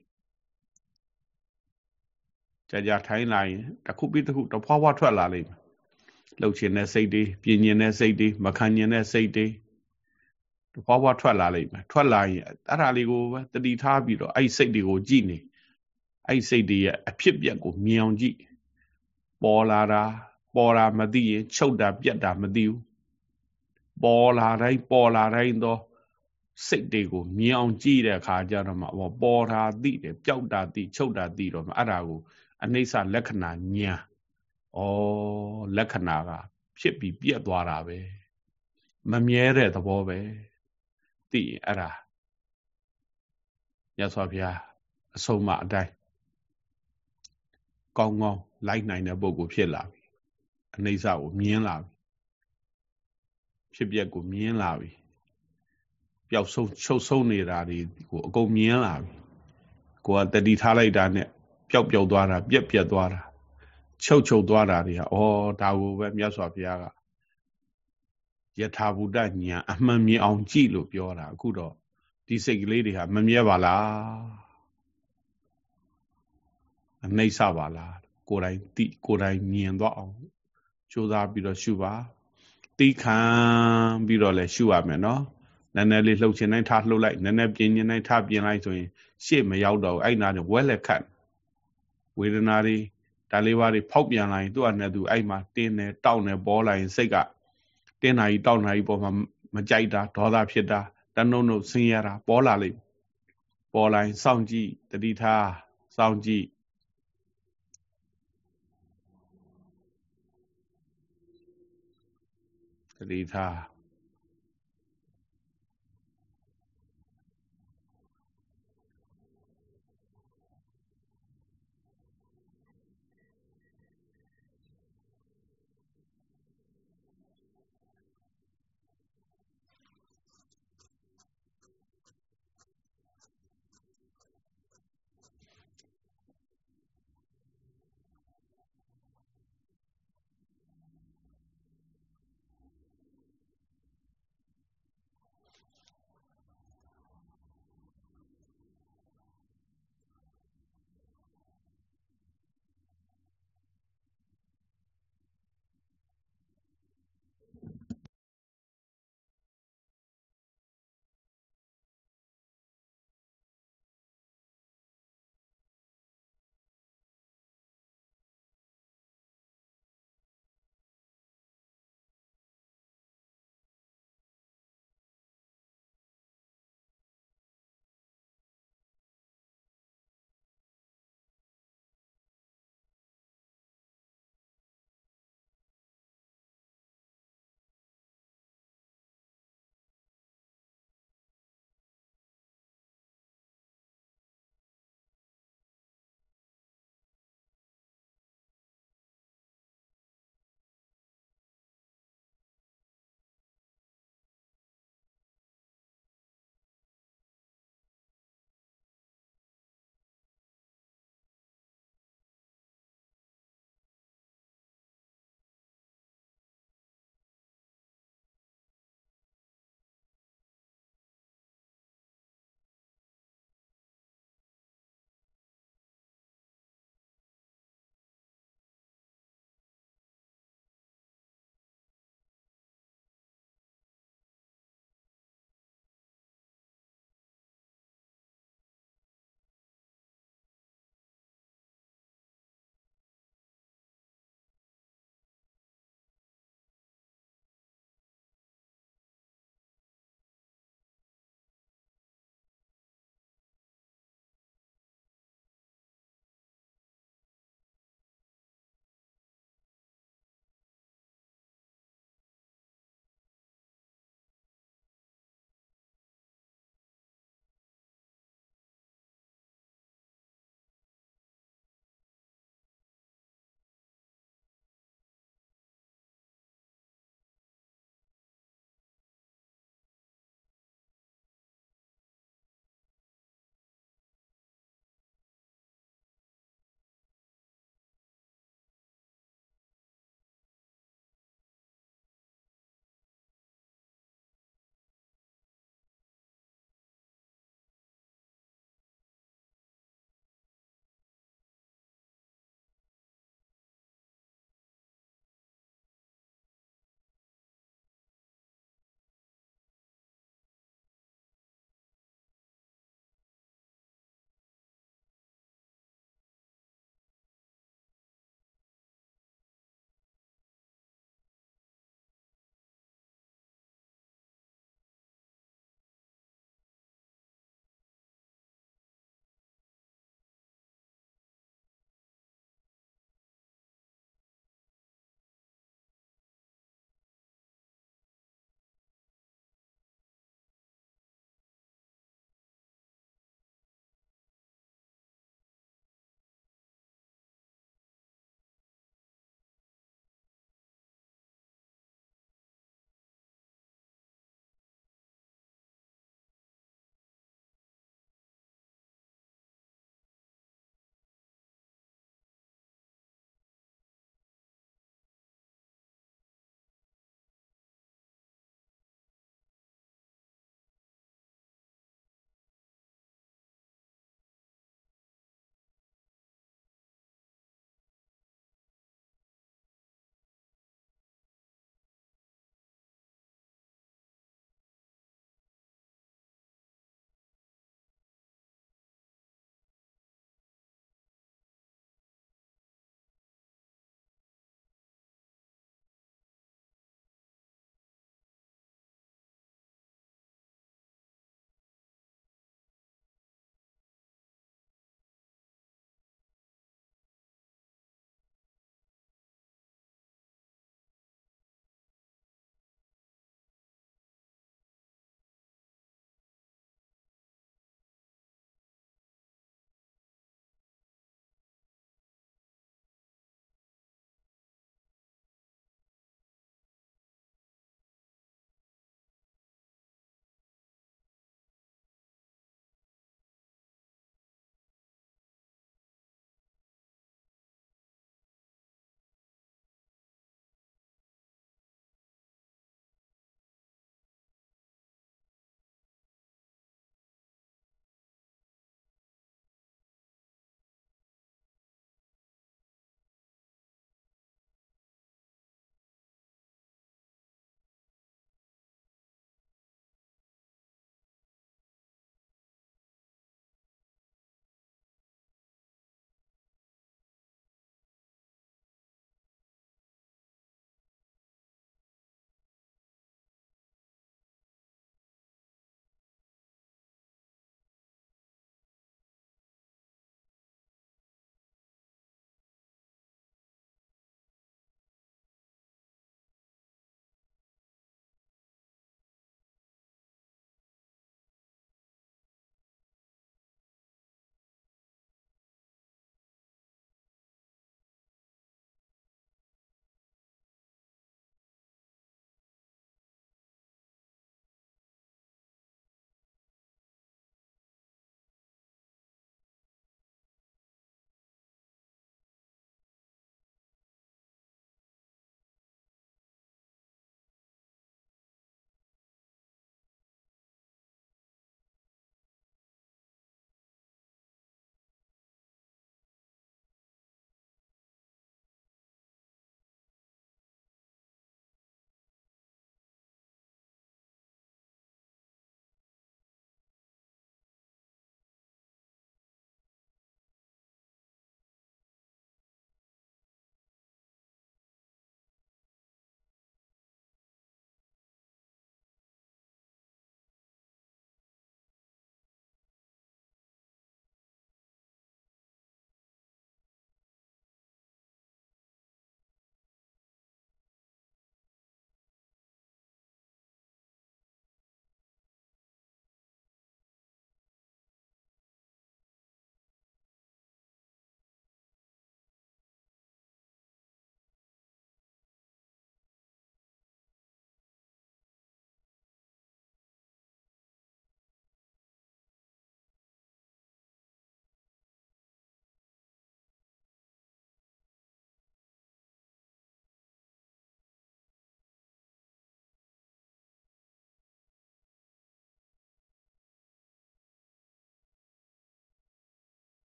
ကြာကြာထိုင်းလာရင်တစ်ခုပြီးတစ်ခုတဖွာဖွာထွက်လာလိမ့်မယ်လှုပ်ချင်တဲ့စိတ်တွေပြင်းညင်တဲ့စိတ်တွေမခံညင်တဲ့စိတ်တွေတဖွာဖွာထွက်လာလိမ့်မယ်ထွက်လာရင်အဲ့ဒါလေးကိုပဲတတိထားပြီးတော့အဲ့စိတ်တွေကိုကြည့်နေအဲ့စိတ်တွေရဲ့အဖြစ်ပြက်ကိုမြင်အောင်ကြည့် ပေါ်လာတာပေါ်လာမသိရင်ချုပ်တာပြက်တာမသိဘူးပေါ်လာတိုင်းပေါ်လာတိုင်းတော့စိတ်တွေကိုမြင်အောင်ကြည့်တဲ့အခါကျတော့မှပေါ်တာသိတယ်ပျောက်တာသိချုပ်တာသိတော့မှအဲ့ဒါကိုအနိစ္စလက္ခဏာညာဩလက္ခဏာကဖြစ်ပြီးပြက်သွားတာပဲမမြဲတဲ့သဘောပဲသိရင်အဲ့ဒါရသော်ဗျာအဆုံးမအတိုင်းကောင်းကောင်း လိုက်နိုင်တဲ့ပုံကိုဖြစ်လာပြီအနိစ္စကိုမြင်လာပြီဖြစ်ပျက်ကိုမြင်လာပြီပျောက်ဆုံးချုပ်ဆုံးနေတာတွေကိုအကုန်မြင်လာပြီကိုကတတိထားလိုက်တာနဲ့ပျောက်ပျောက်သွားတာပြက်ပြက်သွားတာချုပ်ချုပ်သွားတာတွေကဩဒါကိုပဲမြတ်စွာဘုရားကယထာဘူတညာအမှန်မြင်အောင်ကြည့်လို့ပြောတာအခုတော့ဒီစိတ်ကလေးတွေဟာမမြဲပါလားအနှိမ့်ဆပါလား ကိုယ်တိုင်သိကိုယ်တိုင်မြင်သွားအောင်ကြိုးစားပြီးတော့ရှုပါသိခံပြီးတော့လည်းရှုရမယ်နော်နည်းနည်းလေးလှုပ်ချင်တိုင်းထားလှုပ်လိုက်နည်းနည်းပြင်းချင်တိုင်းထားပြင်းလိုက်ဆိုရင်ရှေ့မရောက်တော့အဲ့နာနဲ့ဝဲလက်ခတ်ဝေဒနာတွေဒါလေးပါးတွေဖောက်ပြန်လာရင်သူ့အနဲ့သူအဲ့မှာတင်းနေတောက်နေပေါ်လာရင်စိတ်ကတင်းနာကြီးတောက်နာကြီးပေါ်မှာမကြိုက်တာဒေါသဖြစ်တာတနှုံနှုံဆင်းရတာပေါ်လာလိမ့်ပေါ်လာရင်စောင့်ကြည့်တတိထားစောင့်ကြည့် တတိ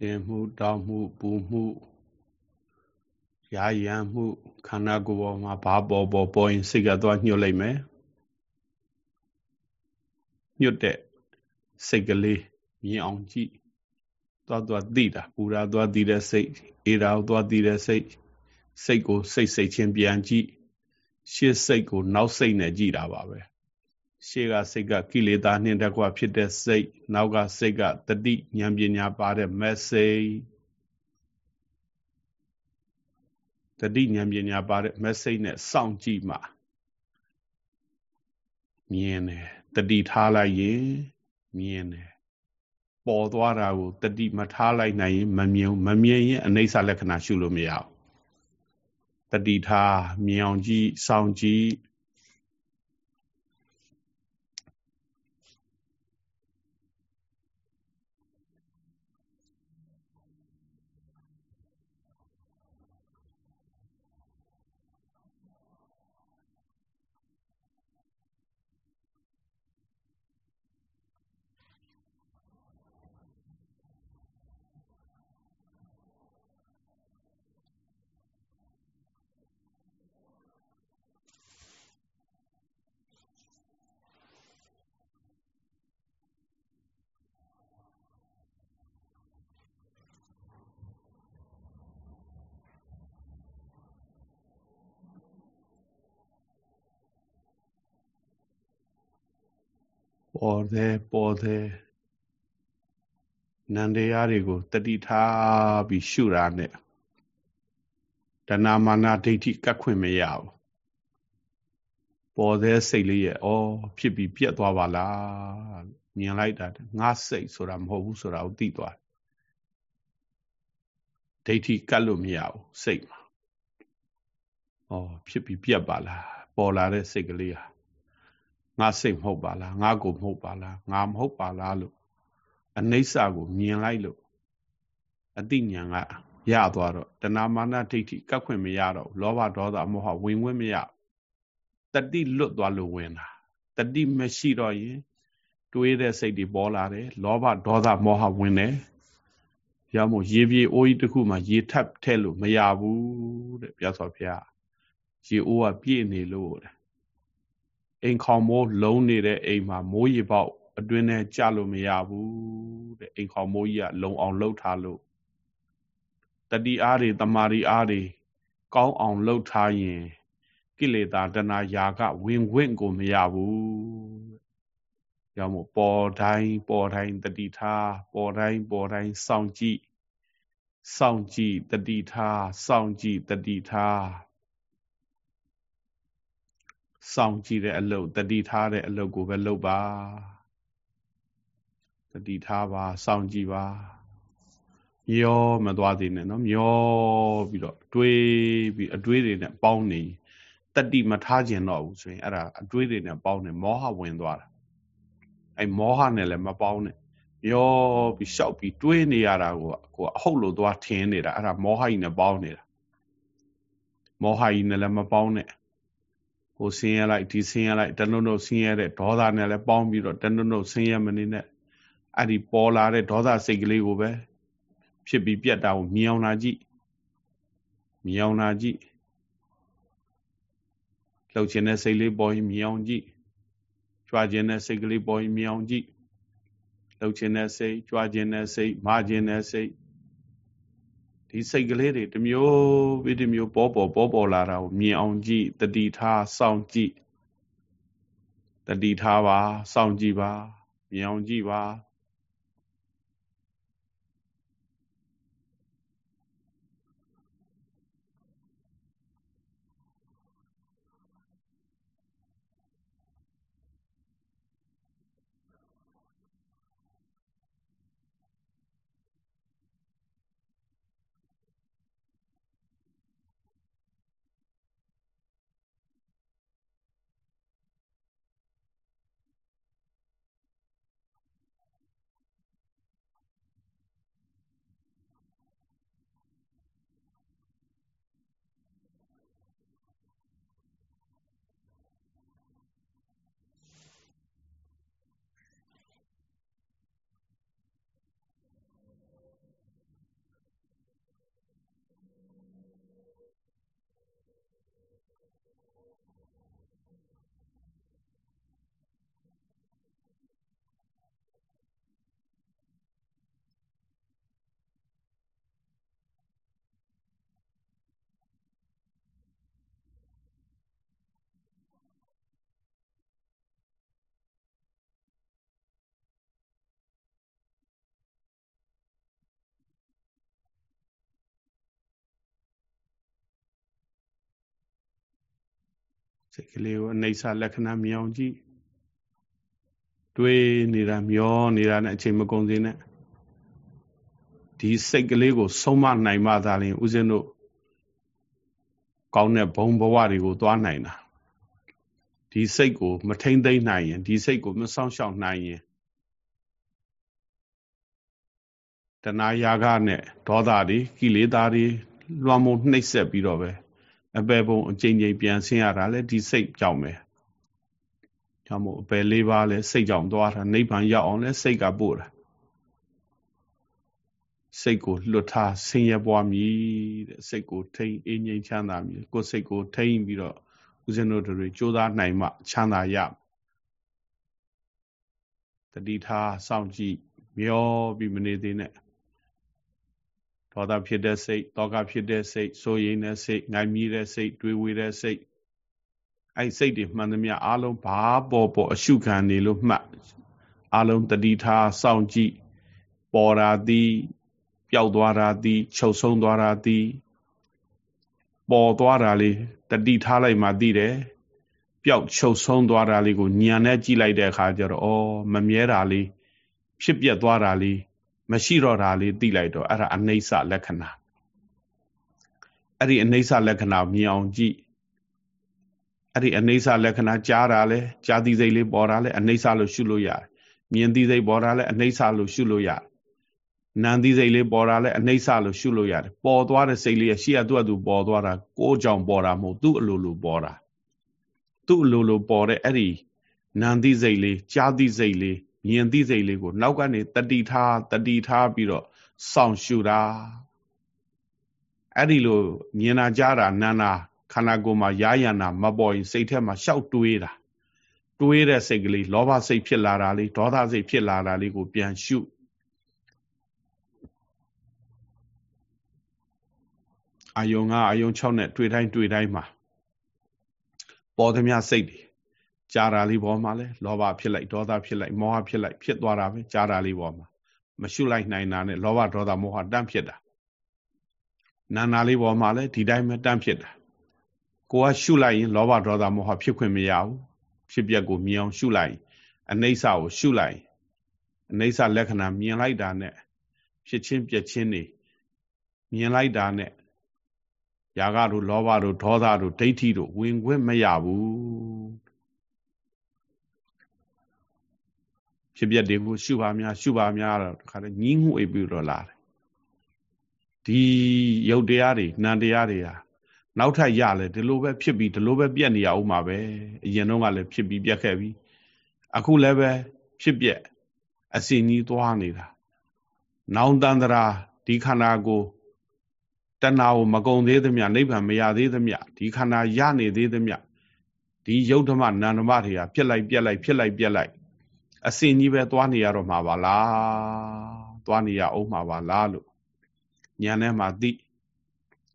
တင်မှုတောက်မှုပူမှုရာယံမှုခန္ဓာကိုယ်ပေါ်မှာဘာပေါ်ပေါ်ပေါ်ရင်စိတ်ကသွားညှို့လိုက်မယ်ညှို့တဲ့စိတ်ကလေးမြင်အောင်ကြည့်သွားသွားသိတာပူရာသွားသိတဲ့စိတ်အေရာသွားသိတဲ့စိတ်စိတ်ကိုစိတ်စိတ်ချင်းပြန်ကြည့်ရှေ့စိတ်ကိုနောက်စိတ်နဲ့ကြည့်တာပါပဲ ရှေ့ကစိတ်ကကိလေသာနှင့်တကွဖြစ်တဲ့စိတ်နောက်ကစိတ်ကတတိဉာဏ်ပညာပါတဲ့ message တတိဉာဏ်ပညာပါတဲ့ message နဲ့စောင့်ကြည့်မှမြင်တယ်တတိထားလိုက်ရင်မြင်တယ်ပေါ်သွားတာကိုတတိမထားလိုက်နိုင်ရင်မမြင်မမြင်ရင်အနိစ္စလက္ခဏာရှုလို့မရဘူးတတိထားမြင်အောင်ကြည့်စောင့်ကြည့် ပေါ်တယ်ပေါ်တယ်နန္တရားတွေကိုတတိထားပြီးရှုတာနဲ့တဏမာနာဒိဋ္ဌိကတ်ခွင့်မရဘူးပေါ်တဲ့စိတ်လေးရဲ့ဩဖြစ်ပြီးပြက်သွားပါလားမြင်လိုက်တာငါစိတ်ဆိုတာမဟုတ်ဘူးဆိုတာကိုသိသွားဒိဋ္ဌိကတ်လို့မရဘူးစိတ်မှာဩဖြစ်ပြီးပြက်ပါလားပေါ်လာတဲ့စိတ်ကလေးဟာ ငါစိတ်မဟုတ်ပါလားငါကိုမဟုတ်ပါလားငါမဟုတ်ပါလားလို့အနိစ္စကိုမြင်လိုက်လို့အတိညာကရသွားတော့တဏမာနဒိဋ္ဌိကတ်ခွင့်မရတော့လောဘဒေါသမောဟဝင်ခွင့်မရတတိလွတ်သွားလို့ဝင်တာတတိမရှိတော့ရင်တွေးတဲ့စိတ်တွေပေါ်လာတယ်လောဘဒေါသမောဟဝင်တယ်ရမို့ရေပြေအိုးကြီးတစ်ခုမှရေထပ်ထဲလို့မရဘူးတဲ့ပြတ်သောဘုရားရေအိုးကပြည့်နေလို့တဲ့ အိမ်ခေါင်မိုးလုံးနေတဲ့အိမ်မှာမိုးရေပေါက်အတွင်းထဲကြလို့မရဘူးတဲ့အိမ်ခေါင်မိုးကြီးကလုံအောင်လှုပ်ထားလို့တတိအားတွေတမာရီအားတွေကောင်းအောင်လှုပ်ထားရင်ကိလေသာတဏှာယာကဝင်ခွင့်ကိုမရဘူး။ကြောင့်မို့ပေါ်တိုင်းပေါ်တိုင်းတတိထားပေါ်တိုင်းပေါ်တိုင်းစောင့်ကြည့်စောင့်ကြည့်တတိထားစောင့်ကြည့်တတိထား စောင့်ကြည့်တဲ့အလုပ်တတိထားတဲ့အလုပ်ကိုပဲလုပ်ပါတတိထားပါစောင့်ကြည့်ပါမျောမသွားသေးနဲ့နော်မျောပြီးတော့တွေးပြီးအတွေးတွေနဲ့ပေါင်းနေတတိမထားခြင်းတော့ဘူးဆိုရင်အဲ့ဒါအတွေးတွေနဲ့ပေါင်းနေမောဟဝင်သွားတာအဲ့မောဟနဲ့လည်းမပေါင်းနဲ့မျောပြီးရှောက်ပြီးတွေးနေရတာကိုကိုအဟုတ်လို့သွားထင်းနေတာအဲ့ဒါမောဟကြီးနဲ့ပေါင်းနေတာမောဟကြီးနဲ့လည်းမပေါင်းနဲ့ ဟိုဆင်းရဲလိုက်ဒီဆင်းရဲလိုက်တနုံနုံဆင်းရဲတဲ့ဒေါသနဲ့လည်းပေါင်းပြီးတော့တနုံနုံဆင်းရဲမနေနဲ့အဲ့ဒီပေါ်လာတဲ့ဒေါသစိတ်ကလေးကိုပဲဖြစ်ပြီးပြတ်တာကိုမြင်အောင်လာကြည့်မြင်အောင်လာကြည့်လှုပ်ခြင်းတဲ့စိတ်လေးပေါ်ရင်မြင်အောင်ကြည့်ကြွားခြင်းတဲ့စိတ်ကလေးပေါ်ရင်မြင်အောင်ကြည့်လှုပ်ခြင်းတဲ့စိတ်ကြွားခြင်းတဲ့စိတ်မာခြင်းတဲ့စိတ် ဒီစိတ်ကလေးတွေတမျိုးပြီးတမျိုးပေါ်ပေါ်ပေါ်ပေါ်လာတာကိုမြင်အောင်ကြည့်တတိထားစောင့်ကြည့်တတိထားပါစောင့်ကြည့်ပါမြင်အောင်ကြည့်ပါ စိတ်ကလေးကိုအနေဆာလက္ခဏာမြင်အောင်ကြည့်တွေးနေတာမျောနေတာနဲ့အချိန်မကုန်သေးနဲ့ဒီစိတ်ကလေးကိုဆုံးမနိုင်မှသာလျှင်ဦးဇင်းတို့ကောင်းတဲ့ဘုံဘဝတွေကိုသွားနိုင်တာဒီစိတ်ကိုမထိမ့်သိမ့်နိုင်ရင်ဒီစိတ်ကိုမဆောင်ရှောက်နိုင်ရင်တဏှာယာကနဲ့ဒေါသတွေကိလေသာတွေလွှမ်းမိုးနှိပ်စက်ပြီးတော့ပဲ အပေပုံအကျဉ်းချင်းပြန်ဆင်းရတာလေဒီစိတ်ကြောင့်ပဲကြောင့်မို့အပေလေးပါလဲစိတ်ကြောင့်သွားတာနိဗ္ဗာန်ရောက်အောင်လဲစိတ်ကပို့တာစိတ်ကိုလွတ်ထားဆင်းရဲပွားမည်တဲ့စိတ်ကိုထိန်အင်းငြိမ်းချမ်းသာမည်ကိုယ်စိတ်ကိုထိန်ပြီးတော့ဦးဇင်းတို့တွေကြိုးစားနိုင်မှချမ်းသာရတတိထားစောင့်ကြည့်မျောပြီးမနေသေးနဲ့ ဒေါသဖြစ်တဲ့စိတ်တောကဖြစ်တဲ့စိတ်စိုးရိမ်တဲ့စိတ်ငိုင်မြည်တဲ့စိတ်တွေးဝေတဲ့စိတ်အဲ့စိတ်တွေမှန်သမျှအလုံးဘာပေါ်ပေါ်အရှုခံနေလို့မှတ်အလုံးတတိထားစောင့်ကြည့်ပေါ်ရာသည်ပျောက်သွားတာသည်ချုပ်ဆုံးသွားတာသည်ပေါ်သွားတာလေးတတိထားလိုက်မှသိတယ်ပျောက်ချုပ်ဆုံးသွားတာလေးကိုညံနဲ့ကြည့်လိုက်တဲ့အခါကျတော့ဩမမြဲတာလေးဖြစ်ပြက်သွားတာလေး မရှိတော့တာလေးသိလိုက်တော့အဲ့ဒါအနိစ္စလက္ခဏာအဲ့ဒီအနိစ္စလက္ခဏာမြင်အောင်ကြည့်အဲ့ဒီအနိစ္စလက္ခဏာကြားတာလဲကြားသိစိတ်လေးပေါ်တာလဲအနိစ္စလို့ရှုလို့ရတယ်မြင်သိစိတ်ပေါ်တာလဲအနိစ္စလို့ရှုလို့ရတယ်နာမ်သိစိတ်လေးပေါ်တာလဲအနိစ္စလို့ရှုလို့ရတယ်ပေါ်သွားတဲ့စိတ်လေးရှေ့ကသူ့အတူပေါ်သွားတာကိုယ်ကြောင့်ပေါ်တာမဟုတ်သူ့အလိုလိုပေါ်တာသူ့အလိုလိုပေါ်တဲ့အဲ့ဒီနာမ်သိစိတ်လေးကြားသိစိတ်လေး မြင်သိစိတ်လေးကိုနောက်ကနေတတိထားတတိထားပြီးတော့စောင့်ရှုတာအဲ့ဒီလိုမြင်နာကြားတာနာနာခန္ဓာကိုယ်မှာရာယနာမပေါ်ရင်စိတ်ထဲမှာရှောက်တွေးတာတွေးတဲ့စိတ်ကလေးလောဘစိတ်ဖြစ်လာတာလေးဒေါသစိတ်ဖြစ်လာတာလေးကိုပြန်ရှုအာယုံငါအာယုံ6နဲ့တွေ့တိုင်းတွေ့တိုင်းမှာပေါ်သမျှစိတ်တွေ ကြားတာလေးပေါ်မှာလဲလောဘဖြစ်လိုက်ဒေါသဖြစ်လိုက်မောဟဖြစ်လိုက်ဖြစ်သွားတာပဲကြားတာလေးပေါ်မှာမရှုလိုက်နိုင်တာနဲ့လောဘဒေါသမောဟတန့်ဖြစ်တာနာနာလေးပေါ်မှာလဲဒီတိုင်းပဲတန့်ဖြစ်တာကိုကရှုလိုက်ရင်လောဘဒေါသမောဟဖြစ်ခွင့်မရဘူးဖြစ်ပျက်ကိုမြင်အောင်ရှုလိုက်အနိစ္စကိုရှုလိုက်အနိစ္စလက္ခဏာမြင်လိုက်တာနဲ့ဖြစ်ချင်းပြက်ချင်းနေမြင်လိုက်တာနဲ့ຢာကတို့လောဘတို့ဒေါသတို့ဒိဋ္ဌိတို့ဝင်ခွင့်မရဘူး ဖြစ်ပျက်တွေကိုရှုပါများရှုပါများတော့တခါတည်းညင်းငွေပြီးတော့လာတယ်ဒီယုတ်တရားတွေနံတရားတွေဟာနောက်ထပ်ရလဲဒီလိုပဲဖြစ်ပြီးဒီလိုပဲပြက်နေရအောင်မှာပဲအရင်တော့ကလည်းဖြစ်ပြီးပြက်ခဲ့ပြီးအခုလည်းပဲဖြစ်ပြက်အစီနီးသွားနေတာနောင်တန္တရာဒီခန္ဓာကိုတဏှာကိုမကုံသေးသမျှနိဗ္ဗာန်မရသေးသမျှဒီခန္ဓာရနေသေးသမျှဒီယုတ်ဓမ္မနန္ဓမတွေဟာပြက်လိုက်ပြက်လိုက်ဖြစ်လိုက်ပြက်လိုက် အစင်ကြီးပဲသွားနေရတော့မှာပါလားသွားနေရအောင်မှာပါလားလို့ညာထဲမှာသိ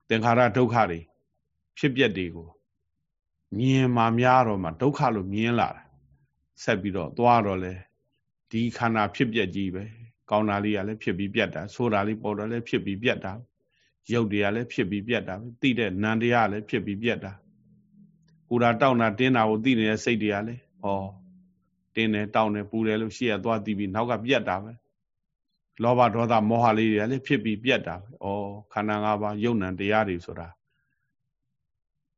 သင်္ခါရဒုက္ခတွေဖြစ်ပျက်တွေကိုမြင်မှများတော့မှဒုက္ခလို့မြင်လာတာဆက်ပြီးတော့သွားတော့လေဒီခန္ဓာဖြစ်ပျက်ကြီးပဲကောင်းတာလေးကလည်းဖြစ်ပြီးပြတ်တာဆိုးတာလေးပေါ်တာလည်းဖြစ်ပြီးပြတ်တာရုပ်တွေကလည်းဖြစ်ပြီးပြတ်တာပဲသိတဲ့နံတရားလည်းဖြစ်ပြီးပြတ်တာပူတာတောက်တာတင်းတာကိုသိနေတဲ့စိတ်တွေကလည်းဟော တင်းတယ်တောက်တယ်ပူတယ်လို့ရှေ့ကသွားသိပြီးနောက်ကပြတ်တာပဲလောဘဒေါသမောဟလေးတွေကလည်းဖြစ်ပြီးပြတ်တာပဲဩခန္ဓာ၅ပါးယုံ nant တရားတွေဆိုတာ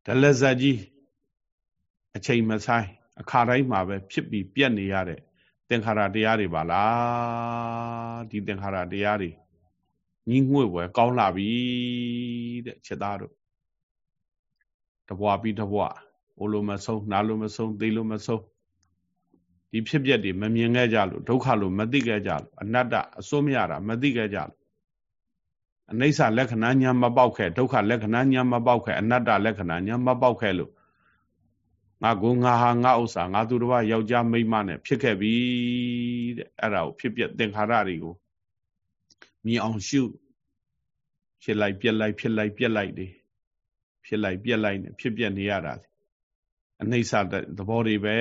ဒလဇတ်ကြီးအချိန်မဆိုင်အခါတိုင်းမှာပဲဖြစ်ပြီးပြတ်နေရတဲ့သင်္ခါရတရားတွေပါလားဒီသင်္ခါရတရားတွေညီးငွေ့ွယ်ကောင်းလာပြီတဲ့ချက်သားတို့တဘွားပြီးတဘွားအိုလိုမဆုံးနားလိုမဆုံးသိလိုမဆုံး ဒီဖြစ်ပျက်တွေမမြင်ခဲ့ကြလို့ဒုက္ခလို့မသိခဲ့ကြလို့အနတ္တအစိုးမရတာမသိခဲ့ကြလို့အနိစ္စလက္ခဏာညာမပေါက်ခဲ့ဒုက္ခလက္ခဏာညာမပေါက်ခဲ့အနတ္တလက္ခဏာညာမပေါက်ခဲ့လို့ငါကိုငါဟာငါဥစ္စာငါသူတစ်ပါးယောက်ျားမိန်းမနဲ့ဖြစ်ခဲ့ပြီတဲ့အဲ့ဒါကိုဖြစ်ပျက်သင်္ခါရတွေကိုမြင်အောင်ရှုဖြစ်လိုက်ပြက်လိုက်ဖြစ်လိုက်ပြက်လိုက်တွေဖြစ်လိုက်ပြက်လိုက်နဲ့ဖြစ်ပြက်နေရတာအနှိမ့်စသဘောတွေပဲ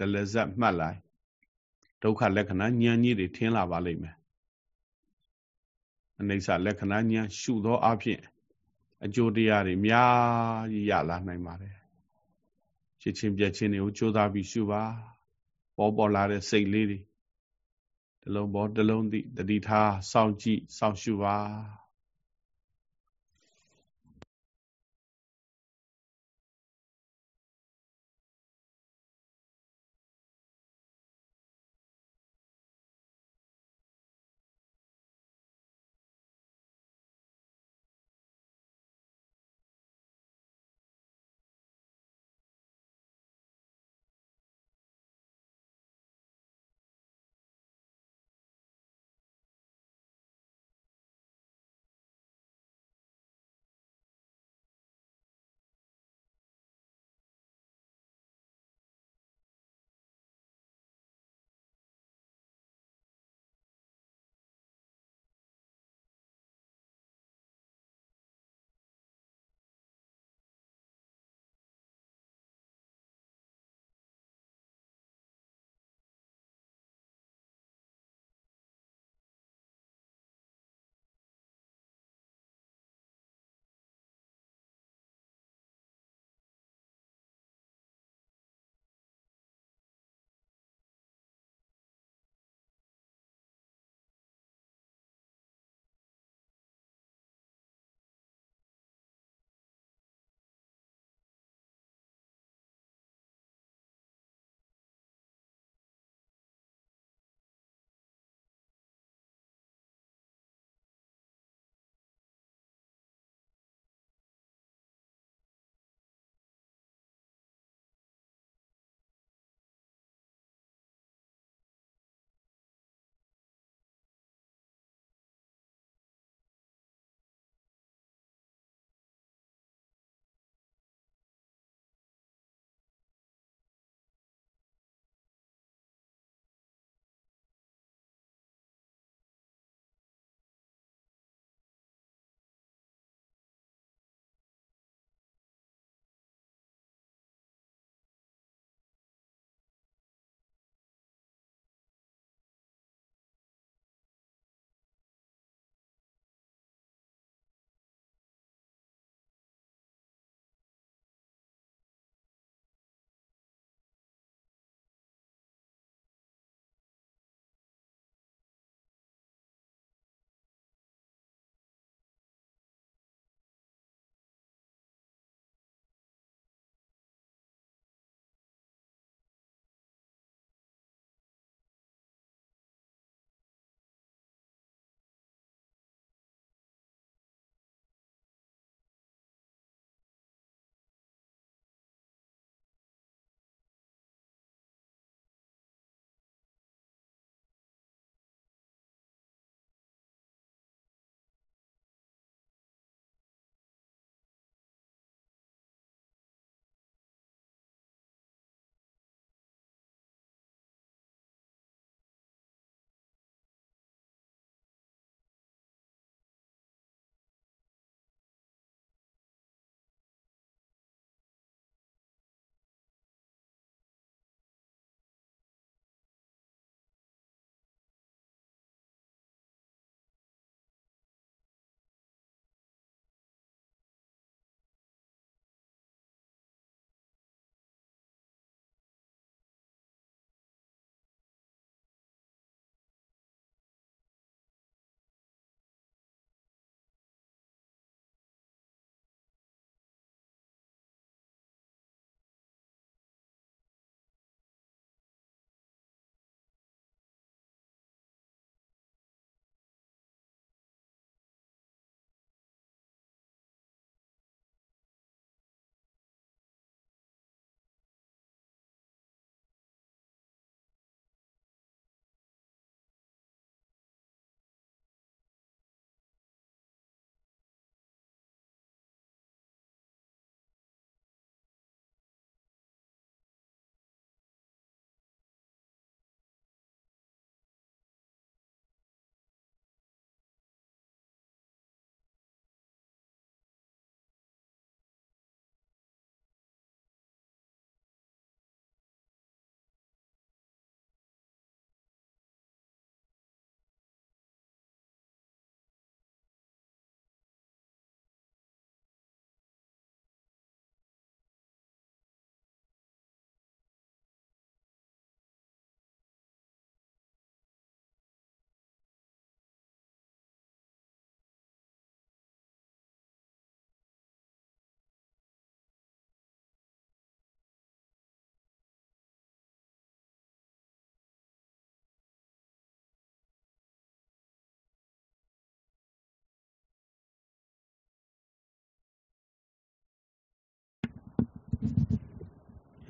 ဒလဇတ်မှတ်လိုက်ဒုက္ခလက္ခဏာဉာဏ်ကြီးတွေထင်းလာပါလိမ့်မယ်အနိစ္စလက္ခဏာဉာဏ်ရှုသောအဖြစ်အကျိုးတရားတွေများကြီးရလာနိုင်ပါတယ်ဖြစ်ချင်းပြက်ချင်းတွေကိုကြိုးစားပြီးရှုပါပေါ်ပေါ်လာတဲ့စိတ်လေးတွေတလုံးပေါ်တလုံးသည့်တတိထားစောင့်ကြည့်စောင့်ရှုပါ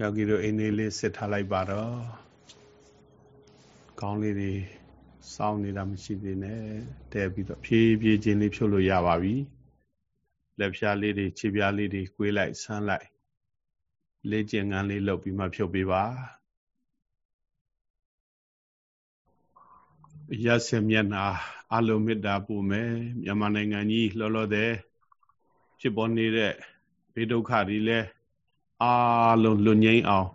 ယောဂီတို့အိမ်လေးလေးစစ်ထားလိုက်ပါတော့ကောင်းလေးတွေစောင်းနေတာမရှိသေးနဲ့တဲပြီးတော့ဖြည်းဖြည်းချင်းလေးဖြုတ်လို့ရပါပြီလက်ဖြားလေးတွေခြေဖြားလေးတွေကွေးလိုက်ဆန်းလိုက်လေးကျင်ငန်းလေးလုပ်ပြီးမှဖြုတ်ပေးပါရစမျက်နာအလုံးမေတ္တာပို့မယ်မြန်မာနိုင်ငံကြီးလောလောဆယ်ဖြစ်ပေါ်နေတဲ့ဘေးဒုက္ခတွေလည်း အားလုံးလွတ်ငြိမ်းအောင်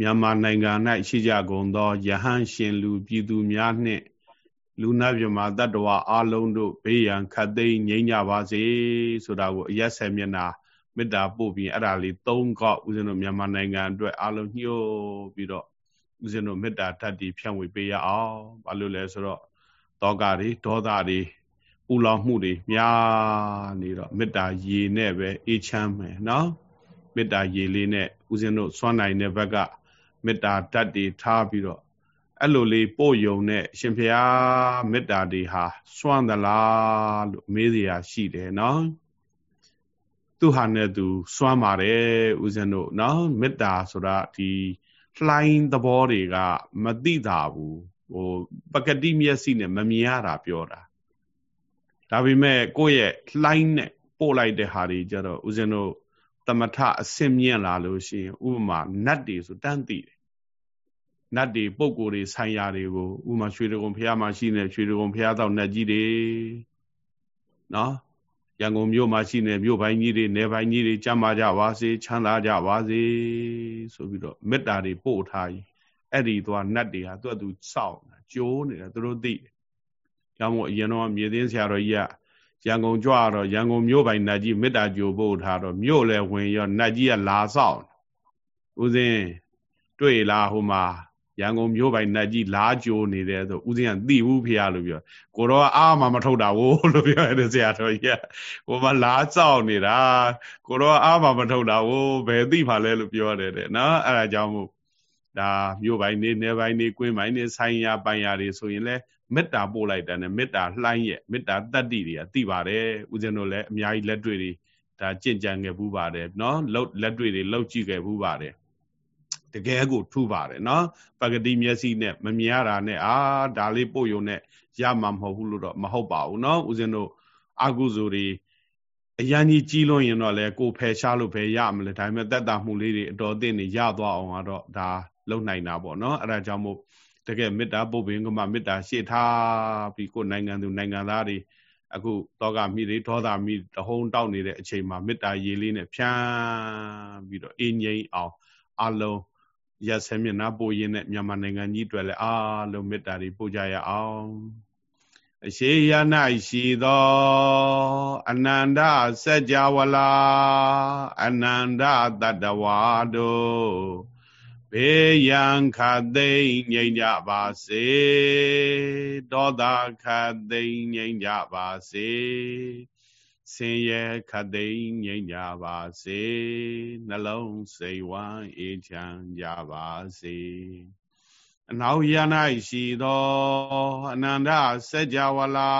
မြန်မာနိုင်ငံ၌ရှိကြကုန်သောယဟန်ရှင်လူပြည်သူများနှင့်လူနာမြမတတ္တဝါအားလုံးတို့ဘေးရန်ခတ်သိမ်းငြိမ်းကြပါစေဆိုတာကိုအရက်ဆက်မျက်နာမေတ္တာပို့ပြီးအဲ့ဒါလေး၃ခေါက်ဦးဇင်းတို့မြန်မာနိုင်ငံအတွက်အားလုံးညှို့ပြီးတော့ဦးဇင်းတို့မေတ္တာဓာတ်တွေဖြန့်ဝေပေးရအောင်ဘာလို့လဲဆိုတော့တောကတွေဒေါသတွေပူလောင်မှုတွေများနေတော့မေတ္တာရေနဲ့ပဲအေးချမ်းမယ်နော် မေတ္တာရေလေးနဲ့ဦးဇင်းတို့စွမ်းနိုင်တဲ့ဘက်ကမေတ္တာဓာတ်တွေထားပြီးတော့အဲ့လိုလေးပို့ယုံနဲ့ရှင်ဖျားမေတ္တာတွေဟာစွမ်းသလားလို့မေးစရာရှိတယ်နော်သူဟာနဲ့သူစွမ်းပါတယ်ဦးဇင်းတို့နော်မေတ္တာဆိုတာဒီလှိုင်းသဘောတွေကမသိတာဘူးဟိုပကတိမျက်စိနဲ့မမြင်ရတာပြောတာဒါပေမဲ့ကိုယ့်ရဲ့လှိုင်းနဲ့ပို့လိုက်တဲ့ဟာတွေကြတော့ဦးဇင်းတို့တ မထအစင်မြင့်လာလို့ရှိရင်ဥပမာနတ်တွေဆိုတန်းသိတယ်နတ်တွေပုံကိုယ်တွေဆိုင်ရာတွေကိုဥမာရွှေတကုံဖះမှာရှိနေရွှေတကုံဖះတော့နတ်ကြီးတွေနော်ရန်ကုန်မြို့မှာရှိနေမြို့ပိုင်းကြီးတွေနယ်ပိုင်းကြီးတွေကြမ်းပါကြပါစေချမ်းသာကြပါစေဆိုပြီးတော့မေတ္တာတွေပို့ထားကြီးအဲ့ဒီသွားနတ်တွေဟာသူ့အတူစောင့်ကြိုးနေတာသူတို့သိတယ်။ကြောင့်မို့အရင်တော့မြေသိင်းဆရာတော်ကြီးက ရန်ကုန်ကြွတော့ရန်ကုန်မြို့ပိုင်နတ်ကြီးမေတ္တာကြိုပို့ထားတော့မြို့လည်းဝင်ရောနတ်ကြီးကလာဆောင်ဦးစင်းတွေ့လားဟိုမှာရန်ကုန်မြို့ပိုင်နတ်ကြီးလာကြိုနေတယ်ဆိုဦးစင်းကသိဘူးဖေရလို့ပြောကိုတော့အားမမထုတ်တာဝို့လို့ပြောရတယ်ဆရာတော်ကြီးကဟိုမှာလာဆောင်နေတာကိုတော့အားမမထုတ်တာဝို့ဘယ်သိပါလဲလို့ပြောတယ်တဲ့နော်အဲ့ဒါကြောင့်မို့ဒါမြို့ပိုင်းနေနယ်ပိုင်းနေကွင်းပိုင်းနေဆိုင်ရာပိုင်ရာတွေဆိုရင်လဲ မေတ္တာပို့လိုက်တယ်နဲ့မေတ္တာလှိုင်းရဲ့မေတ္တာတတ္တိတွေကသိပါတယ်ဦးဇင်းတို့လည်းအများကြီးလက်တွေ့တွေဒါကြင့်ကြံခဲ့ဘူးပါတယ်နော်လက်လက်တွေ့တွေလောက်ကြည့်ခဲ့ဘူးပါတယ်တကယ်ကိုထူပါတယ်နော်ပဂတိမျက်စိနဲ့မမြင်ရတာနဲ့အာဒါလေးပို့ယုံနဲ့ရမှာမဟုတ်ဘူးလို့တော့မဟုတ်ပါဘူးနော်ဦးဇင်းတို့အာကုဇူတွေအရန်ကြီးကြီးလွန်းရင်တော့လေကိုဖယ်ရှားလို့ပဲရမလဲဒါပေမဲ့တက်တာမှုလေးတွေအတော်အသင့်နေရသွားအောင်ကတော့ဒါလုံနိုင်တာပေါ့နော်အဲ့ဒါကြောင့်မို့ တကယ်မေတ္တာပုပ္ပင်ကမမေတ္တာရှေ့ထားပြီးကိုနိုင်ငံသူနိုင်ငံသားတွေအခုတောကမိတွေဒေါသမိတဟုံတောက်နေတဲ့အချိန်မှာမေတ္တာရေလေးနဲ့ဖြန်းပြီးတော့အင်းငိမ့်အောင်အလုံးရဆမျက်နှာပို့ရင်းနဲ့မြန်မာနိုင်ငံကြီးအတွက်လည်းအားလုံးမေတ္တာတွေပို့ကြရအောင်အရှိယ၌ရှိသောအနန္တစัจ java လာအနန္တတတဝါတို့ ဘေးရန်ခတ်သိမ့်ငြိမ်ကြပါစေဒေါသခတ်သိမ့်ငြိမ်ကြပါစေဆင်းရဲခတ်သိမ့်ငြိမ်ကြပါစေနှလုံးစိတ်ဝမ်းအေးချမ်းကြပါစေအနောက်ရ၌ရှိသောအနန္တစัจ java လာ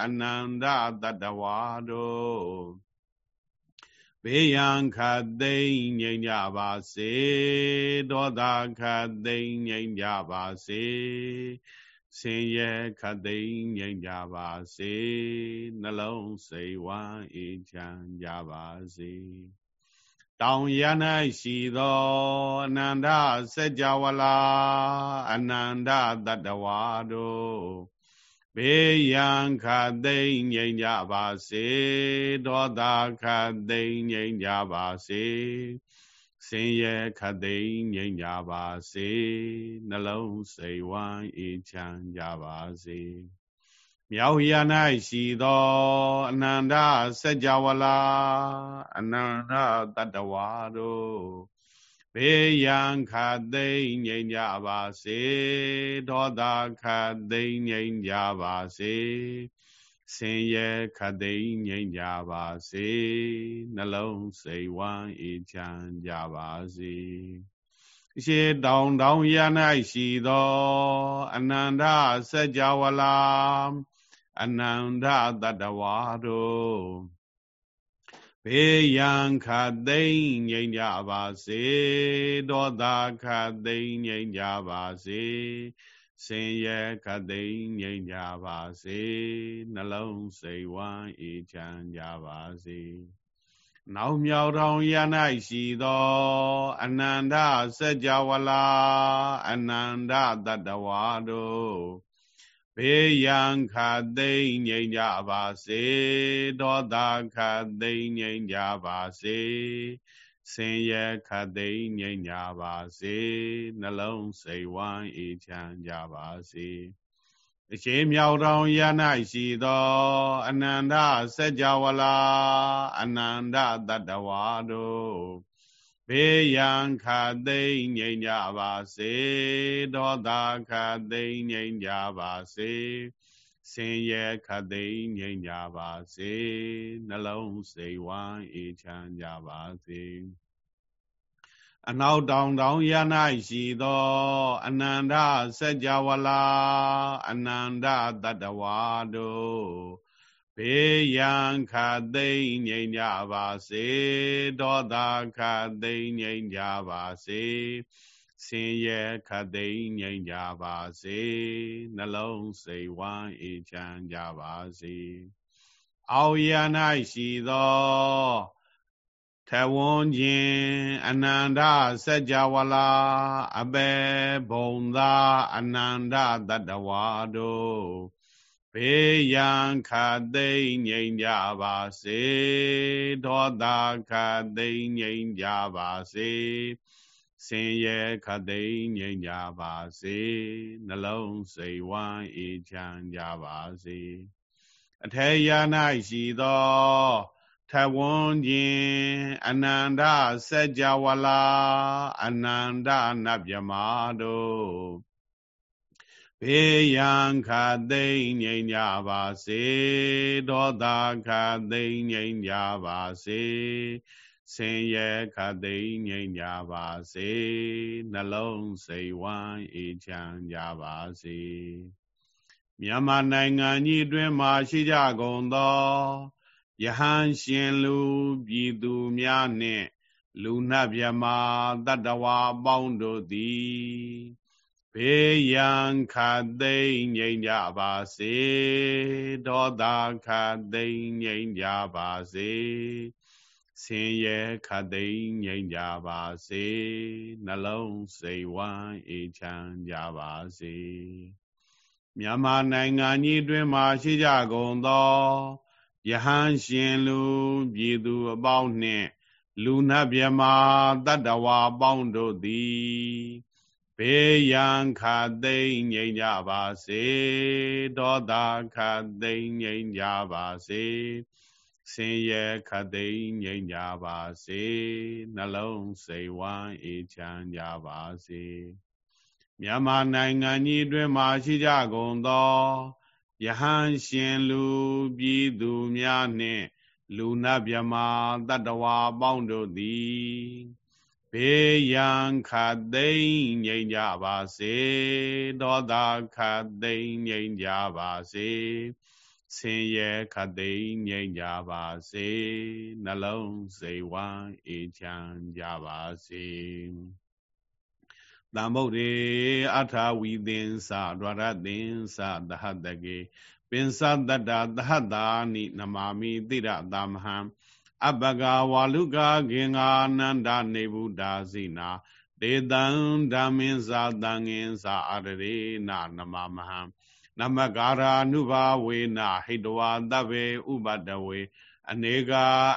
အနန္တတတဝါတို့ ဘေးရန်ခတ်သိမ့်ငြိမ်ကြပါစေဒေါသခတ်သိမ့်ငြိမ်ကြပါစေဆင်းရဲခတ်သိမ့်ငြိမ်ကြပါစေနှလုံးစိတ်ဝမ်းအေးချမ်းကြပါစေတောင်ရ၌ရှိသောအနန္တစัจ java လာအနန္တတတဝါတို့ ဘေးရန်ခသိမ့်ငြိမ်ကြပါစေဒေါသခသိမ့်ငြိမ်ကြပါစေဆင်းရဲခသိမ့်ငြိမ်ကြပါစေနှလုံးစိတ်ဝမ်းအေးချမ်းကြပါစေမြောက်ရ၌ရှိသောအနန္တစัจ java လာအနန္တတတဝါတို့ ဘေးရန်ခတ်သိမ့်ငြိမ်ကြပါစေဒေါသခတ်သိမ့်ငြိမ်ကြပါစေဆင်းရဲခတ်သိမ့်ငြိမ်ကြပါစေနှလုံးစိတ်ဝမ်းအေးချမ်းကြပါစေရှေတောင်တောင်ရ၌ရှိသောအနန္တစัจ java လာအနန္တတတဝါတို့ ဘေးရန်ခသိမ့်ငြိမ်ကြပါစေဒေါသခသိမ့်ငြိမ်ကြပါစေစင်ရဲခသိမ့်ငြိမ်ကြပါစေနှလုံးစိတ်ဝမ်းအေးချမ်းကြပါစေနောက်မြောက်ထောင်ရ၌ရှိသော အနန္တစัจ java လာအနန္တတတဝါတို့ ဘေးရန်ခသိမ့်ငြိမ်ကြပါစေဒေါသခသိမ့်ငြိမ်ကြပါစေဆင်းရဲခသိမ့်ငြိမ်ကြပါစေနှလုံးစိတ်ဝမ်းအေးချမ်းကြပါစေအရှိမြောက်တော်ရ၌ရှိသောအနန္တစัจ java လာအနန္တတတဝါတို့ ဘေးရန်ခသိမ့်ငြိမ်ကြပါစေဒေါသခသိမ့်ငြိမ်ကြပါစေဆင်းရဲခသိမ့်ငြိမ်ကြပါစေနှလုံးစိတ်ဝမ်းအေးချမ်းကြပါစေအနောက်တောင်တောင်ရ၌ရှိသောအနန္တစัจ java လာအနန္တတတဝါတို့ ဘေးရန်ခသိမ့်ငြိမ်ကြပါစေဒေါသခသိမ့်ငြိမ်ကြပါစေဆင်းရဲခသိမ့်ငြိမ်ကြပါစေနှလုံးစိတ်ဝမ်းအေးချမ်းကြပါစေအောက်ရ၌ရှိသောထဝွန်ခြင်းအနန္တစัจ java လာအဘေဘုံသာအနန္တတတဝါတို့ ဘေးရန်ခသိမ့်ငြိမ်ကြပါစေဒေါသခသိမ့်ငြိမ်ကြပါစေဆင်းရဲခသိမ့်ငြိမ်ကြပါစေနှလုံးစိတ်ဝမ်းအေးချမ်းကြပါစေအထေရ၌ရှိသောထဝွန်ခြင်းအနန္တစัจ java လာအနန္တနတ်မြမာတို့ ဘေးရန်ခသိမ့်ငြိမ်ကြပါစေဒေါသခသိမ့်ငြိမ်ကြပါစေဆင်းရဲခသိမ့်ငြိမ်ကြပါစေနှလုံးစိတ်ဝမ်းအေးချမ်းကြပါစေမြန်မာနိုင်ငံကြီးတွင်မှာရှိကြကုန်သောယဟန်ရှင်လူပြည်သူများနှင့် လူနှမြမာတတ္တဝါအပေါင်းတို့သည် ဘေးရန်ခသိမ့်ငြိမ်ကြပါစေဒေါသခသိမ့်ငြိမ်ကြပါစေဆင်းရဲခသိမ့်ငြိမ်ကြပါစေနှလုံးစိတ်ဝမ်းအေးချမ်းကြပါစေမြန်မာနိုင်ငံကြီးတွင်မှရှိကြကုန်သောယဟန်ရှင်လူပြည်သူအပေါင်းနှင့် လူနာမြမာတတ္တဝါအပေါင်းတို့သည် ဘေးရန်ခသိမ့်ငြိမ်ကြပါစေဒေါသခသိမ့်ငြိမ်ကြပါစေဆင်းရဲခသိမ့်ငြိမ်ကြပါစေနှလုံးစိတ်ဝမ်းအေးချမ်းကြပါစေမြန်မာနိုင်ငံကြီးတွင်မှာရှိကြကုန်သောယဟန်ရှင်လူပြည်သူများနှင့် လူနာမြမာတတ္တဝါပေါင်းတို့သည် ဘေးရန်ခသိမ့်ငြိမ်ကြပါစေဒေါသခသိမ့်ငြိမ်ကြပါစေဆင်းရဲခသိမ့်ငြိမ်ကြပါစေနှလုံးစိတ်ဝမ်းအေးချမ်းကြပါစေတမ္ဗုဒ္ဓေအထာဝီသင်္သဒွါရသင်္သသဟတကေပင်စတတ္တသဟတာနိနမာမိတိရသမဟံ အပကဝါလုကာခေငါနန္ဒနေဗုဒ္ဓစိနာဒေတံဓမ္မင်းစာတန်ငင်စာအရရေနနမမဟံနမကာရာနုဘာဝေနဟိတဝါတဗ္ဗေဥပတဝေအနေက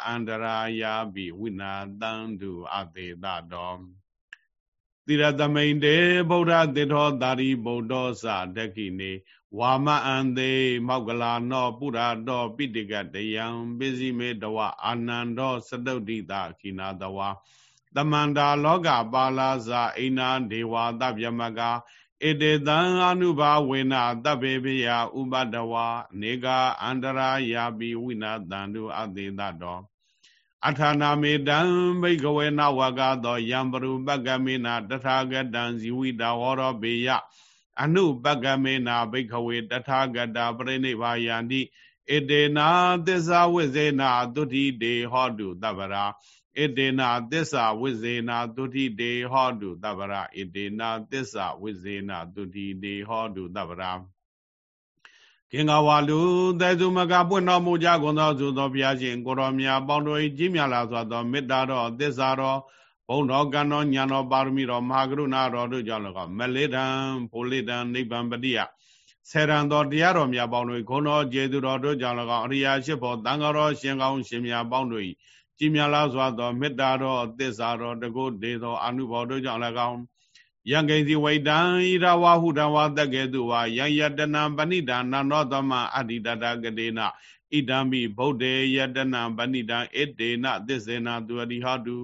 အန္တရာယာပိဝိနာတံတုအသေးတတော်တိရသမိန်တေဗုဒ္ဓတေထောတာရိဗုဒ္ဓောသဒကိနေ ဝါမအံသေးမောက္ကလာနောပုရာတောပိတိကတယံပိစိမေတဝအာနန္ဒောစတုဒ္ဓိတခိနာတဝါတမန္တာလောကပါလာဇာအိနာဒေဝသဗ္ဗမကဧတေတံအနုဘာဝေနတဗ္ဗေပိယဥပတဝါနေကအန္တရာယာပိဝိနာတန္တုအသေးတတော်အထာနာမေတံဘိကဝေနဝကသောယံပရုပကမေနတထာဂတံဇီဝိတဝရောဘေယ အနုပကမေနာဘိခဝေတထာဂတာပရိနိဗ္ဗာယန္တိဧဣတေနာသစ္စာဝိဇေနာတုတိတေဟောတုတပ္ပရာဣတေနာသစ္စာဝိဇေနာတုတိတေဟောတုတပ္ပရာဣတေနာသစ္စာဝိဇေနာတုတိတေဟောတုတပ္ပရာကင်္ဂဝါလူသေသူမကပွင့်တော်မူကြကုန်သောသူသောဘုရားရှင်ကိုရောမြတ်ပေါင်းတို့၏ကြီးမြတ်လာစွာသောမေတ္တာတော်သစ္စာတော် ဘုံတော်ကံတော်ညာတော်ပါရမီတော်မဟာကရုဏာတော်တို့ကြောင့်လည်းမလေးတံဖိုလေးတံနိဗ္ဗာန်ပတိယဆယ်ရန်တော်တရားတော်များပေါင်းတို့ဂုဏ်တော်ကျေသူတော်တို့ကြောင့်လည်းအရိယာရှိဖို့တန်ဃာတော်ရှင်ကောင်းရှင်များပေါင်းတို့၏ကြီးမြတ်လာစွာသောမေတ္တာတော်သစ္စာတော်တကုဒေသောအနုဘော်တို့ကြောင့်လည်းယံကိစီဝိတံဣရဝဟုတဝတကေတုဝါယံယတနံပဏိဒါနနောသမအဋ္ဌိတတကတိနဣဒံမိဗုဒ္ဓေယတနံပဏိဒံဣတေနသစ္စေနာသူအရိဟတု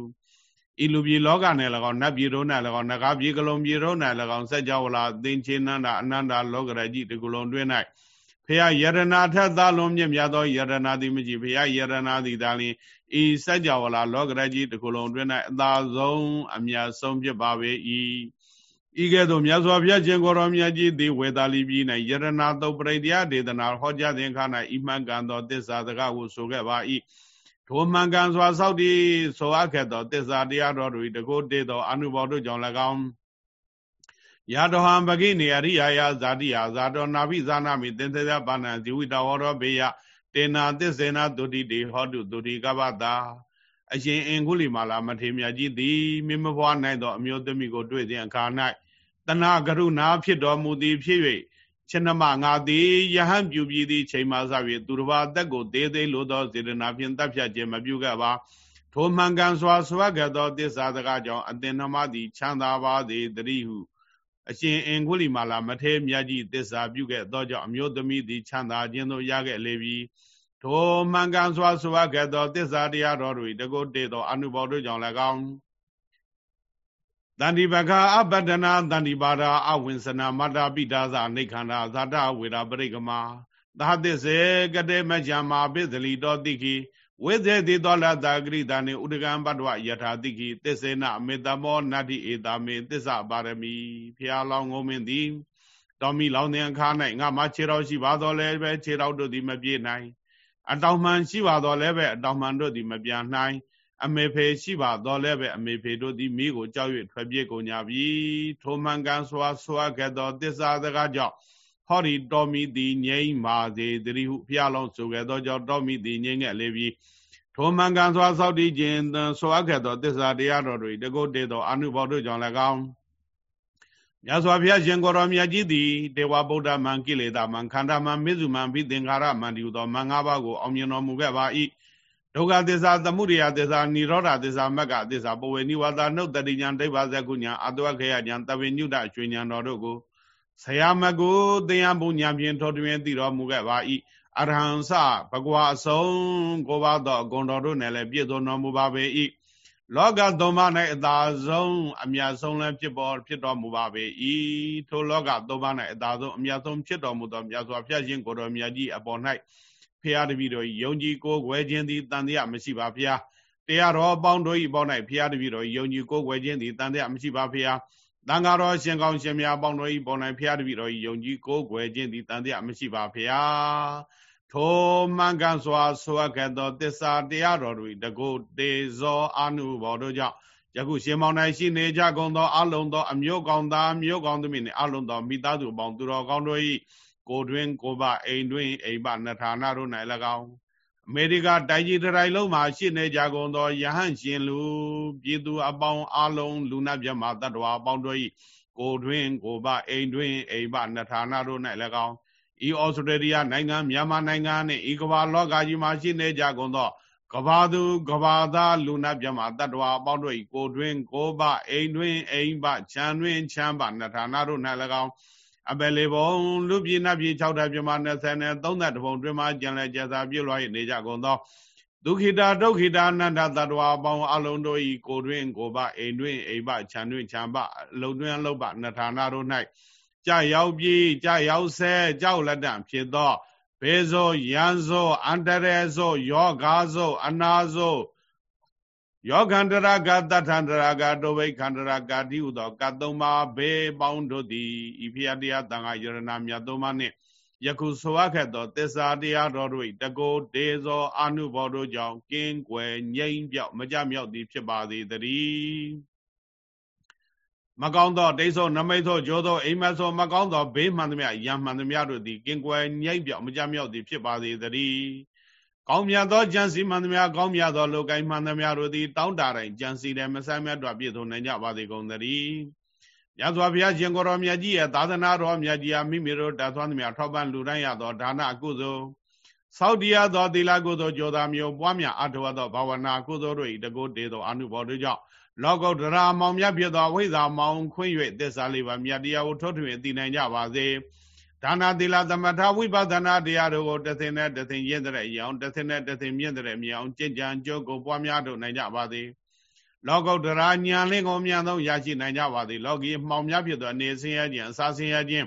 ဤလူပြည်လောကနဲ့၎င်းနတ်ပြည်တို့နဲ့၎င်းနဂါပြည်ကလုံးပြည်တို့နဲ့၎င်းစัจ java လာသင်္ချေနန္ဒအနန္တလောကရကြီးတကူလုံးတွင်၌ဖရာယရနာထက်သားလုံးမြင့်မြတ်သောယရနာသည်မကြည့်ဖရာယရနာသည်သာလျှင်ဤစัจ java လာလောကရကြီးတကူလုံးတွင်၌အသာဆုံးအမြတ်ဆုံးဖြစ်ပါပေ၏ဤကဲ့သို့မြတ်စွာဘုရားရှင်ကိုရောမြတ်ကြီးသည်ဝေသာလီပြည်၌ယရနာတုတ်ပရိတရားဒေသနာဟောကြားသင်္ခါ၌ဤမှန်ကန်သောတစ္ဆာစကားကိုဆိုခဲ့ပါ၏ ထိုမှန်ကန်စွာစောက်တည်ဆိုအပ်ခဲ့သောတစ္ဆာတရားတော်တို့တကုတေသောအနုဘောတို့ကြောင့်၎င်းယတောဟံပကိနေအရိယာယဇာတိယဇာတောနာဘိဇာနာမိသင်္သေယပါဏံဇီဝိတဝရောဘေယတေနာသစ္စေနာဒုတိတေဟောတုဒုတိကပ္ပတာအရှင်အင်္ဂုလိမာလာမထေမြတ်ကြီးသည်မိမဘွားနိုင်သောအမျိုးသမီးကိုတွေ့စဉ်အခါ၌တဏကရုဏာဖြစ်တော်မူသည်ဖြစ်၍ ရှင်နမငါသည်ယဟန်ပြုပြီးသည့်ချိန်မှစ၍သူတစ်ပါးအသက်ကိုသေးသေးလိုသောစေတနာဖြင့်တပ်ဖြတ်ခြင်းမပြုခဲ့ပါထိုမှန်ကန်စွာဆွဲခဲ့သောတစ္ဆာစကားကြောင့်အသင်္နမသည်ချမ်းသာပါသည်တတိဟုအရှင်အင်္ဂုလိမာလာမထေမြတ်ကြီးတစ္ဆာပြုခဲ့သောကြောင့်အမျိုးသမီးသည်ချမ်းသာခြင်းသို့ရခဲ့လေပြီထိုမှန်ကန်စွာဆွဲခဲ့သောတစ္ဆာတရားတော်တွေတကုတ်တေသောအနုဘောတို့ကြောင့်၎င်း တန္တိပခာအပတနာတန္တိပါဒာအဝိ nsana မတ္တာပိဒါဇအိခန္ဓာဇာတဝေရာပရိကမသာသစ္စေကတေမကြမာပိသလီတောတိခိဝိသေတိသောလတာဂရိတာနေဥဒကံပတ္တဝယထာတိခိသစ္စေနအမေတမောနတ္တိဧတာမေသစ္စာပါရမီဖျားလောင်းငုံမင်းသည်တော်မီလောင်းတဲ့အခါ၌ငါမခြေတော်ရှိပါတော်လဲပဲခြေတော်တို့သည်မပြေနိုင်အတောင်မှန်ရှိပါတော်လဲပဲအတောင်မှန်တို့သည်မပြန်နိုင် အမေဖေရှိပါတော့လည်းပဲအမေဖေတို့သည်မိကိုကြောက်၍ထွက်ပြေးကုန်ကြပြီထိုမှန်ကန်စွာဆွာခဲ့သောတစ္ဆာစကားကြောင့်ဟောဒီတော်မီသည်ငြိမ့်ပါစေတည်းဟုဖျားလုံးဆိုခဲ့သောကြောင့်တော်မီသည်ငြိမ့်ခဲ့လေပြီထိုမှန်ကန်စွာစောက်တည်ခြင်းဆွာခဲ့သောတစ္ဆာတရားတော်တွေတကုတ်တေသောအနုဘောတို့ကြောင့်လည်းကောင်းမြတ်စွာဘုရားရှင်ကိုရောမြတ်ကြီးသည်တေဝဗုဒ္ဓမံကိလေသာမံခန္ဓာမံမေဇုမံဘိသင်္ခါရမံဒီဟုသောမံ၅ပါးကိုအောင်မြင်တော်မူခဲ့ပါ၏ ဒုက္ခသစ္စာသမုဒယသစ္စာនិရောဓသစ္စာမက္ကသစ္စာပဝေနိဝါဒနှုတ်တတိညာဒိဗ္ဗဇကုညာအတဝခေယညာတဝိညုတရွှေညာတော်တို့ကိုဆရာမကိုသင်္ယဘုံညာဖြင့်ထောတွင်သိတော်မူခဲ့ပါ၏အရဟံစဘဂဝါအဆုံးကိုပါသောအဂုံတော်တို့နဲ့လည်းပြည့်စုံတော်မူပါပေ၏လောကသုံးပါး၌အသာဆုံးအမြတ်ဆုံးလည်းဖြစ်ပေါ်ဖြစ်တော်မူပါပေ၏ထိုလောကသုံးပါး၌အသာဆုံးအမြတ်ဆုံးဖြစ်တော်မူသောမြတ်စွာဘုရားရှင်ကိုတော်မြတ်ကြီးအပေါ်၌ ဖရာတပည့်တော်ယုံကြည်ကိုးကွယ်ခြင်းသည်တန်တရားမရှိပါဖရာတရားတော်အပေါင်းတို့ဤပေါင်း၌ဖရာတပည့်တော်ယုံကြည်ကိုးကွယ်ခြင်းသည်တန်တရားမရှိပါဖရာတန်ဃာတော်ရှင်ကောင်းရှင်များအပေါင်းတို့ဤပေါင်း၌ဖရာတပည့်တော်ယုံကြည်ကိုးကွယ်ခြင်းသည်တန်တရားမရှိပါဖရာထိုမှန်ကန်စွာဆွာခဲ့သောတစ္ဆာတရားတော်တို့တကုတေဇောအာနုဘောတို့ကြောင့်ယခုရှင်မောင်၌ရှိနေကြကုန်သောအလုံးသောအမျိုးကောင်းသားမျိုးကောင်းသမီးနှင့်အလုံးသောမိသားစုအပေါင်းသူတော်ကောင်းတို့၏ ကိုတွင်ကိုပအိမ်တွင်အိမ်ပနထာနာတို့၌၎င်းအမေရိကတိုင်းကြီးတိုင်းလုံးမှာရှိနေကြကုန်သောယဟန်ရှင်လူပြည်သူအပေါင်းအလုံးလူနာမြတ်မှာတတ္တဝါအပေါင်းတို့၏ကိုတွင်ကိုပအိမ်တွင်အိမ်ပနထာနာတို့၌၎င်းဤဩစတြေးလျနိုင်ငံမြန်မာနိုင်ငံနှင့်ဤကမ္ဘာလောကကြီးမှာရှိနေကြကုန်သောကဘာသူကဘာသားလူနာမြတ်မှာတတ္တဝါအပေါင်းတို့၏ကိုတွင်ကိုပအိမ်တွင်အိမ်ပခြံတွင်ခြံပနထာနာတို့၌၎င်း အပယ်လေးဘုံလူပြည်နတ်ပြည်6ဓာတ်ပြမ20နဲ့30ဘုံတွင်မှကျန်လဲကျစာပြုလွှားနေကြကုန်သောဒုခိတာဒုခိတာအနန္တတ attva အပေါင်းအလုံးတို့ဤကိုတွင်ကိုပအိမ်တွင်အိမ်ပခြံတွင်ခြံပလုံတွင်အလုပ်ပနထာနာတို့၌ကြာရောက်ပြီးကြာရောက်ဆဲကြောက်လက်တံဖြစ်သောဘေဇောယံဇောအန္တရေဇောယောဂါဇောအနာဇော ယောခန္တရာကတထန္တရာကတောဘိခန္တရာကတိဟုသောကသုံးပါဘေးပေါင်းတို့သည်ဤဖျားတရားတန်ခါယရဏမြတ်သုံးပါးနှင့်ယခုဆိုအပ်ခဲ့သောသစ္စာတရားတော်တို့တကောဒေဇောအာနုဘောတို့ကြောင့်ကင်းကွယ်ငြိမ့်ပြောက်မကြမြောက်သည်ဖြစ်ပါစေတည်းမကောင်းသောဒိဋ္ဌောနမိတ်သောဂျောသောအိမ်မသောမကောင်းသောဘေးမှန်သမျှယံမှန်သမျှတို့သည်ကင်းကွယ်ငြိမ့်ပြောက်မကြမြောက်သည်ဖြစ်ပါစေတည်း ကောင်းမြတ်သောကြံစီမှန်သမျှကောင်းမြတ်သောလောကိုင်းမှန်သမျှတို့သည်တောင်းတတိုင်းကြံစီတယ်မဆမ်းမြတ်တော်ပြည့်စုံနိုင်ကြပါစေကုန်သတည်းမြတ်စွာဘုရားရှင်ကိုရောမြတ်ကြီးရဲ့သာသနာတော်မြတ်ကြီးအားမိမိတို့တတ်သွမ်းသမျှထောက်ပံ့လူတိုင်းရသောဒါနအကုသိုလ်သောတရားသောသီလကုသိုလ်ကြောသာမျိုးပွားများအထောသောဘာဝနာကုသိုလ်တို့၏တကုတေသောအနုဘောတို့ကြောင့်လောကုတ္တရာမောင်မြတ်ဖြစ်သောဝိဇ္ဇာမောင်ခွင့်၍သစ္စာလေးပါးမြတ်တရားကိုထုတ်ထွင်သိနိုင်ကြပါစေ ဒါနသီလသမထဝိပဿနာတရားတို့ကိုတသိနဲ့တသိရင့်တဲ့ရောင်တသိနဲ့တသိမြင့်တဲ့မြောင်ကြင်ကြံကြိုးကိုပွားများထုတ်နိုင်ကြပါစေ။လောကုတ္တရာညာလင်းကိုမြန်ဆုံးရရှိနိုင်ကြပါသည်လောကီမှောင်များဖြစ်သောအနေဆင်းရဲခြင်းအစာဆင်းရဲခြင်း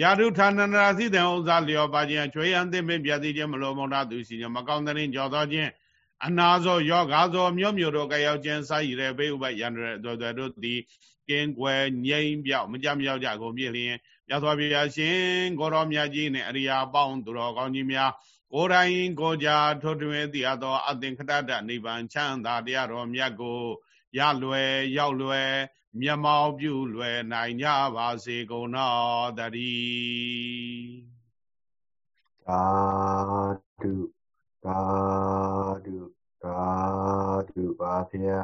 ယာရုဌာနနာသိတဲ့ဥစ္စာလျော်ပါခြင်းချွေရန်သိမ့်ပြသိခြင်းမလိုမုံတာသူရှိခြင်းမကောင်းတဲ့ကြောသောခြင်းအနာသောယောဂါသောမြို့မြို့တို့ကရောက်ခြင်းစာရည်တဲ့ဘေးဥပယန္တရတို့တို့သည်ကင်းကွယ်ငြိမ့်ပြောက်မကြမြောက်ကြကုန်ပြည့်လျင် မြတ်စွာဘုရားရှင်ကိုရောမြတ်ကြီးနှင့်အရိယာပေါင်းသူတော်ကောင်းကြီးများကိုယ်တိုင်ကိုကြထိုးထွင်းသိအပ်သောအသင်္ခတတနိဗ္ဗာန်ချမ်းသာတရားတော်မြတ်ကိုရလွယ်ရောက်လွယ်မျက်မှောက်ပြုလွယ်နိုင်ကြပါစေကုန်တော်တည်းသာဓုသာဓုသာဓုပါဗျာ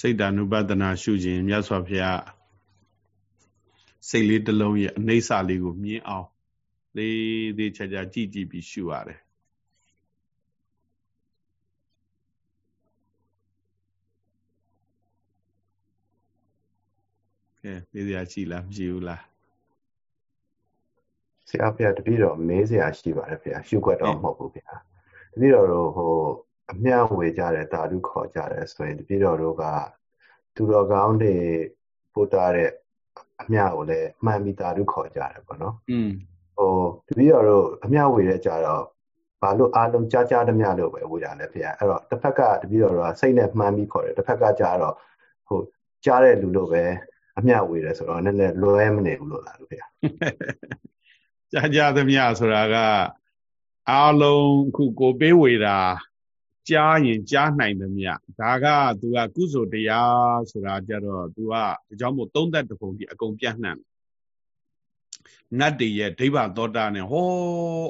စိတ်ဓာနုပဒနာရှုခြင်းမြတ်စွာဘုရားစိတ်လေးတစ်လုံးရဲ့အနေဆာလေးကိုမြင်အောင်လေးသေးချာချာကြည့်ကြည့်ပြီးရှုရတယ်ကဲမေးစရာရှိလားမရှိဘူးလားဆရာဖေတပည့်တော်မေးစရာရှိပါတယ်ဖေရှုွက်တော့မဟုတ်ဘူးဖေတပည့်တော်တို့ဟို အမျှဝေကြတယ်တာဓုခေါ်ကြတယ်ဆိုရင်တပည့်တော်တို့ကသူတော်ကောင်းတွေပို့တာတဲ့အမျှကိုလည်းမှန်ပြီးတာဓုခေါ်ကြတယ်ပေါ့နော်อืมဟိုတပည့်တော်တို့အမျှဝေတဲ့ကြတော့ဘာလို့အားလုံးကြားကြားသမျှလို့ပဲဝေတာလဲဖေအဲ့တော့တစ်ဖက်ကတပည့်တော်တို့ကစိတ်နဲ့မှန်းပြီးခေါ်တယ်တစ်ဖက်ကကြတော့ဟိုကြားတဲ့လူလို့ပဲအမျှဝေတယ်ဆိုတော့နည်းနည်းလွဲမနေဘူးလို့လားလို့ဖေကြားကြားသမျှဆိုတာကအားလုံးခုကိုပေးဝေတာ ကြားရင်ကြားနိုင်သမျှဒါက तू ကကုသိုလ်တရားဆိုတာကြတော့ तू ကဒါကြောင့်မို့သုံးသက်တပုံကြီးအကုန်ပြန့်နှံ့နတ်တွေရဲ့ဒိဗ္ဗသောတာနဲ့ဟော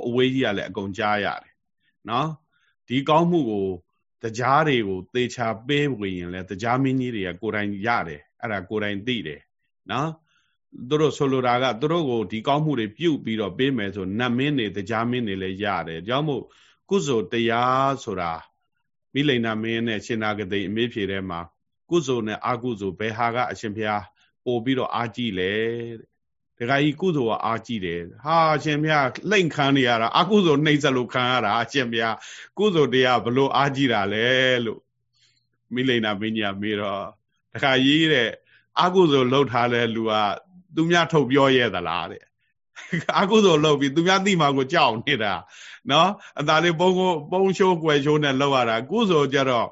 အဝေးကြီးကလည်းအကုန်ကြားရတယ်နော်ဒီကောင်းမှုကိုတရားတွေကိုသေချာပေးဝင်ရင်လည်းတရားမင်းကြီးတွေကကိုယ်တိုင်ရတယ်အဲ့ဒါကိုယ်တိုင်သိတယ်နော်သူတို့ဆိုလိုတာကသူတို့ကိုဒီကောင်းမှုတွေပြုတ်ပြီးတော့ပေးမယ်ဆိုနတ်မင်းတွေတရားမင်းတွေလည်းရတယ်ကြောင့်မို့ကုသိုလ်တရားဆိုတာ မိလိန်နာမင်းနဲ့ရှင်နာဂတိအမေးဖြေထဲမှာကုသိုလ်နဲ့အကုသိုလ်ဘယ်ဟာကအရှင်ဘုရားပို့ပြီးတော့အားကြီးလဲတဲ့ဒကာကြီးကုသိုလ်ကအားကြီးတယ်ဟာအရှင်ဘုရားလှိမ့်ခံနေရတာအကုသိုလ်နှိမ့်စလို့ခံရတာအရှင်ဘုရားကုသိုလ်တရားဘလို့အားကြီးတာလဲလို့မိလိန်နာမင်းကြီးကမေးတော့ဒကာကြီးတဲ့အကုသိုလ်လှုပ်ထားတဲ့လူကသူများထုတ်ပြောရဲသလားတဲ့ အကုသိုလ်လှုပ်ပြီးသူများသိမှကိုကြောက်နေတာနော်အသာလေးပုံကိုပုံရှိုးကွယ်ရှိုးနဲ့လှုပ်ရတာကုသိုလ်ကြတော့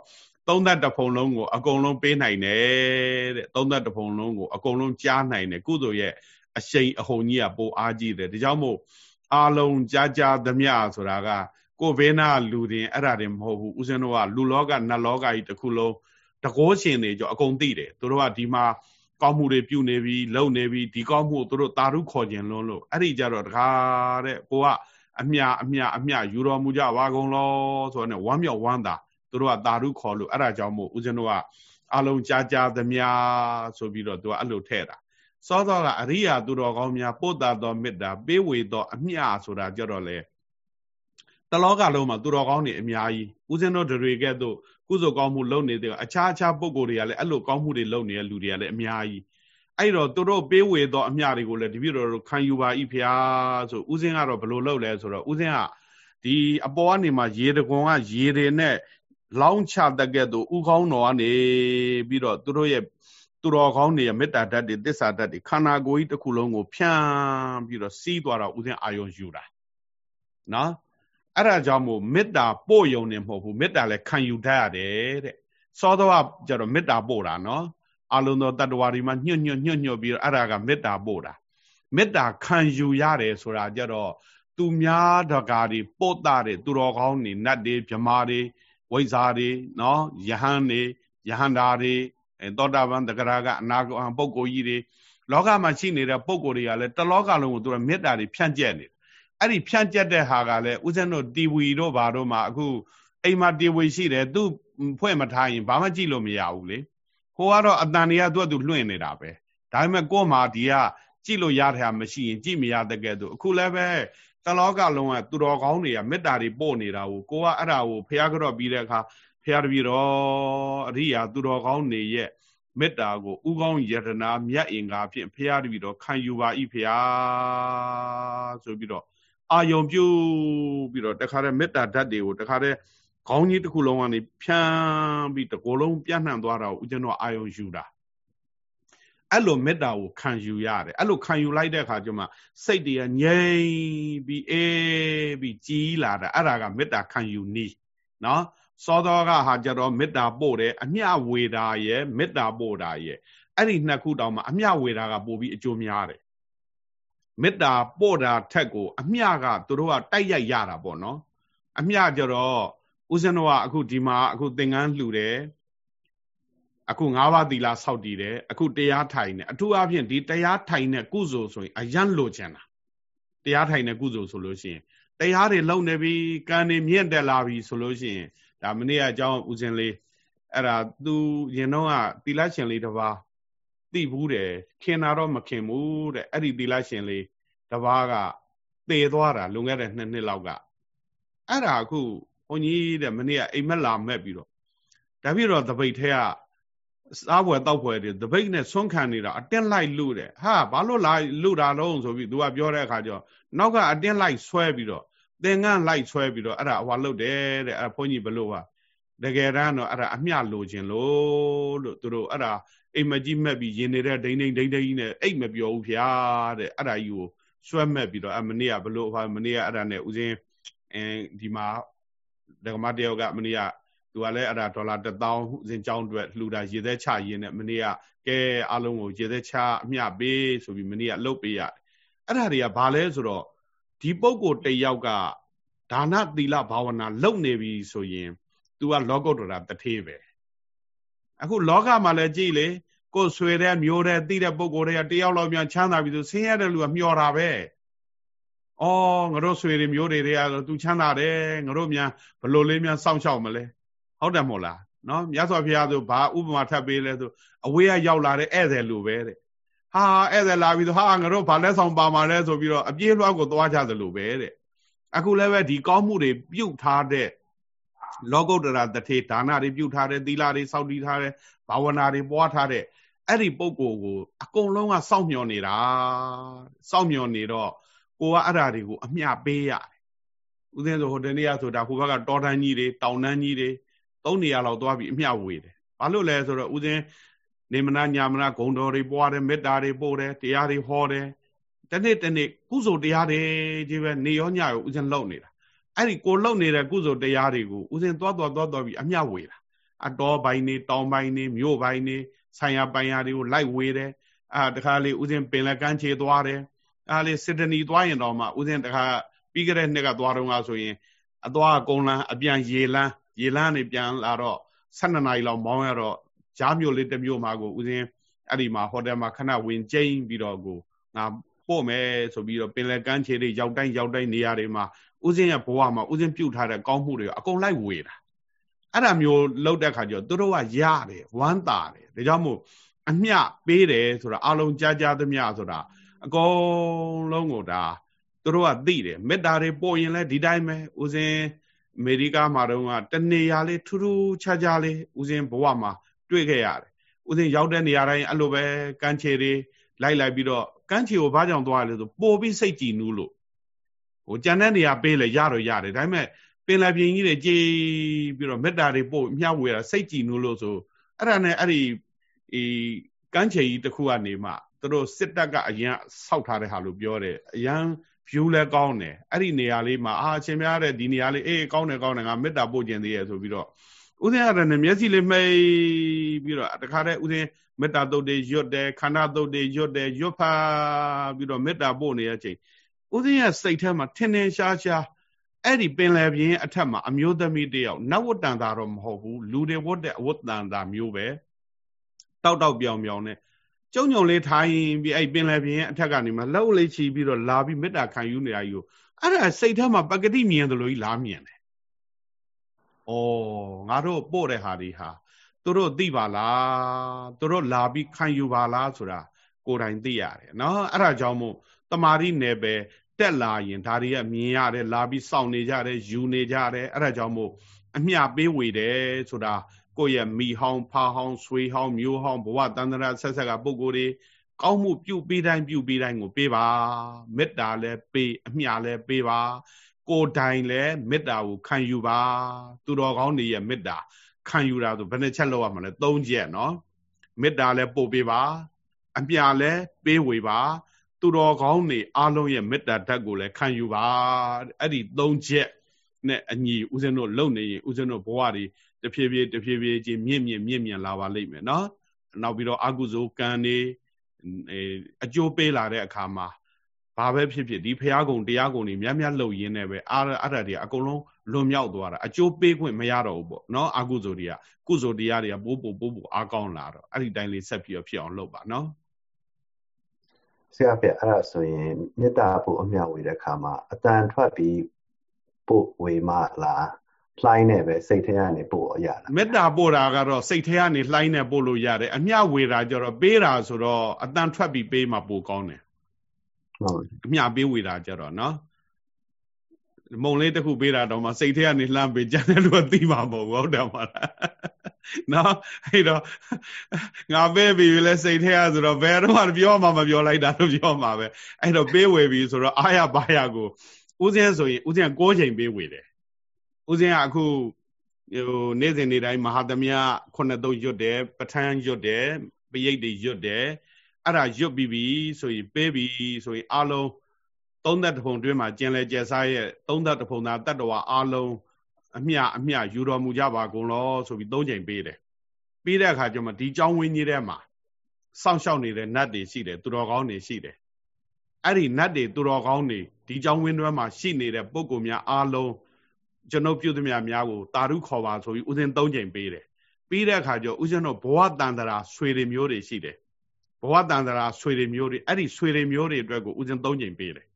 သုံးသက်တဖုံလုံးကိုအကုန်လုံးပေးနိုင်တယ်တဲ့သုံးသက်တဖုံလုံးကိုအကုန်လုံးကြားနိုင်တယ်ကုသိုလ်ရဲ့အရှိန်အဟုန်ကြီးကပိုအားကြီးတယ်ဒါကြောင့်မို့အာလုံးကြာကြာသမျှဆိုတာကကိုဘေးနာလူတင်အဲ့ဒါတွေမဟုတ်ဘူးဦးဇင်းတို့ကလူလောကနတ်လောကကြီးတစ်ခုလုံးတကောရှင်တွေကြောအကုန်သိတယ်သူတို့ကဒီမှာ ကောင်းမှုတွေပြုနေပြီလုံနေပြီဒီကောင်းမှုသူတို့တာရုခေါ်ခြင်းလုံးလို့အဲ့ဒီကြတော့တကားတဲ့ကိုကအမြအမြအမြယူတော်မူကြပါကုန်လောဆိုတော့ဝမ်းမြောက်ဝမ်းသာသူတို့ကတာရုခေါ်လို့အဲ့ဒါကြောင့်မို့ဦးဇင်းတို့ကအလုံးကြာကြာသမျှဆိုပြီးတော့သူကအဲ့လိုထဲ့တာစောသောကအရိယာသူတော်ကောင်းများပို့တာသောမေတ္တာပေးဝေသောအမျှဆိုတာကြတော့လေတလောကလုံးမှာသူတော်ကောင်းတွေအများကြီးဦးဇင်းတို့တွေကဲ့သို့ ကုသိုလ်ကောင်းမှုလုပ်နေတဲ့အခြားအခြားပုဂ္ဂိုလ်တွေကလည်းအဲ့လိုကောင်းမှုတွေလုပ်နေတဲ့လူတွေကလည်းအများကြီးအဲ့တော့သူတို့ပေးဝေသောအမျှတွေကိုလည်းတပည့်တော်တို့ခံယူပါ၏ဖျားဆိုဦးဇင်းကတော့ဘယ်လိုလုပ်လဲဆိုတော့ဦးဇင်းကဒီအပေါ်ကနေမှရေတကွန်ကရေတွေနဲ့လောင်းချတက်ကဲ့သို့ဥကောင်းတော်ကနေပြီးတော့သူတို့ရဲ့သူတော်ကောင်းတွေရဲ့မေတ္တာဓာတ်တွေသစ္စာဓာတ်တွေခန္ဓာကိုယ်ကြီးတစ်ခုလုံးကိုဖြန်းပြီးတော့စီးသွားတော့ဥစဉ်အာယုံယူတာနော် အဲ့ဒါကြောင့်မို့မေတ္တာပို့ယုံနေမဟုတ်ဘူးမေတ္တာလည်းခံယူတတ်ရတယ်တဲ့စောသောကကျတော့မေတ္တာပို့တာနော်အလုံးသောတတ္တဝါတွေမှာညွတ်ညွတ်ညွတ်ညွတ်ပြီးတော့အဲ့ဒါကမေတ္တာပို့တာမေတ္တာခံယူရတယ်ဆိုတာကြတော့သူများတကာတွေပို့တာတဲ့သူတော်ကောင်းတွေနတ်တွေဗြမာတွေဝိဇ္ဇာတွေနော်ယဟန်တွေယဟန္တာတွေသောတာပန်တဂရကအနာဂံပုဂ္ဂိုလ်ကြီးတွေလောကမှာရှိနေတဲ့ပုဂ္ဂိုလ်တွေကလည်းတလောကလုံးကိုသူကမေတ္တာတွေဖြန့်ကျက်နေတယ် အဲ့ဒီဖြန့်ကျက်တဲ့ဟာကလည်းဥစဉ်တို့တီဝီတို့ဘာတို့မှာအခုအိမ်မှာတီဝီရှိတယ်သူဖွဲ့မထားရင်ဘာမှကြည့်လို့မရဘူးလေဟိုကတော့အတန်တွေကသူ့အတူလွှင့်နေတာပဲဒါပေမဲ့ကို့မှာဒီကကြည့်လို့ရတဲ့ဟာမရှိရင်ကြည့်မရတဲ့ကဲ့သို့အခုလည်းပဲတလောကလုံးကသူတော်ကောင်းတွေကမေတ္တာတွေပို့နေတာကိုကိုကအဲ့ဒါကိုဖះကြော့ပြီးတဲ့အခါဖះတပည့်တော်အရိယာသူတော်ကောင်းတွေရဲ့မေတ္တာကိုဥကောင်းယတနာမြတ်အင်္ဂါဖြင့်ဖះတပည့်တော်ခံယူပါ၏ဖះဆိုပြီးတော့ အာယုံပြုပြီးတော့တခါတည်းမေတ္တာဓာတ်တွေကိုတခါတည်းခေါင်းကြီးတစ်ခုလုံးကနေဖြန်းပြီးတကိုယ်လုံးပြန့်နှံ့သွားတာကိုဦးဇင်းတို့အာယုံယူတာအဲ့လိုမေတ္တာကိုခံယူရတယ်အဲ့လိုခံယူလိုက်တဲ့အခါကျမှစိတ်တွေကငြိမ်ပြီးအေးပြီးကြီးလာတာအဲ့ဒါကမေတ္တာခံယူနည်းနော်စောသောကဟာကြတော့မေတ္တာပို့တယ်အမျှဝေတာရဲ့မေတ္တာပို့တာရဲ့အဲ့ဒီနှစ်ခုတောင်မှအမျှဝေတာကပို့ပြီးအကျိုးများတယ် မေတ္တာပို့တာထက်ကို အမျှကသူတို့ကတိုက်ရိုက်ရတာပေါ့နော် အမျှကြတော့ဦးဇင်းတော်ကအခုဒီမှာအခုသင်္ကန်းလှူတယ်အခု၅ပါးသီလဆောက်တည်တယ်အခုတရားထိုင်တယ်အထူးအားဖြင့်ဒီတရားထိုင်တဲ့ကုသိုလ်ဆိုရင်အယံလိုချင်တာတရားထိုင်တဲ့ကုသိုလ်ဆိုလို့ရှိရင်တရားတွေလုံနေပြီကံတွေမြင့်တက်လာပြီဆိုလို့ရှိရင်ဒါမနေ့ကအကြောင်းဦးဇင်းလေးအဲ့ဒါသူရင်တော့ကသီလရှင်လေးတစ်ပါး သိဘူးတယ်ခင်တာတော့မခင်ဘူးတဲ့အဲ့ဒီသီလရှင်လေးတစ်ပါးကသေသွားတာလွန်ခဲ့တဲ့နှစ်နှစ်လောက်ကအဲ့ဒါအခုဘုန်းကြီးတဲ့မနေ့ကအိမ်မက်လာမက်ပြီးတော့ဒါပြီးတော့တပိတ်ထဲကစားပွဲတောက်ပွဲတွေတပိတ်နဲ့ဆွန့်ခံနေတာအတင်းလိုက်လူတယ်ဟာဘာလို့လာလူတာတော့ဆိုပြီးသူကပြောတဲ့အခါကျတော့နောက်ကအတင်းလိုက်ဆွဲပြီးတော့သင်္ကန်းလိုက်ဆွဲပြီးတော့အဲ့ဒါဟွာလုတ်တယ်တဲ့အဲ့ဘုန်းကြီးဘလို့ပါတကယ်တမ်းတော့အဲ့ဒါအမျှလိုခြင်းလို့လို့သူတို့အဲ့ဒါ အိမ်မကြီးမက်ပြီးရင်နေတဲ့ဒိန်ဒိန်ဒိန်ဒိန်နဲ့အိတ်မပြောဘူးဖျားတဲ့အဲ့ဒါကြီးကိုဆွဲမက်ပြီးတော့အမနေ့ကဘလို့ဟွာမနေ့ကအဲ့ဒါနဲ့ဦးစင်းအဲဒီမှာဒကမတယောက်ကမနေ့ကသူကလည်းအဲ့ဒါဒေါ်လာ1000စင်ကြောင်းအတွက်လှူတာရေသက်ချရင်းနဲ့မနေ့ကကဲအလုံးကိုရေသက်ချအမျှပေးဆိုပြီးမနေ့ကလှုပ်ပေးရတယ်အဲ့ဒါတွေကဘာလဲဆိုတော့ဒီပုဂ္ဂိုလ်တယောက်ကဒါနသီလဘာဝနာလုပ်နေပြီဆိုရင် तू ကလောကုတ္တရာတထေးပဲ အခုလောကမှာလည်းကြည်လေကိုယ်ဆွေတဲ့မျိုးတဲ့သိတဲ့ပုဂ္ဂိုလ်တွေကတယောက်လောက်များချမ်းသာပြီဆိုဆင်းရဲတဲ့လူကမျောတာပဲ။အော်ငါတို့ဆွေတွေမျိုးတွေတွေကသူချမ်းသာတယ်ငါတို့များဘလို့လေးများစောင့်ရှောက်မလဲ။ဟုတ်တယ်မို့လား။နော်မြတ်စွာဘုရားဆိုဘာဥပမာထပ်ပေးလဲဆိုအဝေးကရောက်လာတဲ့ဧည့်သည်လူပဲတဲ့။ဟာဧည့်သည်လာပြီးဆိုဟာငါတို့ဘာလဲဆောင်ပါမှာလဲဆိုပြီးတော့အပြေးလွှားကိုသွားကြသလိုပဲတဲ့။အခုလည်းပဲဒီကောင်းမှုတွေပြုတ်ထားတဲ့ လောကုတ္တရာတထေဒါနတွေပြုတ်ထားတဲ့သီလတွေစောင့်တည်ထားတဲ့ဘာဝနာတွေပွားထားတဲ့အဲ့ဒီပုံကိုယ်ကိုအကုန်လုံးကစောင့်မျှော်နေတာစောင့်မျှော်နေတော့ကိုကအဲ့ဓာတွေကိုအမျှပေးရတယ်ဥစဉ်ဆိုဟိုတနေ့ကဆိုတာဟိုဘက်ကတောတန်းကြီးတွေတောင်တန်းကြီးတွေသုံးနေရလောက်သွားပြီးအမျှဝေတယ်ဘာလို့လဲဆိုတော့ဥစဉ်နေမနာညာမနာဂုံတော်တွေပွားတယ်မေတ္တာတွေပို့တယ်တရားတွေဟောတယ်တနေ့တနေ့ကုစုတရားတွေကြီးပဲနေရောညရောဥစဉ်လုံနေတာ အဲ့ဒီကိုလုံနေတဲ့ကုစုတရားတွေကိုဥစဉ်သွားသွားသွားသွားပြီးအမျှဝေတာအတော်ပိုင်းနေတောင်ပိုင်းနေမြို့ပိုင်းနေဆိုင်ရာပိုင်ရာတွေကိုလိုက်ဝေတယ်အာတခါလေဥစဉ်ပင်လကန်းချေသွားတယ်အားလေစစ်တနီသွားရင်တော့မှဥစဉ်တခါပြီးကြတဲ့နှစ်ကသွားတော့ကဆိုရင်အသွားကုန်းလန်းအပြန်ရေလန်းရေလန်းနေပြန်လာတော့12နာရီလောက်မောင်းရတော့ကြားမြို့လေးတစ်မြို့မှာကိုဥစဉ်အဲ့ဒီမှာဟိုတယ်မှာခဏဝင်ကျိန်းပြီးတော့ကိုငါပို့မယ်ဆိုပြီးတော့ပင်လယ်ကမ်းခြေတွေရောက်တိုင်းရောက်တိုင်းနေရာတွေမှာ ဥစဉ်ရဲ့ဘဝမှာဥစဉ်ပြုတ်ထားတဲ့ကောင်းမှုတွေအကုန်လိုက်ဝေတာအဲ့ဒါမျိုးလောက်တဲ့ခါကျတော့သူတို့ကရတယ်ဝမ်းသာတယ်ဒါကြောင့်မို့အမျှပေးတယ်ဆိုတာအလုံးကြားကြားသမျှဆိုတာအကုန်လုံးကိုဒါသူတို့ကသိတယ်မေတ္တာတွေပို့ရင်လည်းဒီတိုင်းပဲဦးစင်းအမေရိကမှာတော့ကတနေရာလေးထူးထူးခြားခြားလေးဦးစင်းဘဝမှာတွေ့ခဲ့ရတယ်ဦးစင်းရောက်တဲ့နေရာတိုင်းအဲ့လိုပဲကမ်းခြေတွေလိုက်လိုက်ပြီးတော့ကမ်းခြေကိုဘာကြောင့်သွားရလဲဆိုပို့ပြီးစိတ်ကြည်နူးလို့ ဟိုကြံတဲ့နေရာပေးလေရတော့ရတယ်ဒါပေမဲ့ပင်လယ်ပြင်ကြီးတွေကြည်ပြီးတော့မေတ္တာတွေပို့မျှဝေတာစိတ်ကြည်နူးလို့ဆိုအဲ့ဒါနဲ့အဲ့ဒီဒီကမ်းခြေကြီးတစ်ခုကနေမှသူတို့စစ်တပ်ကအရင်ဆောက်ထားတဲ့ဟာလို့ပြောတယ်အရန် view လဲကောင်းတယ်အဲ့ဒီနေရာလေးမှာအာအရှင်များတဲ့ဒီနေရာလေးအေးကောင်းတယ်ကောင်းတယ်ငါမေတ္တာပို့ခြင်းသေးရဲ့ဆိုပြီးတော့ဥစဉ်ရတယ်နဲ့မျက်စိလေးမှိတ်ပြီးတော့တခါတည်းဥစဉ်မေတ္တာတုတ်တွေရွတ်တယ်ခန္ဓာတုတ်တွေရွတ်တယ်ရွတ်ဖာပြီးတော့မေတ္တာပို့နေတဲ့အချိန် ဥစဉ်ရဲ့စိတ်ထဲမှာထင်ထင်ရှားရှားအဲ့ဒီပင်လယ်ပြင်အထက်မှာအမျိုးသမီးတယောက်နတ်ဝတ္တန်တာတော့မဟုတ်ဘူးလူတွေဝတ်တဲ့အဝတ္တန်တာမျိုးပဲတောက်တောက်ပြောင်ပြောင်နဲ့ကျုံညုံလေးထိုင်ပြီးအဲ့ပင်လယ်ပြင်အထက်ကနေမှလှုပ်လေးချီပြီးတော့လာပြီးမေတ္တာခံယူနေရယူအဲ့ဒါစိတ်ထဲမှာပကတိမြင်တယ်လို့ကြီးလာမြင်တယ်။အော်ငါတို့ပို့တဲ့ဟာဒီဟာသူတို့သိပါလားသူတို့လာပြီးခံယူပါလားဆိုတာကိုယ်တိုင်သိရတယ်နော်အဲ့ဒါကြောင့်မို့တမာရီနယ်ပယ် တက်လာရင်ဒါတွေကမြင်ရတယ်လာပြီးစောင့်နေကြတယ်ယူနေကြတယ်အဲ့ဒါကြောင့်မို့အမျှပေးဝေတယ်ဆိုတာကိုယ့်ရဲ့မိဟောင်းဖာဟောင်းဆွေဟောင်းမျိုးဟောင်းဘဝတန္တရာဆက်ဆက်ကပုဂ္ဂိုလ်တွေကောင်းမှုပြုပေးတိုင်းပြုပေးတိုင်းကိုပေးပါမေတ္တာလည်းပေးအမျှလည်းပေးပါကိုယ်တိုင်လည်းမေတ္တာကိုခံယူပါ သူတော်ကောင်းတွေရဲ့မေတ္တာခံယူတာဆိုဘယ်နှချက်လောက်ရမလဲ၃ချက်နော်မေတ္တာလည်းပို့ပေးပါအမျှလည်းပေးဝေပါ သူတော်ကောင်းတွေအားလုံးရဲ့မေတ္တာဓာတ်ကိုလည်းခံယူပါအဲ့ဒီ၃ချက်နဲ့အညီဦးဇင်းတို့လုံနေရင်ဦးဇင်းတို့ဘဝတွေတဖြည်းဖြည်းတဖြည်းဖြည်းချင်းမြင့်မြင့်မြင့်မြင့်လာပါလိမ့်မယ်နော်နောက်ပြီးတော့အကုသိုလ်ကံတွေအကျိုးပေးလာတဲ့အခါမှာဘာပဲဖြစ်ဖြစ်ဒီဖရာကုံတရားကုံတွေများများလှုပ်ရင်းနဲ့ပဲအားအဲ့ဒါတွေအကုန်လုံးလွန်မြောက်သွားတာအကျိုးပေးခွင့်မရတော့ဘူးပေါ့နော်အကုသိုလ်တွေကကုသိုလ်တရားတွေကပိုးပိုးပိုးပိုးအားကောင်းလာတော့အဲ့ဒီတိုင်းလေးဆက်ပြီးတော့ဖြစ်အောင်လုပ်ပါနော် ဆရာပြအဲ့ဒါဆိုရင်မေတ္တာဖို့အမြဝေတဲ့ခါမှာအတန်ထွက်ပြီးပို့ဝေမလားလှိုင်းနဲ့ပဲစိတ်ထဲကနေပို့ရတာမေတ္တာပို့တာကတော့စိတ်ထဲကနေလှိုင်းနဲ့ပို့လို့ရတယ်အမျှဝေတာကြတော့ပေးတာဆိုတော့အတန်ထွက်ပြီးပေးမှပိုကောင်းတယ်ဟုတ်အမျှပေးဝေတာကြတော့နော် မုံလေးတစ်ခုပေးတာတော့မှစိတ်ထဲကနေလှမ်းပေးကြတယ်လို့သိမှာမဟုတ်ဘူးဟုတ်တယ်မလားနော်အဲ့တော့ငါပေးပြီလဲစိတ်ထဲကဆိုတော့ဘယ်တော့မှပြောမှမပြောလိုက်တာလို့ပြောမှာပဲအဲ့တော့ပေးဝေပြီဆိုတော့အာရပါရကိုဦးဇင်းဆိုရင်ဦးဇင်း6ချိန်ပေးဝေတယ်ဦးဇင်းကအခုဟိုနေ့စဉ်နေ့တိုင်းမဟာသမယခုနှစ်သုံးရွတ်တယ်ပဋ္ဌာန်းရွတ်တယ်ပရိတ်တွေရွတ်တယ်အဲ့ဒါရွတ်ပြီးပြီဆိုရင်ပေးပြီဆိုရင်အလုံး သုံးသက်တဖုံတွင်းမှာကျင်လဲကျက်စားရဲ့သုံးသက်တဖုံသာတတ္တဝါအလုံးအမျှအမျှယူတော်မူကြပါကုန်လောဆိုပြီးသုံးချိန်ပေးတယ်ပြီးတဲ့အခါကျမှဒီเจ้าဝင်းကြီးထဲမှာစောင့်ရှောက်နေတဲ့နတ်တွေရှိတယ်သူတော်ကောင်းတွေရှိတယ်အဲ့ဒီနတ်တွေသူတော်ကောင်းတွေဒီเจ้าဝင်းတွဲမှာရှိနေတဲ့ပုဂ္ဂိုလ်များအားလုံးကျွန်ုပ်ပြုသမျှများကိုတာရုခေါ်ပါဆိုပြီးဥစဉ်၃ချိန်ပေးတယ်ပြီးတဲ့အခါကျဥစဉ်တော့ဘဝတန်တရာဆွေတွေမျိုးတွေရှိတယ်ဘဝတန်တရာဆွေတွေမျိုးတွေအဲ့ဒီဆွေတွေမျိုးတွေအတွက်ကိုဥစဉ်၃ချိန်ပေးတယ်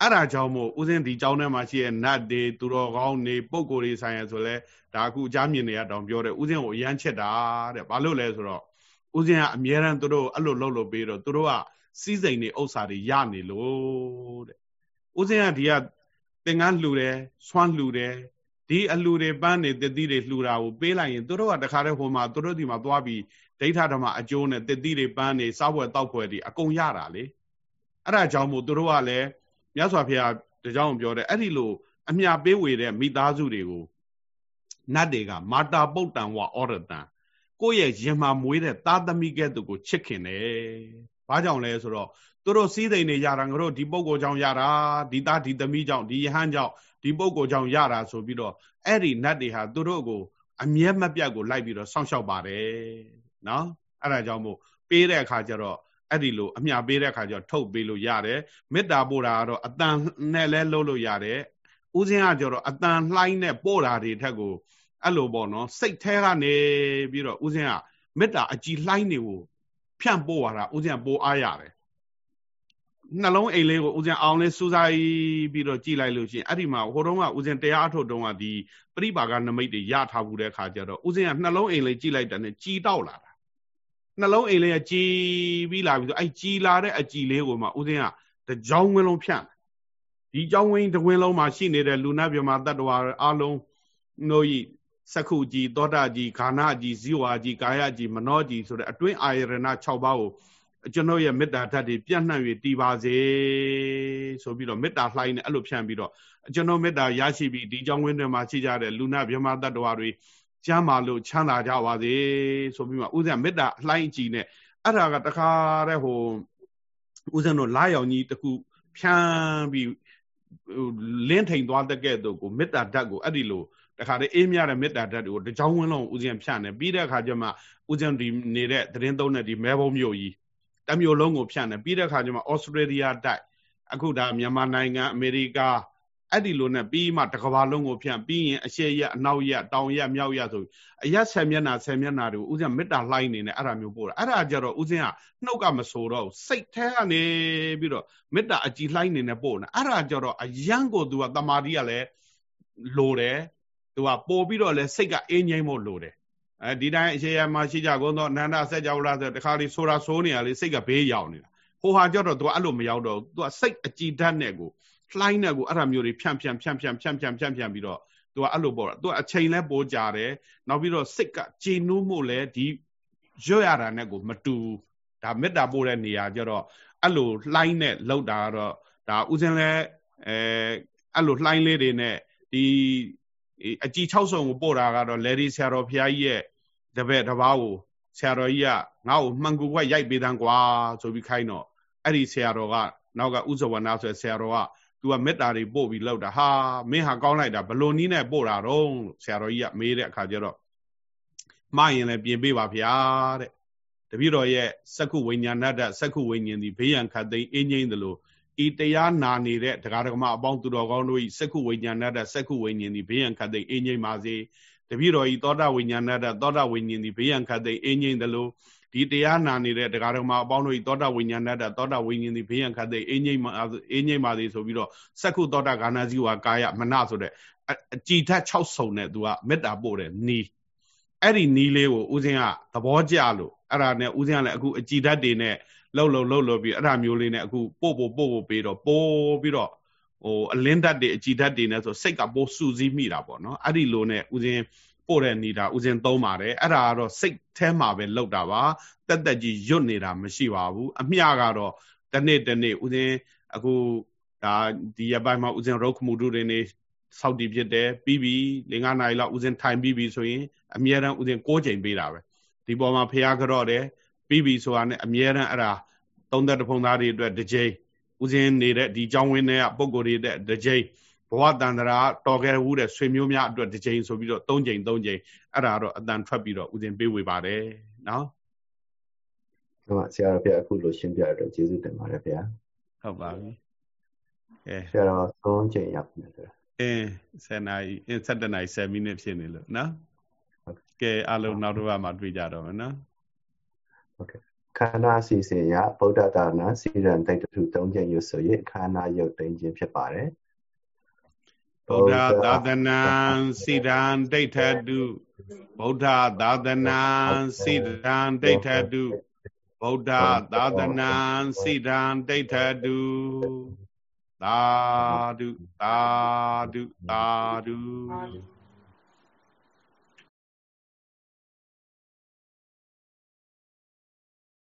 အဲ့ဒါကြောင့်မို့ဥစဉ်ဒီကြောင်းထဲမှာရှိတဲ့နတ်တွေသူတော်ကောင်းတွေပုံကိုယ်တွေဆိုင်ရဆိုလဲဒါအခုအကြမြင်နေရတောင်ပြောတယ်ဥစဉ်ကိုအရန်ချက်တာတဲ့ဘာလို့လဲဆိုတော့ဥစဉ်ကအမြဲတမ်းသူတို့အဲ့လိုလှုပ်လှုပ်ပြီးတော့သူတို့ကစီးစိမ်နေဥစ္စာတွေရနေလို့တဲ့ဥစဉ်ကဒီကသင်္ကန်းလှူတယ်ဆွမ်းလှူတယ်ဒီအလှူတွေပန်းနေတတိတွေလှူတာကိုပေးလိုက်ရင်သူတို့ကတခါတည်းဟိုမှာသူတို့ဒီမှာသွားပြီးဒိဋ္ဌဓမ္မအကျိုးနဲ့တတိတွေပန်းနေစားပွဲတောက်ပွဲတွေအကုန်ရတာလေအဲ့ဒါကြောင့်မို့သူတို့ကလည်း မြတ်စွာဘုရားတကြောင်ပြောတယ်အဲ့ဒီလိုအမြပေးဝေတဲ့မိသားစုတွေကိုနတ်တွေကမာတာပုတ်တံဝဩရတံကိုယ့်ရဲ့ရင်မှာမွေးတဲ့သားသမီးကဲ့သို့ကိုချစ်ခင်တယ်။ဘာကြောင့်လဲဆိုတော့သူတို့စီးသိမ့်နေရတာငါတို့ဒီပုံကိုကြောင့်ရတာဒီသားဒီသမီးကြောင့်ဒီယဟန်ကြောင့်ဒီပုံကိုကြောင့်ရတာဆိုပြီးတော့အဲ့ဒီနတ်တွေဟာသူတို့ကိုအမျက်မပြတ်ကိုလိုက်ပြီးတော့စောင့်ရှောက်ပါတယ်နော်အဲ့ဒါကြောင့်မို့ပေးတဲ့အခါကျတော့ အဲ့ဒီလိုအမျှပေးတဲ့အခါကျတော့ထုတ်ပေးလို့ရတယ်မေတ္တာပို့တာကတော့အတန်နဲ့လဲလုပ်လို့ရတယ်ဥစဉ်ကကျတော့အတန်လှိုင်းနဲ့ပို့တာတွေထက်ကိုအဲ့လိုပေါ့နော်စိတ်แท้ကနေပြီးတော့ဥစဉ်ကမေတ္တာအကြည်လှိုင်းတွေကိုဖြန့်ပို့ရတာဥစဉ်ကပိုအားရတယ်နှလုံးအိမ်လေးကိုဦးဇင်အောင်လေးစူးစိုက်ပြီးတော့ကြည်လိုက်လို့ရှိရင်အဲ့ဒီမှာဟိုတုန်းကဦးဇင်တရားအထုတ်တုန်းကဒီပရိပါကနမိတ်တွေရထားဘူးတဲ့ခါကျတော့ဦးဇင်ကနှလုံးအိမ်လေးကြည်လိုက်တဲ့နဲ့ကြည်တောက်လာတာ နှလုံးအိမ်လေးကကြည်ပြီးလာပြီးဆိုအဲ့ကြည်လာတဲ့အကြည်လေးကိုမှဦးဇင်ကတကြောင်ဝင်းလုံးဖြန့်ဒီကြောင်ဝင်းတဝင်းလုံးမှာရှိနေတဲ့လူနာပြမတတ္တဝါအလုံးတို့ဤစက္ခုကြီးသောတာကြီးခါနာကြီးဇီဝါကြီးကာယကြီးမနောကြီးဆိုတဲ့အတွင်းအာယရဏ6ပါးကိုကျွန်တော်ရဲ့မေတ္တာဓာတ်တွေပြန့်နှံ့၍တည်ပါစေဆိုပြီးတော့မေတ္တာလှိုင်းနဲ့အဲ့လိုဖြန့်ပြီးတော့ကျွန်တော်မေတ္တာရရှိပြီးဒီကြောင့်ဝင်းတွေမှာရှိကြတဲ့လူနာမြမတ္တဝါတွေ ကျမ်းမာလို့ချမ်းသာကြပါစေဆိုပြီးမှဥစဉ်မေတ္တာလှိုင်းကြည့်နဲ့အဲ့ဒါကတခါတဲ့ဟိုဥစဉ်တို့လာရောင်ကြီးတခုဖြန်းပြီးလင်းထိန်သွားတဲ့ကဲ့သို့ကိုမေတ္တာဓာတ်ကိုအဲ့ဒီလိုတခါတည်းအေးမြတဲ့မေတ္တာဓာတ်တွေကိုတကြောင်းဝင်းလုံးဦးဇင်းဖြန့်တယ်ပြီးတဲ့အခါကျမှဦးဇင်းဒီနေတဲ့သတင်းသုံးတဲ့ဒီမဲဘုံမြို့ကြီးတမျိုးလုံးကိုဖြန့်တယ်ပြီးတဲ့အခါကျမှဩစတြေးလျတိုက်အခုဒါမြန်မာနိုင်ငံအမေရိက အဲ့ဒီလိုနဲ့ပြီးမှတကဘာလုံးကိုဖြန့်ပြီးရင်အရှေ့ရအနောက်ရတောင်ရမြောက်ရဆိုအရက်ဆယ်မျက်နှာဆယ်မျက်နှာတွေကိုဦးဇင်းမေတ္တာလှိုင်းနေနဲ့အဲ့ဒါမျိုးပို့တာအဲ့ဒါကြတော့ဦးဇင်းကနှုတ်ကမဆိုတော့စိတ်ထဲကနေပြီးတော့မေတ္တာအကြည်လှိုင်းနေနဲ့ပို့နေအဲ့ဒါကြတော့အယံကိုသူကတမာတိကလည်းလိုတယ်သူကပို့ပြီးတော့လဲစိတ်ကအင်းငိမ့်ဖို့လိုတယ်အဲဒီတိုင်းအရှေ့ရမှာရှိကြကုန်တော့အနန္တဆက်ကြောလားဆိုတခါလေးဆိုတာဆိုးနေရလေစိတ်ကဘေးရောက်နေတာဟိုဟာကြတော့သူကအဲ့လိုမရောက်တော့သူကစိတ်အကြည်ဓာတ်နဲ့ကို လှိုင်းတဲ့ကိုအဲ့ဒါမျိုးတွေဖြန့်ဖြန့်ဖြန့်ဖြန့်ဖြန့်ဖြန့်ဖြန့်ဖြန့်ပြီးတော့သူကအဲ့လိုပေါ့သူကအချိန်လဲပိုးကြတယ်နောက်ပြီးတော့စိတ်ကကြည်နူးမှုလဲဒီရွတ်ရတာနဲ့ကိုမတူဒါမေတ္တာပို့တဲ့နေရာကျတော့အဲ့လိုလှိုင်းနဲ့လောက်တာကတော့ဒါဥစဉ်လဲအဲအဲ့လိုလှိုင်းလေးတွေနဲ့ဒီအကြည်6ဆုံကိုပို့တာကတော့လေဒီဆရာတော်ဘုရားကြီးရဲ့တပည့်တစ်ပါးကိုဆရာတော်ကြီးကငါ့ကိုမှန်ကူခွက်ရိုက်ပေးတန်းကွာဆိုပြီးခိုင်းတော့အဲ့ဒီဆရာတော်ကနောက်ကဥဇဝနာဆိုဆရာတော်က သူကမေတ္တာတွေပို့ပြီးလောက်တာဟာမင်းဟာကောင်းလိုက်တာဘလို့နီးနဲ့ပို့တာတော့ဆရာတော်ကြီးကမေးတဲ့အခါကျတော့မှားရင်လည်းပြင်ပေးပါဗျာတဲ့တပည့်တော်ရဲ့စက္ခုဝိညာဏတ္တစက္ခုဝိညာဉ်ဒီဘေးရန်ခတ်သိမ်းအင်းငိမ့်သလိုဤတရားနာနေတဲ့တရားဓမ္မအပေါင်းသူတော်ကောင်းတို့ဤစက္ခုဝိညာဏတ္တစက္ခုဝိညာဉ်ဒီဘေးရန်ခတ်သိမ်းအင်းငိမ့်ပါစေတပည့်တော်ဤသောတာဝိညာဏတ္တသောတာဝိညာဉ်ဒီဘေးရန်ခတ်သိမ်းအင်းငိမ့်သလို ဒီတရားနာနေတဲ့တရားတော်မှာအပေါင်းတို့ဤသောတာဝိညာဏတ္တသောတာဝိညာဉ်ဒီဘေးရန်ခတ်တဲ့အင်းငိမ့်မှာအင်းငိမ့်ပါသေးဆိုပြီးတော့စက္ခုသောတာဂာနာဇီဝကာယမနဆိုတဲ့အကြည်ထက်6ဆုံနဲ့သူကမေတ္တာပို့တယ်နီးအဲ့ဒီနီးလေးကိုဦးဇင်းကသဘောကျလို့အဲ့ဒါနဲ့ဦးဇင်းကလည်းအခုအကြည်ဓာတ်တွေနဲ့လှုပ်လှုပ်လှုပ်လှုပ်ပြီးအဲ့ဒါမျိုးလေးနဲ့အခုပို့ပို့ပို့ပို့ပြီးတော့ပို့ပြီးတော့ဟိုအလင်းဓာတ်တွေအကြည်ဓာတ်တွေနဲ့ဆိုစိတ်ကပို့စူးစီးမိတာပေါ့နော်အဲ့ဒီလိုနဲ့ဦးဇင်း ပို့တဲ့နေတာဥစဉ်သုံးပါတယ်အဲ့ဒါကတော့စိတ်ထဲမှာပဲလောက်တာပါတက်တက်ကြီးရွတ်နေတာမရှိပါဘူးအမျှကတော့တနေ့တနေ့ဥစဉ်အခုဒါဒီရပိုင်းမှာဥစဉ်ရုပ်ခမှုတို့တွေနေစောက်တည်ဖြစ်တယ်ပြီးပြီ၄၅နာရီလောက်ဥစဉ်ထိုင်ပြီးပြီဆိုရင်အမြဲတမ်းဥစဉ်၉ချိန်ပေးတာပဲဒီပေါ်မှာဖះကြော့တယ်ပြီးပြီဆိုတာနဲ့အမြဲတမ်းအဲ့ဒါသုံးသက်တဖုံသားတွေအတွက်တစ်ချိန်ဥစဉ်နေတဲ့ဒီကြောင်းဝင်းတွေကပုံကိုယ်တွေတဲ့တစ်ချိန် ဘဝတန္တရာတော်ခဲ့ဘူးတဲ့ဆွေမျိုးများအတွက်တစ်ချိန်ဆိုပြီးတော့၃ချိန်၃ချိန်အဲ့ဒါတော့အတန်ထွက်ပြီးတော့ဥစဉ်ပေးဝေပါတယ်နော်ဟုတ်ပါဆရာတော်ဗျာအခုလိုရှင်းပြရတော့ကျေးဇူးတင်ပါတယ်ဗျာဟုတ်ပါပြီအဲဆရာတော်၃ချိန်ရောက်ပြီဆိုအင်း7နာရီအင်း7နာရီ7မိနစ်ဖြစ်နေလို့နော်ကဲအလုံးနောက်တစ်ပတ်မှတွေ့ကြတော့မယ်နော်ဟုတ်ကဲ့ခန္ဓာစီစဉ်ရဗုဒ္ဓတာနာစီရန်တိတ်တု၃ချိန်ရွတ်ဆိုရင်ခန္ဓာရုပ်သိမ်းခြင်းဖြစ်ပါတယ် ဗုဒ္ဓသာသနာစိတံဒိဋ္ဌတုဗုဒ္ဓသာသနာစိတံဒိဋ္ဌတုဗုဒ္ဓသာသနာစိတံဒိဋ္ဌတုသာဓုသာဓုသာဓု